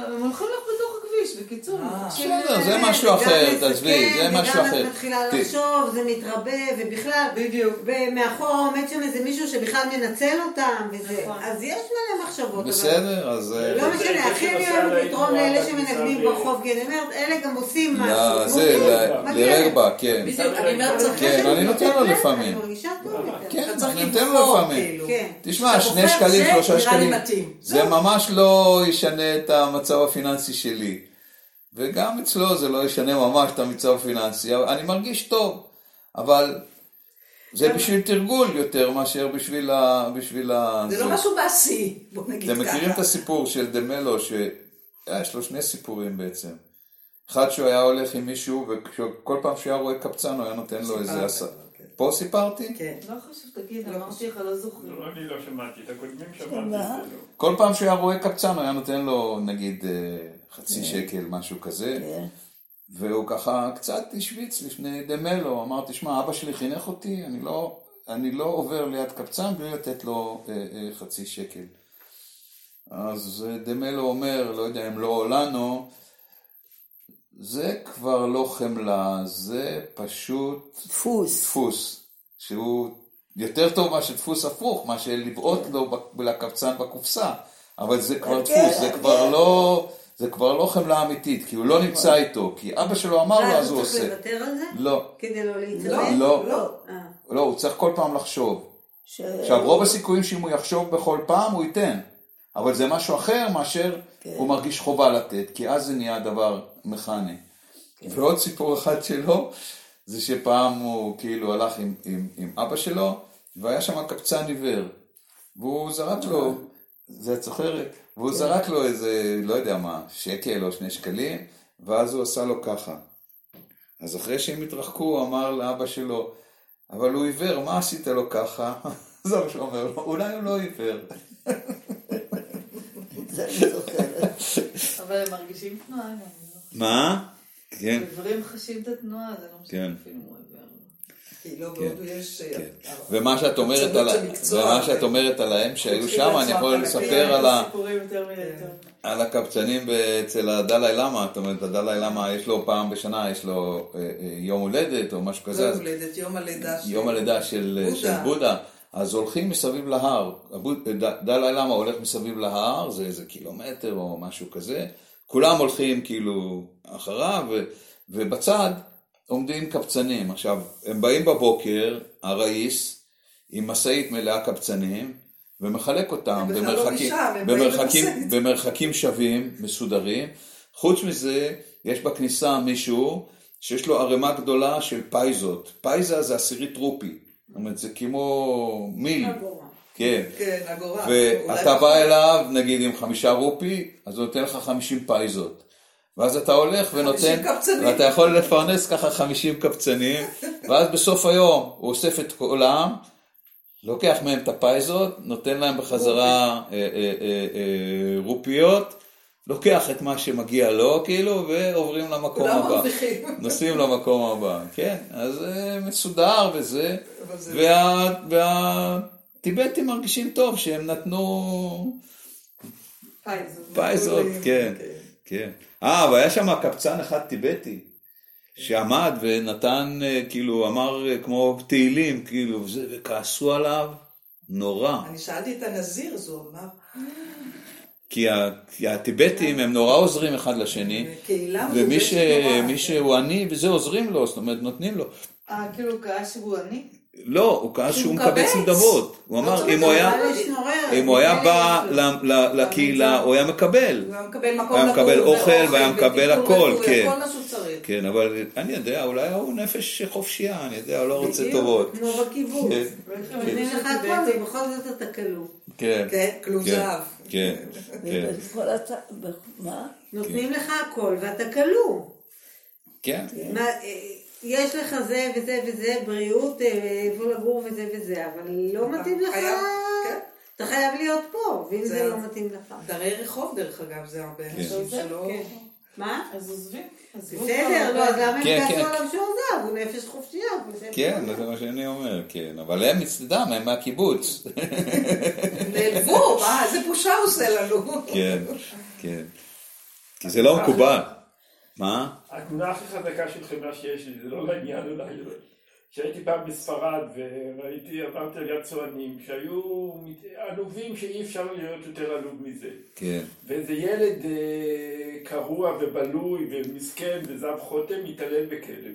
[SPEAKER 5] הם הולכים לך בתוך הכביש, בקיצור.
[SPEAKER 6] אה.
[SPEAKER 1] בסדר, זה משהו אחר, תעזבי, זה משהו אחר.
[SPEAKER 2] וגם את מתחילה לחשוב, זה מתרבה, ובכלל,
[SPEAKER 5] בדיוק.
[SPEAKER 2] ומאחור עומד שם איזה מישהו שבכלל מנצל אותם, וזה,
[SPEAKER 5] נכון.
[SPEAKER 2] אז יש מלא מחשבות.
[SPEAKER 1] בסדר, אז... אה,
[SPEAKER 2] לא
[SPEAKER 4] זה-
[SPEAKER 2] משנה, הכי אני אוהבת לתרום לאלה שמנגנים ברחוב, כי אני אומרת, אלה גם עושים משהו.
[SPEAKER 1] ל-
[SPEAKER 2] כמו
[SPEAKER 1] זה,
[SPEAKER 2] כן,
[SPEAKER 1] ל-
[SPEAKER 2] מגיע להם.
[SPEAKER 1] לרגבה, כן.
[SPEAKER 6] בדיוק, אני אומרת, צריך...
[SPEAKER 1] כן, אני נותן לו לפעמים. כן, אני נותן לו לפעמים.
[SPEAKER 6] כאילו.
[SPEAKER 2] כן.
[SPEAKER 1] תשמע, שני שקלים, שלושה שקלים. זה ממש לא ישנה את המצב הפיננסי שלי. וגם אצלו זה לא ישנה ממש את המצב הפיננסי, אני מרגיש טוב, אבל זה בשביל תרגול יותר מאשר בשביל ה... בשביל ה...
[SPEAKER 6] זה לא משהו מעשי, בוא נגיד
[SPEAKER 1] אתם
[SPEAKER 6] ככה.
[SPEAKER 1] מכירים את הסיפור של דמלו, שיש לו שני סיפורים בעצם. אחד שהוא היה הולך עם מישהו, וכל פעם שהוא היה רואה קבצן הוא היה נותן לו איזה
[SPEAKER 6] סיפרת,
[SPEAKER 1] עשר.
[SPEAKER 6] כן.
[SPEAKER 1] פה סיפרתי?
[SPEAKER 6] כן.
[SPEAKER 5] לא חשוב, תגיד, אמרתי לך, לא זוכרים.
[SPEAKER 4] לא, אני לא שמעתי, את הקודמים שמעתי,
[SPEAKER 3] מה?
[SPEAKER 4] זה לא.
[SPEAKER 1] כל פעם שהוא היה רואה קבצן הוא היה נותן לו נגיד אה, חצי שקל, משהו כזה.
[SPEAKER 3] כן.
[SPEAKER 1] והוא ככה קצת השוויץ לפני דמלו, אמר, תשמע, אבא שלי חינך אותי, אני לא, אני לא עובר ליד קבצן בלי לתת לו אה, אה, חצי שקל. אז אה, דמלו אומר, לא יודע אם לא אולנו, זה כבר לא חמלה, זה פשוט
[SPEAKER 3] דפוס.
[SPEAKER 1] דפוס, שהוא יותר טוב מאשר דפוס הפוך, מאשר לבעוט לו לקבצן בקופסה, אבל זה כבר
[SPEAKER 3] כן,
[SPEAKER 1] דפוס, זה
[SPEAKER 3] כן.
[SPEAKER 1] כבר לא, זה כבר לא חמלה אמיתית, כי הוא לא נמצא איתו, כי אבא שלו אמר לו אז
[SPEAKER 2] ואז
[SPEAKER 1] הוא
[SPEAKER 2] הוא צריך
[SPEAKER 1] עושה.
[SPEAKER 2] לוותר על זה?
[SPEAKER 1] לא,
[SPEAKER 2] כדי לא
[SPEAKER 6] לא,
[SPEAKER 2] להתאבד?
[SPEAKER 1] לא.
[SPEAKER 6] לא.
[SPEAKER 2] אה.
[SPEAKER 1] לא, הוא צריך כל פעם לחשוב. עכשיו, רוב הסיכויים שאם הוא יחשוב בכל פעם, הוא ייתן. אבל זה משהו אחר מאשר
[SPEAKER 3] כן.
[SPEAKER 1] הוא מרגיש חובה לתת, כי אז זה נהיה דבר מכני.
[SPEAKER 3] כן.
[SPEAKER 1] ועוד סיפור אחד שלו, זה שפעם הוא כאילו הלך עם, עם, עם אבא שלו, והיה שם קבצן עיוור. והוא זרק לו, זה את זוכרת? והוא זרק לו איזה, לא יודע מה, שקל או שני שקלים, ואז הוא עשה לו ככה. אז אחרי שהם התרחקו, הוא אמר לאבא שלו, אבל הוא עיוור, מה עשית לו ככה? זה מה שהוא אומר לו, אולי הוא לא עיוור.
[SPEAKER 5] אבל הם מרגישים תנועה. לא?
[SPEAKER 1] מה? כן,
[SPEAKER 5] עיוורים חשים את התנועה, זה לא משנה
[SPEAKER 1] כן.
[SPEAKER 5] אפילו הוא
[SPEAKER 6] לא יש... אה,
[SPEAKER 1] כן.
[SPEAKER 6] אה,
[SPEAKER 1] ומה שאת אומרת על, ומה שאת
[SPEAKER 6] כן.
[SPEAKER 1] אומרת על ההם שהיו שם, אני יכול לספר על ה... על הקבצנים אצל הדלאי למה, זאת אומרת, הדלאי למה יש לו פעם בשנה, יש לו אה, אה, יום הולדת או משהו כזה, אז
[SPEAKER 6] הולדת, יום הלידה של...
[SPEAKER 1] יום הלידה של
[SPEAKER 6] בודה.
[SPEAKER 1] אז הולכים מסביב להר, דלאי למה הולך מסביב להר, זה איזה קילומטר או משהו כזה, כולם הולכים כאילו אחריו, ו- ובצד עומדים קבצנים. עכשיו, הם באים בבוקר, הראיס, עם משאית מלאה קבצנים, ומחלק אותם
[SPEAKER 6] בכלל לא
[SPEAKER 1] במרחקים, במרחקים. במרחקים שווים, מסודרים. חוץ מזה, יש בכניסה מישהו שיש לו ערימה גדולה של פייזות. פייזה זה עשירית רופי. זאת אומרת, זה כמו מיל. כן.
[SPEAKER 6] כן, אגורה.
[SPEAKER 1] ואתה בא אליו, נגיד עם חמישה רופי, אז הוא נותן לך חמישים פייזות. ואז אתה הולך ונותן. ואתה יכול לפרנס ככה חמישים קבצנים, ואז בסוף היום הוא אוסף את כולם, לוקח מהם את הפייזות, נותן להם בחזרה אה, אה, אה, אה, רופיות, לוקח את מה שמגיע לו, כאילו, ועוברים למקום הבא. נוסעים למקום הבא, כן, אז אה, מסודר וזה,
[SPEAKER 6] אבל זה-
[SPEAKER 1] וה- והטיבטים מרגישים טוב שהם נתנו
[SPEAKER 5] פייזות.
[SPEAKER 1] כן, כן. אה, והיה שם קבצן אחד טיבטי, שעמד ונתן, אה, כאילו, אמר אה, כמו תהילים, כאילו, וזה, וכעסו עליו נורא.
[SPEAKER 6] אני שאלתי את הנזיר, הוא אמר,
[SPEAKER 1] כי ה- כי הטיבטים הם נורא עוזרים אחד לשני, ומי ש-
[SPEAKER 6] נורא,
[SPEAKER 1] מי
[SPEAKER 6] כן.
[SPEAKER 1] שהוא עני וזה עוזרים לו, זאת אומרת נותנים לו.
[SPEAKER 5] אה, כאילו הוא כעס שהוא עני?
[SPEAKER 1] לא, הוא כעס שהוא
[SPEAKER 6] מקבץ.
[SPEAKER 1] נדבות. הוא אמר,
[SPEAKER 6] לא
[SPEAKER 1] אם הוא היה...
[SPEAKER 2] אבל יש נורא-
[SPEAKER 1] אם הוא היה בא ל- ל- לקהילה, הוא היה מקבל.
[SPEAKER 6] הוא היה מקבל מקום
[SPEAKER 1] היה מקבל
[SPEAKER 6] לגור,
[SPEAKER 1] אוכל והיה מקבל הכל, כן. כן, אבל אני יודע, אולי הוא נפש חופשייה, אני יודע, הוא לא רוצה טובות.
[SPEAKER 2] כמו בקיבוץ.
[SPEAKER 1] כן.
[SPEAKER 2] לך הכל ובכל זאת אתה כלוא.
[SPEAKER 1] כן,
[SPEAKER 6] כן, כלוב
[SPEAKER 1] כן,
[SPEAKER 6] זהב.
[SPEAKER 1] כן, כן.
[SPEAKER 3] מה?
[SPEAKER 2] נותנים לך הכל ואתה כלוא.
[SPEAKER 1] כן.
[SPEAKER 2] אה, יש לך זה וזה וזה, בריאות, איפה לגור וזה וזה, אבל לא מתאים לך,
[SPEAKER 6] כן.
[SPEAKER 2] אתה חייב להיות פה, ואם
[SPEAKER 6] זה-
[SPEAKER 2] זה לא מתאים לך.
[SPEAKER 6] דרי רחוב, דרך אגב, זה הרבה אנשים שלא...
[SPEAKER 2] כן. מה?
[SPEAKER 5] אז עוזבים.
[SPEAKER 2] בסדר, לא, אז. למה הם
[SPEAKER 1] כן,
[SPEAKER 2] כעסו
[SPEAKER 1] כן.
[SPEAKER 2] עליו שהוא עזב? הוא נפש חופשייה.
[SPEAKER 1] כן, זה מה שאני אומר, כן. אבל הם מצדם, הם מהקיבוץ.
[SPEAKER 6] נעלבו, מה, איזה בושה הוא עושה לנו.
[SPEAKER 1] כן, כן. כי זה לא מקובל. מה?
[SPEAKER 4] התמונה הכי חזקה של חמלה שיש לי, זה לא לעניין אולי, אבל כשהייתי פעם בספרד וראיתי, עברתי על יד צוענים שהיו עלובים שאי אפשר להיות יותר עלוב מזה.
[SPEAKER 1] כן.
[SPEAKER 4] ואיזה ילד אה, קרוע ובלוי ומסכן וזב חוטם מתעלל בכלב.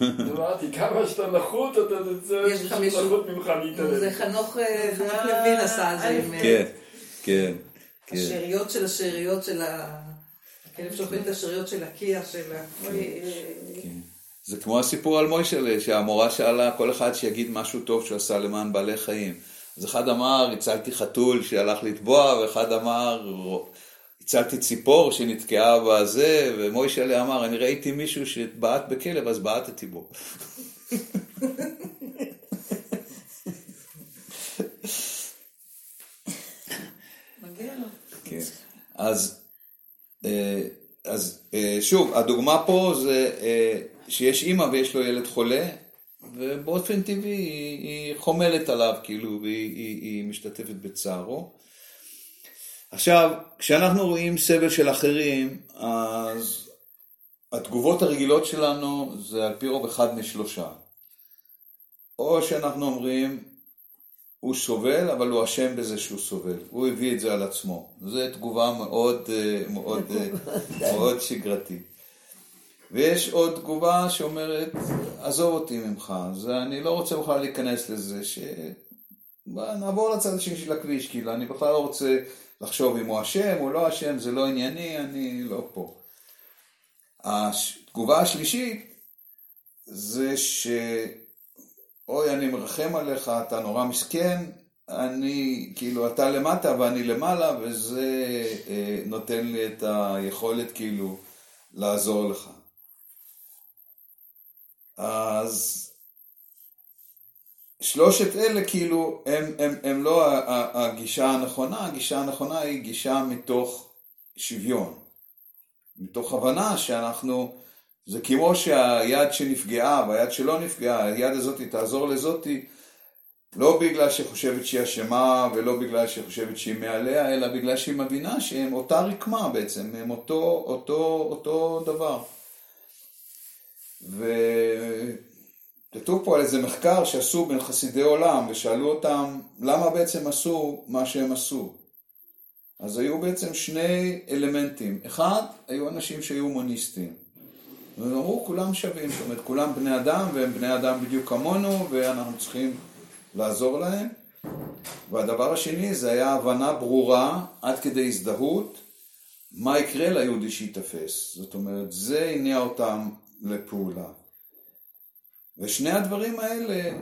[SPEAKER 4] [laughs] אמרתי, כמה שאתה נחות, אתה מישהו- נחות ממך להתעלל.
[SPEAKER 6] זה חנוך אה, חנוך לוין עשה את זה אה,
[SPEAKER 1] כן, כן, כן.
[SPEAKER 6] השאריות של השאריות של ה... הכלב שאוכלים את השאריות של הקיה של ה...
[SPEAKER 1] זה כמו הסיפור על מוישלה, שהמורה שאלה כל אחד שיגיד משהו טוב שהוא עשה למען בעלי חיים. אז אחד אמר, הצלתי חתול שהלך לטבוע, ואחד אמר, הצלתי ציפור שנתקעה בזה, ומוישלה אמר, אני ראיתי מישהו שבעט בכלב, אז בעטתי בו. כן. אז, אה, אז אה, שוב, הדוגמה פה זה אה, שיש אימא ויש לו ילד חולה, ובאופן טבעי היא, היא חומלת עליו, כאילו, והיא היא, היא משתתפת בצערו. עכשיו, כשאנחנו רואים סבל של אחרים, אז התגובות הרגילות שלנו זה על פי רוב אחד משלושה. או שאנחנו אומרים, הוא סובל, אבל הוא אשם בזה שהוא סובל. הוא הביא את זה על עצמו. זו תגובה מאוד, אה, מאוד, אה, מאוד שגרתית. ויש עוד תגובה שאומרת, עזוב אותי ממך, זה, אני לא רוצה בכלל להיכנס לזה, ש... נעבור לצד השני של הכביש, כאילו, אני בכלל לא רוצה לחשוב אם הוא אשם או לא אשם, זה לא ענייני, אני לא פה. התגובה השלישית זה ש... אוי, אני מרחם עליך, אתה נורא מסכן, אני, כאילו, אתה למטה ואני למעלה, וזה אה, נותן לי את היכולת, כאילו, לעזור לך. אז שלושת אלה, כאילו, הם, הם, הם לא הגישה הנכונה, הגישה הנכונה היא גישה מתוך שוויון. מתוך הבנה שאנחנו, זה כמו שהיד שנפגעה והיד שלא נפגעה, היד הזאת תעזור לזאתי, לא בגלל שחושבת שהיא אשמה ולא בגלל שחושבת שהיא מעליה, אלא בגלל שהיא מבינה שהם אותה רקמה בעצם, הם אותו, אותו, אותו דבר. וכתוב פה על איזה מחקר שעשו בין חסידי עולם ושאלו אותם למה בעצם עשו מה שהם עשו. אז היו בעצם שני אלמנטים. אחד, היו אנשים שהיו מוניסטים. והם אמרו, כולם שווים, זאת אומרת, כולם בני אדם, והם בני אדם בדיוק כמונו, ואנחנו צריכים לעזור להם. והדבר השני, זה היה הבנה ברורה, עד כדי הזדהות, מה יקרה ליהודי שייתפס. זאת אומרת, זה הניע אותם לפעולה. ושני הדברים האלה,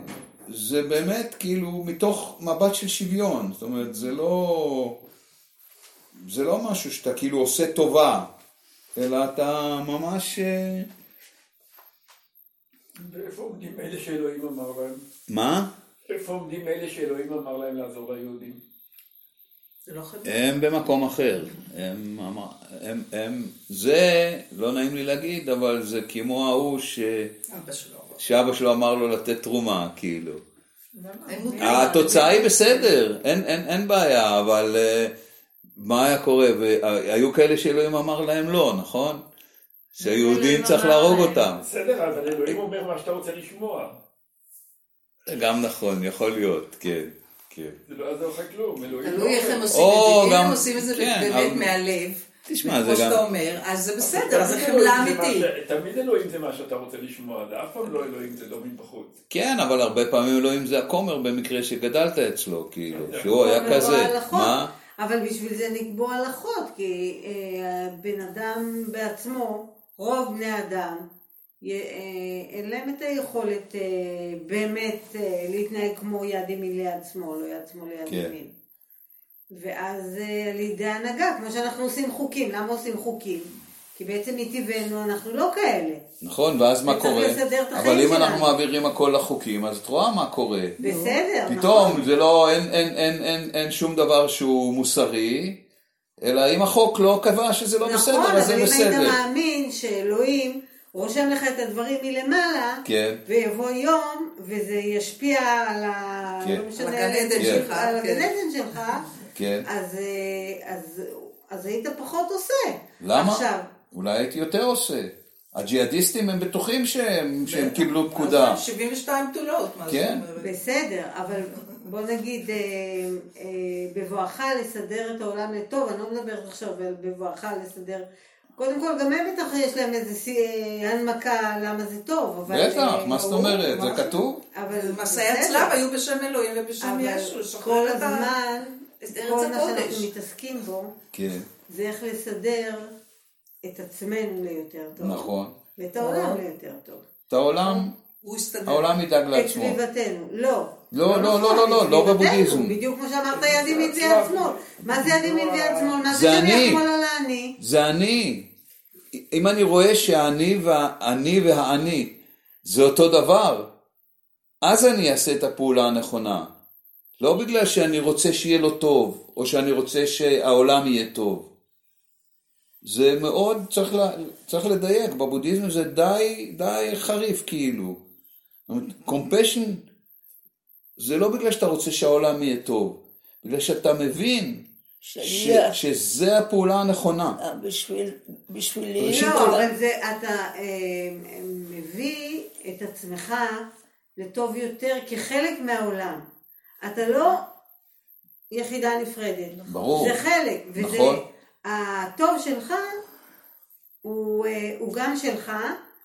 [SPEAKER 1] זה באמת כאילו מתוך מבט של שוויון. זאת אומרת, זה לא... זה לא משהו שאתה כאילו עושה טובה, אלא אתה ממש... אה,
[SPEAKER 4] ואיפה עומדים אלה שאלוהים אמר להם?
[SPEAKER 1] מה?
[SPEAKER 4] איפה עומדים אלה שאלוהים אמר להם לעזור ליהודים?
[SPEAKER 6] לא
[SPEAKER 1] הם במקום אחר. הם, הם, הם, זה, לא נעים לי להגיד, אבל זה כמו ההוא ש... שאבא שלו אמר לו לתת תרומה, כאילו. התוצאה היא בסדר, אין, אין, אין בעיה, אבל... Uh, מה היה קורה? והיו כאלה שאלוהים אמר להם לא, נכון? שהיהודים צריך להרוג אותם.
[SPEAKER 4] בסדר, אבל אלוהים אומר מה שאתה רוצה לשמוע.
[SPEAKER 1] גם נכון, יכול להיות, כן. כן.
[SPEAKER 4] זה לא יעזור לך כלום, אלוהים
[SPEAKER 6] תלוי איך הם עושים את זה, אם הם עושים את זה כן, באמת מהלב.
[SPEAKER 1] תשמע, זה גם...
[SPEAKER 6] כמו שאתה אומר, אז זה בסדר, זה חמלה אמיתית.
[SPEAKER 4] תמיד אלוהים זה מה שאתה רוצה לשמוע, זה אף פעם לא אלוהים זה לא מבחוץ.
[SPEAKER 1] כן, אבל הרבה פעמים אלוהים זה הכומר במקרה שגדלת אצלו, כאילו, שהוא היה כזה. מה?
[SPEAKER 2] אבל בשביל זה נקבעו הלכות, כי אה, בן אדם בעצמו, רוב בני אדם, אין להם את היכולת אה, באמת אה, להתנהג כמו יד ימין ליד שמאל, או יד שמאל ליד כן. ימין. ואז אה, על ידי הנהגה, כמו שאנחנו עושים חוקים, למה עושים חוקים? כי בעצם מטבענו אנחנו לא כאלה.
[SPEAKER 1] נכון, ואז מה קורה? אבל אם אנחנו מעבירים הכל לחוקים, אז את רואה מה קורה.
[SPEAKER 2] בסדר,
[SPEAKER 1] נכון. פתאום זה לא, אין, אין, אין, אין, אין שום דבר שהוא מוסרי, אלא אם החוק לא קבע שזה לא בסדר, אז זה בסדר.
[SPEAKER 2] נכון, אבל אם היית מאמין שאלוהים רושם לך את הדברים מלמעלה,
[SPEAKER 1] כן.
[SPEAKER 2] ויבוא יום, וזה ישפיע על ה...
[SPEAKER 6] כן. לא על הגן עדן שלך.
[SPEAKER 2] על הגן כן. עדן שלך,
[SPEAKER 1] כן.
[SPEAKER 2] אז, אה, אז, אז היית פחות עושה.
[SPEAKER 1] למה? עכשיו, אולי הייתי יותר עושה. הג'יהאדיסטים הם בטוחים שהם, שהם קיבלו פקודה.
[SPEAKER 6] 72 בתולות, מה
[SPEAKER 1] כן.
[SPEAKER 2] בסדר, אבל בוא נגיד, אה, אה, בבואך לסדר את העולם לטוב, אני לא מדברת עכשיו על בבואך לסדר... קודם כל, גם הם בטח יש להם איזה אה, הנמקה למה זה טוב,
[SPEAKER 1] אבל... בטח, מה זאת אומרת? זה כתוב?
[SPEAKER 2] אבל...
[SPEAKER 6] מסעי הצלב היו בשם אלוהים ובשם ישו.
[SPEAKER 2] כל הזמן, כל מה שאנחנו מתעסקים בו,
[SPEAKER 1] כן.
[SPEAKER 2] זה איך לסדר את עצמנו ליותר טוב.
[SPEAKER 1] נכון.
[SPEAKER 2] ואת העולם ליותר טוב.
[SPEAKER 1] את העולם, העולם ידאג לעצמו.
[SPEAKER 2] את סביבתנו, לא.
[SPEAKER 1] לא, לא, לא, לא, לא, לא בבודהיזם.
[SPEAKER 2] בדיוק כמו שאמרת יד ימין ויד שמאל. מה זה יד ימין ויד שמאל? מה זה שאני שמאל על האני?
[SPEAKER 1] זה אני. אם אני רואה שהאני והאני והאני זה אותו דבר, אז אני אעשה את הפעולה הנכונה. לא בגלל שאני רוצה שיהיה לו טוב, או שאני רוצה שהעולם יהיה טוב. זה מאוד, צריך, לה, צריך לדייק, בבודהיזם זה די, די חריף כאילו. קומפשן זה לא בגלל שאתה רוצה שהעולם יהיה טוב, בגלל שאתה מבין ש, שזה הפעולה הנכונה.
[SPEAKER 3] אה, בשביל,
[SPEAKER 2] בשבילי... לא, אבל זה, אתה אה, מביא את עצמך לטוב יותר כחלק מהעולם. אתה לא יחידה נפרדת.
[SPEAKER 1] ברור.
[SPEAKER 2] זה חלק. וזה, נכון. הטוב שלך הוא, אה, הוא גם שלך,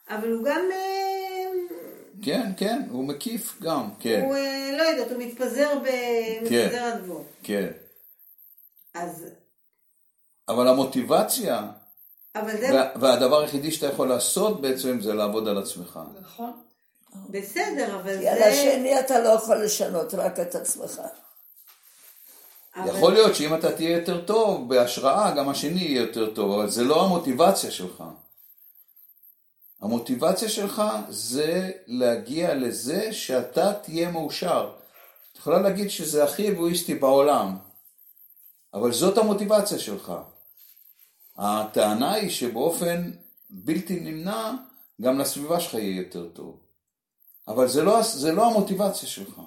[SPEAKER 2] אבל הוא גם... אה,
[SPEAKER 1] כן, כן, הוא מקיף גם, כן.
[SPEAKER 2] הוא, לא יודעת, הוא מתפזר במתפזר כן, אדוות.
[SPEAKER 1] כן.
[SPEAKER 2] אז...
[SPEAKER 1] אבל המוטיבציה,
[SPEAKER 2] אבל זה...
[SPEAKER 1] והדבר היחידי שאתה יכול לעשות בעצם זה לעבוד על עצמך.
[SPEAKER 2] נכון. בסדר, אבל זה...
[SPEAKER 3] כי על השני אתה לא יכול לשנות, רק את עצמך.
[SPEAKER 2] אבל-
[SPEAKER 1] יכול להיות שאם אתה תהיה יותר טוב בהשראה, גם השני יהיה יותר טוב, אבל זה לא המוטיבציה שלך. המוטיבציה שלך זה להגיע לזה שאתה תהיה מאושר. את יכולה להגיד שזה הכי אגואיסטי בעולם, אבל זאת המוטיבציה שלך. הטענה היא שבאופן בלתי נמנע, גם לסביבה שלך יהיה יותר טוב. אבל זה לא, זה לא המוטיבציה שלך.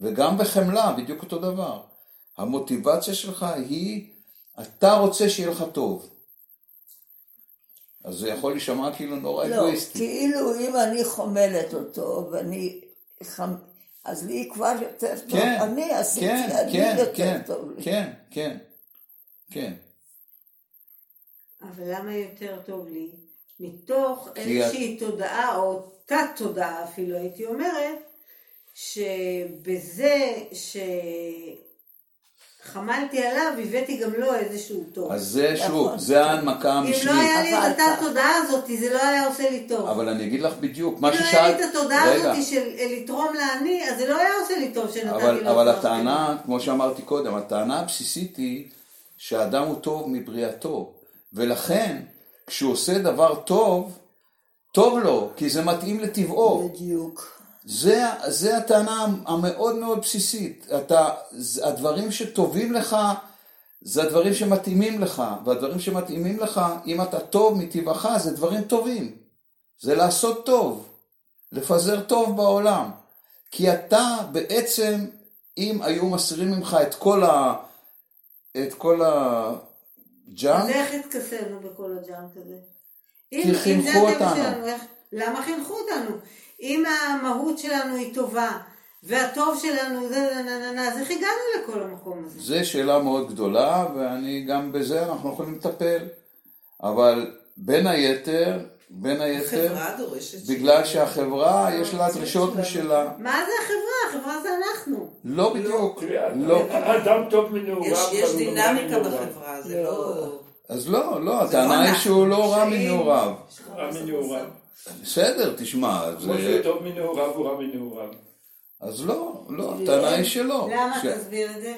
[SPEAKER 1] וגם בחמלה, בדיוק אותו דבר. המוטיבציה שלך היא, אתה רוצה שיהיה לך טוב. אז זה יכול להישמע כאילו נורא
[SPEAKER 3] לא,
[SPEAKER 1] אגואיסטי.
[SPEAKER 3] כאילו אם אני חומלת אותו ואני... חמ... אז לי כבר יותר טוב,
[SPEAKER 1] כן,
[SPEAKER 3] אני עשיתי,
[SPEAKER 1] כן,
[SPEAKER 3] אני
[SPEAKER 1] כן,
[SPEAKER 3] יותר
[SPEAKER 1] כן,
[SPEAKER 3] טוב לי.
[SPEAKER 1] כן, כן, כן.
[SPEAKER 2] אבל למה יותר טוב לי? מתוך איזושהי תודעה, או תת-תודעה אפילו, הייתי אומרת, שבזה שחמלתי עליו, הבאתי גם לו איזשהו טוב.
[SPEAKER 1] אז זה שוב,
[SPEAKER 3] נכון.
[SPEAKER 1] זה ההנמקה
[SPEAKER 2] אם לא
[SPEAKER 1] המשנית.
[SPEAKER 2] היה לי
[SPEAKER 3] אבל
[SPEAKER 2] את התת-תודעה הזאת, זה לא היה עושה לי טוב.
[SPEAKER 1] אבל אני אגיד לך בדיוק,
[SPEAKER 2] אם
[SPEAKER 1] מה
[SPEAKER 2] לא היה
[SPEAKER 1] ששאלת,
[SPEAKER 2] לי את התודעה הזאת של לתרום לעני, אז זה לא היה עושה לי טוב שנתתי
[SPEAKER 1] אבל,
[SPEAKER 2] לו
[SPEAKER 1] אבל
[SPEAKER 2] כבר
[SPEAKER 1] הטענה, כמו שאמרתי קודם, הטענה הבסיסית היא שהאדם הוא טוב מבריאתו, ולכן כשהוא עושה דבר טוב, טוב לו, כי זה מתאים לטבעו.
[SPEAKER 3] בדיוק.
[SPEAKER 1] זה, זה הטענה המאוד מאוד בסיסית. אתה, הדברים שטובים לך, זה הדברים שמתאימים לך, והדברים שמתאימים לך, אם אתה טוב מטבעך, זה דברים טובים. זה לעשות טוב, לפזר טוב בעולם. כי אתה בעצם, אם היו מסירים ממך את כל ה... את כל הג'אנק,
[SPEAKER 2] אז איך התכסינו בכל הג'אנק הזה?
[SPEAKER 1] כי חינכו אותנו.
[SPEAKER 2] למה חינכו אותנו? אם המהות שלנו היא טובה, והטוב שלנו זה נה נה נה נה, אז איך הגענו לכל המקום הזה?
[SPEAKER 1] זו שאלה מאוד גדולה, ואני גם בזה אנחנו יכולים לטפל. אבל בין היתר, בין היתר, בגלל שהחברה יש לה דרישות משלה.
[SPEAKER 2] מה זה החברה? החברה זה אנחנו.
[SPEAKER 1] לא בדיוק,
[SPEAKER 4] תראה,
[SPEAKER 1] לא.
[SPEAKER 4] אדם טוב מנעוריו.
[SPEAKER 6] יש דינמיקה. בחברה, זה לא...
[SPEAKER 1] אז לא, לא,
[SPEAKER 6] זה
[SPEAKER 1] הטענה היא שהוא לא רע. מנעוריו.
[SPEAKER 4] רע מנעוריו.
[SPEAKER 1] בסדר, תשמע,
[SPEAKER 4] כמו שהוא
[SPEAKER 1] זה...
[SPEAKER 4] טוב מנעוריו, הוא רע מנעוריו.
[SPEAKER 1] אז לא, לא, הטענה היא שלא.
[SPEAKER 2] למה?
[SPEAKER 1] ש-
[SPEAKER 2] תסביר את זה.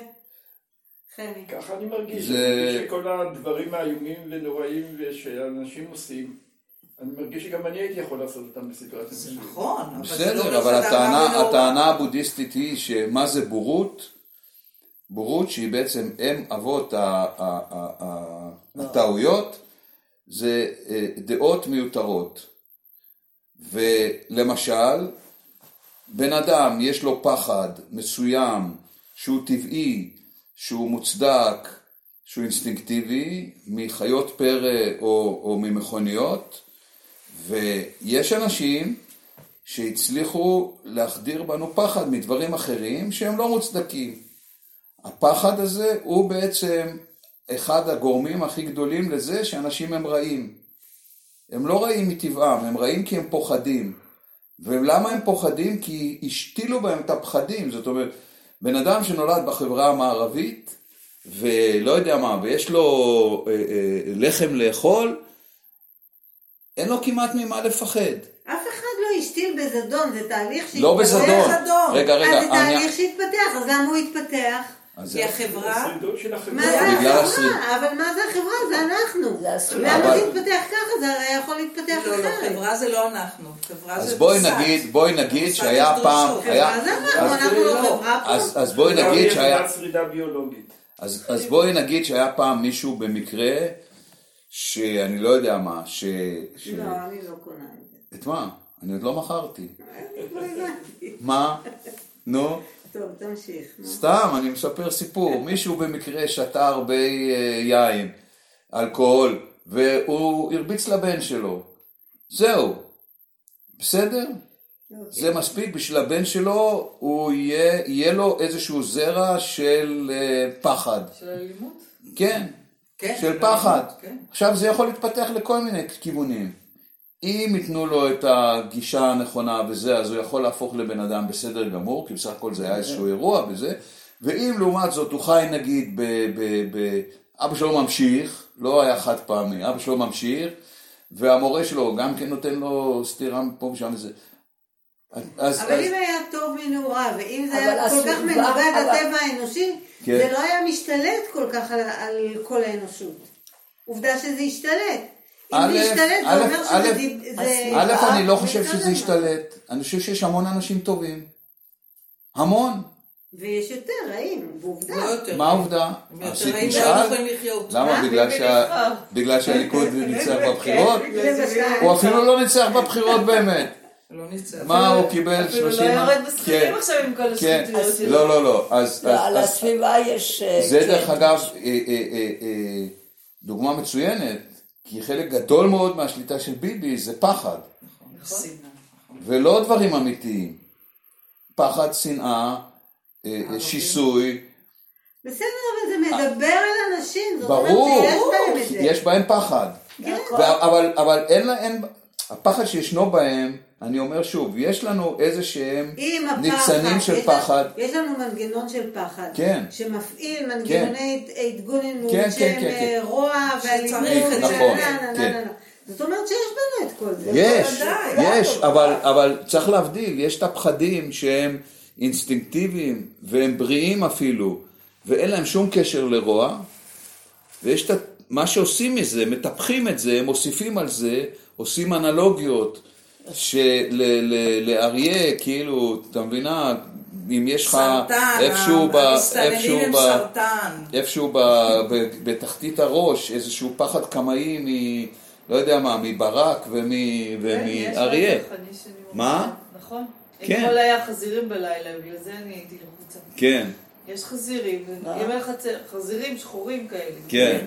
[SPEAKER 2] חמי.
[SPEAKER 4] ככה אני מרגיש,
[SPEAKER 1] זה-
[SPEAKER 4] שכל הדברים האיומים ונוראים שאנשים עושים, אני מרגיש שגם אני הייתי יכול לעשות אותם בסיטואציה מסוימת.
[SPEAKER 6] נכון, אבל זה לא
[SPEAKER 1] בסדר, אבל הטענה, הבודהיסטית היא שמה זה בורות? בורות שהיא בעצם אם אבות ה- ה- ה- ה- הטעויות, זה אה, דעות מיותרות. ולמשל, בן אדם יש לו פחד מסוים שהוא טבעי, שהוא מוצדק, שהוא אינסטינקטיבי, מחיות פרא או, או ממכוניות, ויש אנשים שהצליחו להחדיר בנו פחד מדברים אחרים שהם לא מוצדקים. הפחד הזה הוא בעצם אחד הגורמים הכי גדולים לזה שאנשים הם רעים. הם לא רעים מטבעם, הם רעים כי הם פוחדים. ולמה הם פוחדים? כי השתילו בהם את הפחדים. זאת אומרת, בן אדם שנולד בחברה המערבית, ולא יודע מה, ויש לו אה, אה, לחם לאכול, אין לו כמעט ממה לפחד.
[SPEAKER 2] אף אחד לא השתיל בזדון, זה תהליך שהתפתח.
[SPEAKER 1] לא בזדון. רגע, רגע,
[SPEAKER 2] אז זה
[SPEAKER 1] אני-
[SPEAKER 2] תהליך שהתפתח, אז למה הוא התפתח?
[SPEAKER 1] אז
[SPEAKER 6] כי החברה...
[SPEAKER 2] מה. זה החברה? אבל מה זה החברה? זה אנחנו. למה זה התפתח ככה? זה הרי יכול להתפתח
[SPEAKER 6] לא, לא,
[SPEAKER 2] אחרת.
[SPEAKER 6] חברה זה לא אנחנו. חברה
[SPEAKER 1] אז
[SPEAKER 6] זה
[SPEAKER 1] בואי
[SPEAKER 6] מוסד.
[SPEAKER 1] נגיד, בואי נגיד שהיה פעם,
[SPEAKER 2] חברה זה אנחנו,
[SPEAKER 1] אז-
[SPEAKER 2] אנחנו לא
[SPEAKER 6] לא.
[SPEAKER 2] חברה פה.
[SPEAKER 1] אז, אז בואי נגיד שהיה. אז, אז בואי נגיד שהיה פעם מישהו במקרה, שאני לא יודע מה, ש...
[SPEAKER 2] לא, אני לא קונה את זה.
[SPEAKER 1] את מה? אני עוד לא מכרתי.
[SPEAKER 2] אני כבר הבנתי.
[SPEAKER 1] מה? נו,
[SPEAKER 2] טוב, תמשיך.
[SPEAKER 1] סתם, אני מספר סיפור. [laughs] מישהו במקרה שתה הרבה אה, יין, אלכוהול, והוא הרביץ לבן שלו. זהו. בסדר? זה מספיק בשביל הבן שלו, הוא יהיה, יהיה לו איזשהו זרע של אה, פחד.
[SPEAKER 6] של אלימות?
[SPEAKER 1] כן,
[SPEAKER 6] כן.
[SPEAKER 1] של פחד.
[SPEAKER 6] כן.
[SPEAKER 1] עכשיו זה יכול להתפתח לכל מיני כיוונים. אם ייתנו לו את הגישה הנכונה וזה, אז הוא יכול להפוך לבן אדם בסדר גמור, כי בסך הכל זה היה איזשהו אירוע בזה, ואם לעומת זאת הוא חי נגיד ב... ב, ב אבא שלו ממשיך, לא היה חד פעמי, אבא שלו ממשיך, והמורה שלו גם כן נותן לו סטירה מפה ושם וזה. אז,
[SPEAKER 2] אבל
[SPEAKER 1] אז,
[SPEAKER 2] אם היה טוב מנעוריו, ואם זה היה כל כך מנוגד לטבע האנושי,
[SPEAKER 1] כן.
[SPEAKER 2] זה לא היה משתלט כל כך על, על כל האנושות. עובדה שזה השתלט.
[SPEAKER 1] א', אני לא חושב שזה. השתלט, אני חושב שיש המון אנשים טובים. המון.
[SPEAKER 2] ויש יותר רעים, ועובדה.
[SPEAKER 6] לא.
[SPEAKER 1] מה העובדה?
[SPEAKER 6] יכולים לחיות.
[SPEAKER 1] למה?
[SPEAKER 2] מה?
[SPEAKER 1] בגלל שהליכוד ניצח בבחירות?
[SPEAKER 2] כן.
[SPEAKER 1] הוא אפילו לא ניצח בבחירות באמת.
[SPEAKER 6] לא ניצח.
[SPEAKER 1] מה, הוא קיבל
[SPEAKER 5] אפילו
[SPEAKER 1] 30...
[SPEAKER 5] לא יורד
[SPEAKER 1] כן,
[SPEAKER 5] בשכירים עכשיו עם כל
[SPEAKER 1] כן.
[SPEAKER 5] שלו.
[SPEAKER 1] לא, לא, לא. אז...
[SPEAKER 3] לא,
[SPEAKER 1] אז-
[SPEAKER 3] על
[SPEAKER 1] אז-
[SPEAKER 3] הסביבה יש... אה,
[SPEAKER 1] זה
[SPEAKER 3] כן.
[SPEAKER 1] דרך אגב אה, אה, דוגמה מצוינת, כי חלק גדול מאוד מהשליטה של ביבי זה פחד,
[SPEAKER 6] שנאה.
[SPEAKER 1] ולא דברים אמיתיים. פחד, שנאה, אה, אה, שיסוי,
[SPEAKER 2] בסדר, אבל זה מדבר על אנשים,
[SPEAKER 1] ברור. יש בהם פחד. ו- אבל, הפחד שישנו בהם, אני אומר שוב, יש לנו איזה שהם ניצנים של
[SPEAKER 2] יש
[SPEAKER 1] פחד.
[SPEAKER 2] לנו- יש לנו מנגנון של פחד.
[SPEAKER 1] כן.
[SPEAKER 2] שמפעיל מנגנוני התגוננות
[SPEAKER 1] כן, כן,
[SPEAKER 2] שהם
[SPEAKER 1] כן,
[SPEAKER 2] אה,
[SPEAKER 1] כן.
[SPEAKER 2] רוע ואלימות.
[SPEAKER 1] נכון,
[SPEAKER 2] נה, נה, נה,
[SPEAKER 1] כן.
[SPEAKER 2] נה, נה. זאת אומרת שיש לנו את כל זה.
[SPEAKER 1] יש,
[SPEAKER 6] בוודאי.
[SPEAKER 1] יש, אבל, אבל צריך להבדיל, יש את הפחדים שהם אינסטינקטיביים והם בריאים אפילו, ואין להם שום קשר לרוע, ויש את מה שעושים מזה, מטפחים את זה, מוסיפים על זה, עושים אנלוגיות שלאריה, כאילו, אתה מבינה, אם יש לך איפשהו ב... איפשהו ב... איפשהו ב, ב, בתחתית הראש, איזשהו פחד קמאי מ... לא יודע מה, מברק
[SPEAKER 5] כן,
[SPEAKER 1] ומאריה.
[SPEAKER 5] שאני
[SPEAKER 1] מה?
[SPEAKER 5] נכון.
[SPEAKER 1] כן.
[SPEAKER 5] אתמול היה חזירים בלילה, בגלל זה אני הייתי לחוצה.
[SPEAKER 1] כן,
[SPEAKER 5] יש חזירים, אם חזירים שחורים כאלה.
[SPEAKER 1] כן,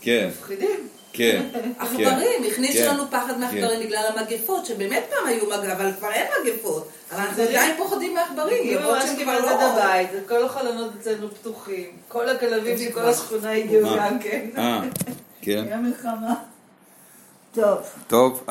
[SPEAKER 1] כן,
[SPEAKER 5] מפחידים. [laughs]
[SPEAKER 1] כן.
[SPEAKER 6] עכברים, הכניסו
[SPEAKER 1] כן.
[SPEAKER 6] לנו פחד מעכברים בגלל המגפות, שבאמת פעם היו מגפות, אבל כבר אין מגפות. אבל אנחנו עדיין פוחדים מעכברים, למרות שהם כבר
[SPEAKER 5] קיבלת
[SPEAKER 6] לא...
[SPEAKER 5] את הבית, וכל החלונות אצלנו פתוחים. כל הכלבים של כל השכונה הגיעו? גם כן.
[SPEAKER 1] אה, כן. [laughs]
[SPEAKER 5] היה מלחמה.
[SPEAKER 3] טוב.
[SPEAKER 1] טוב,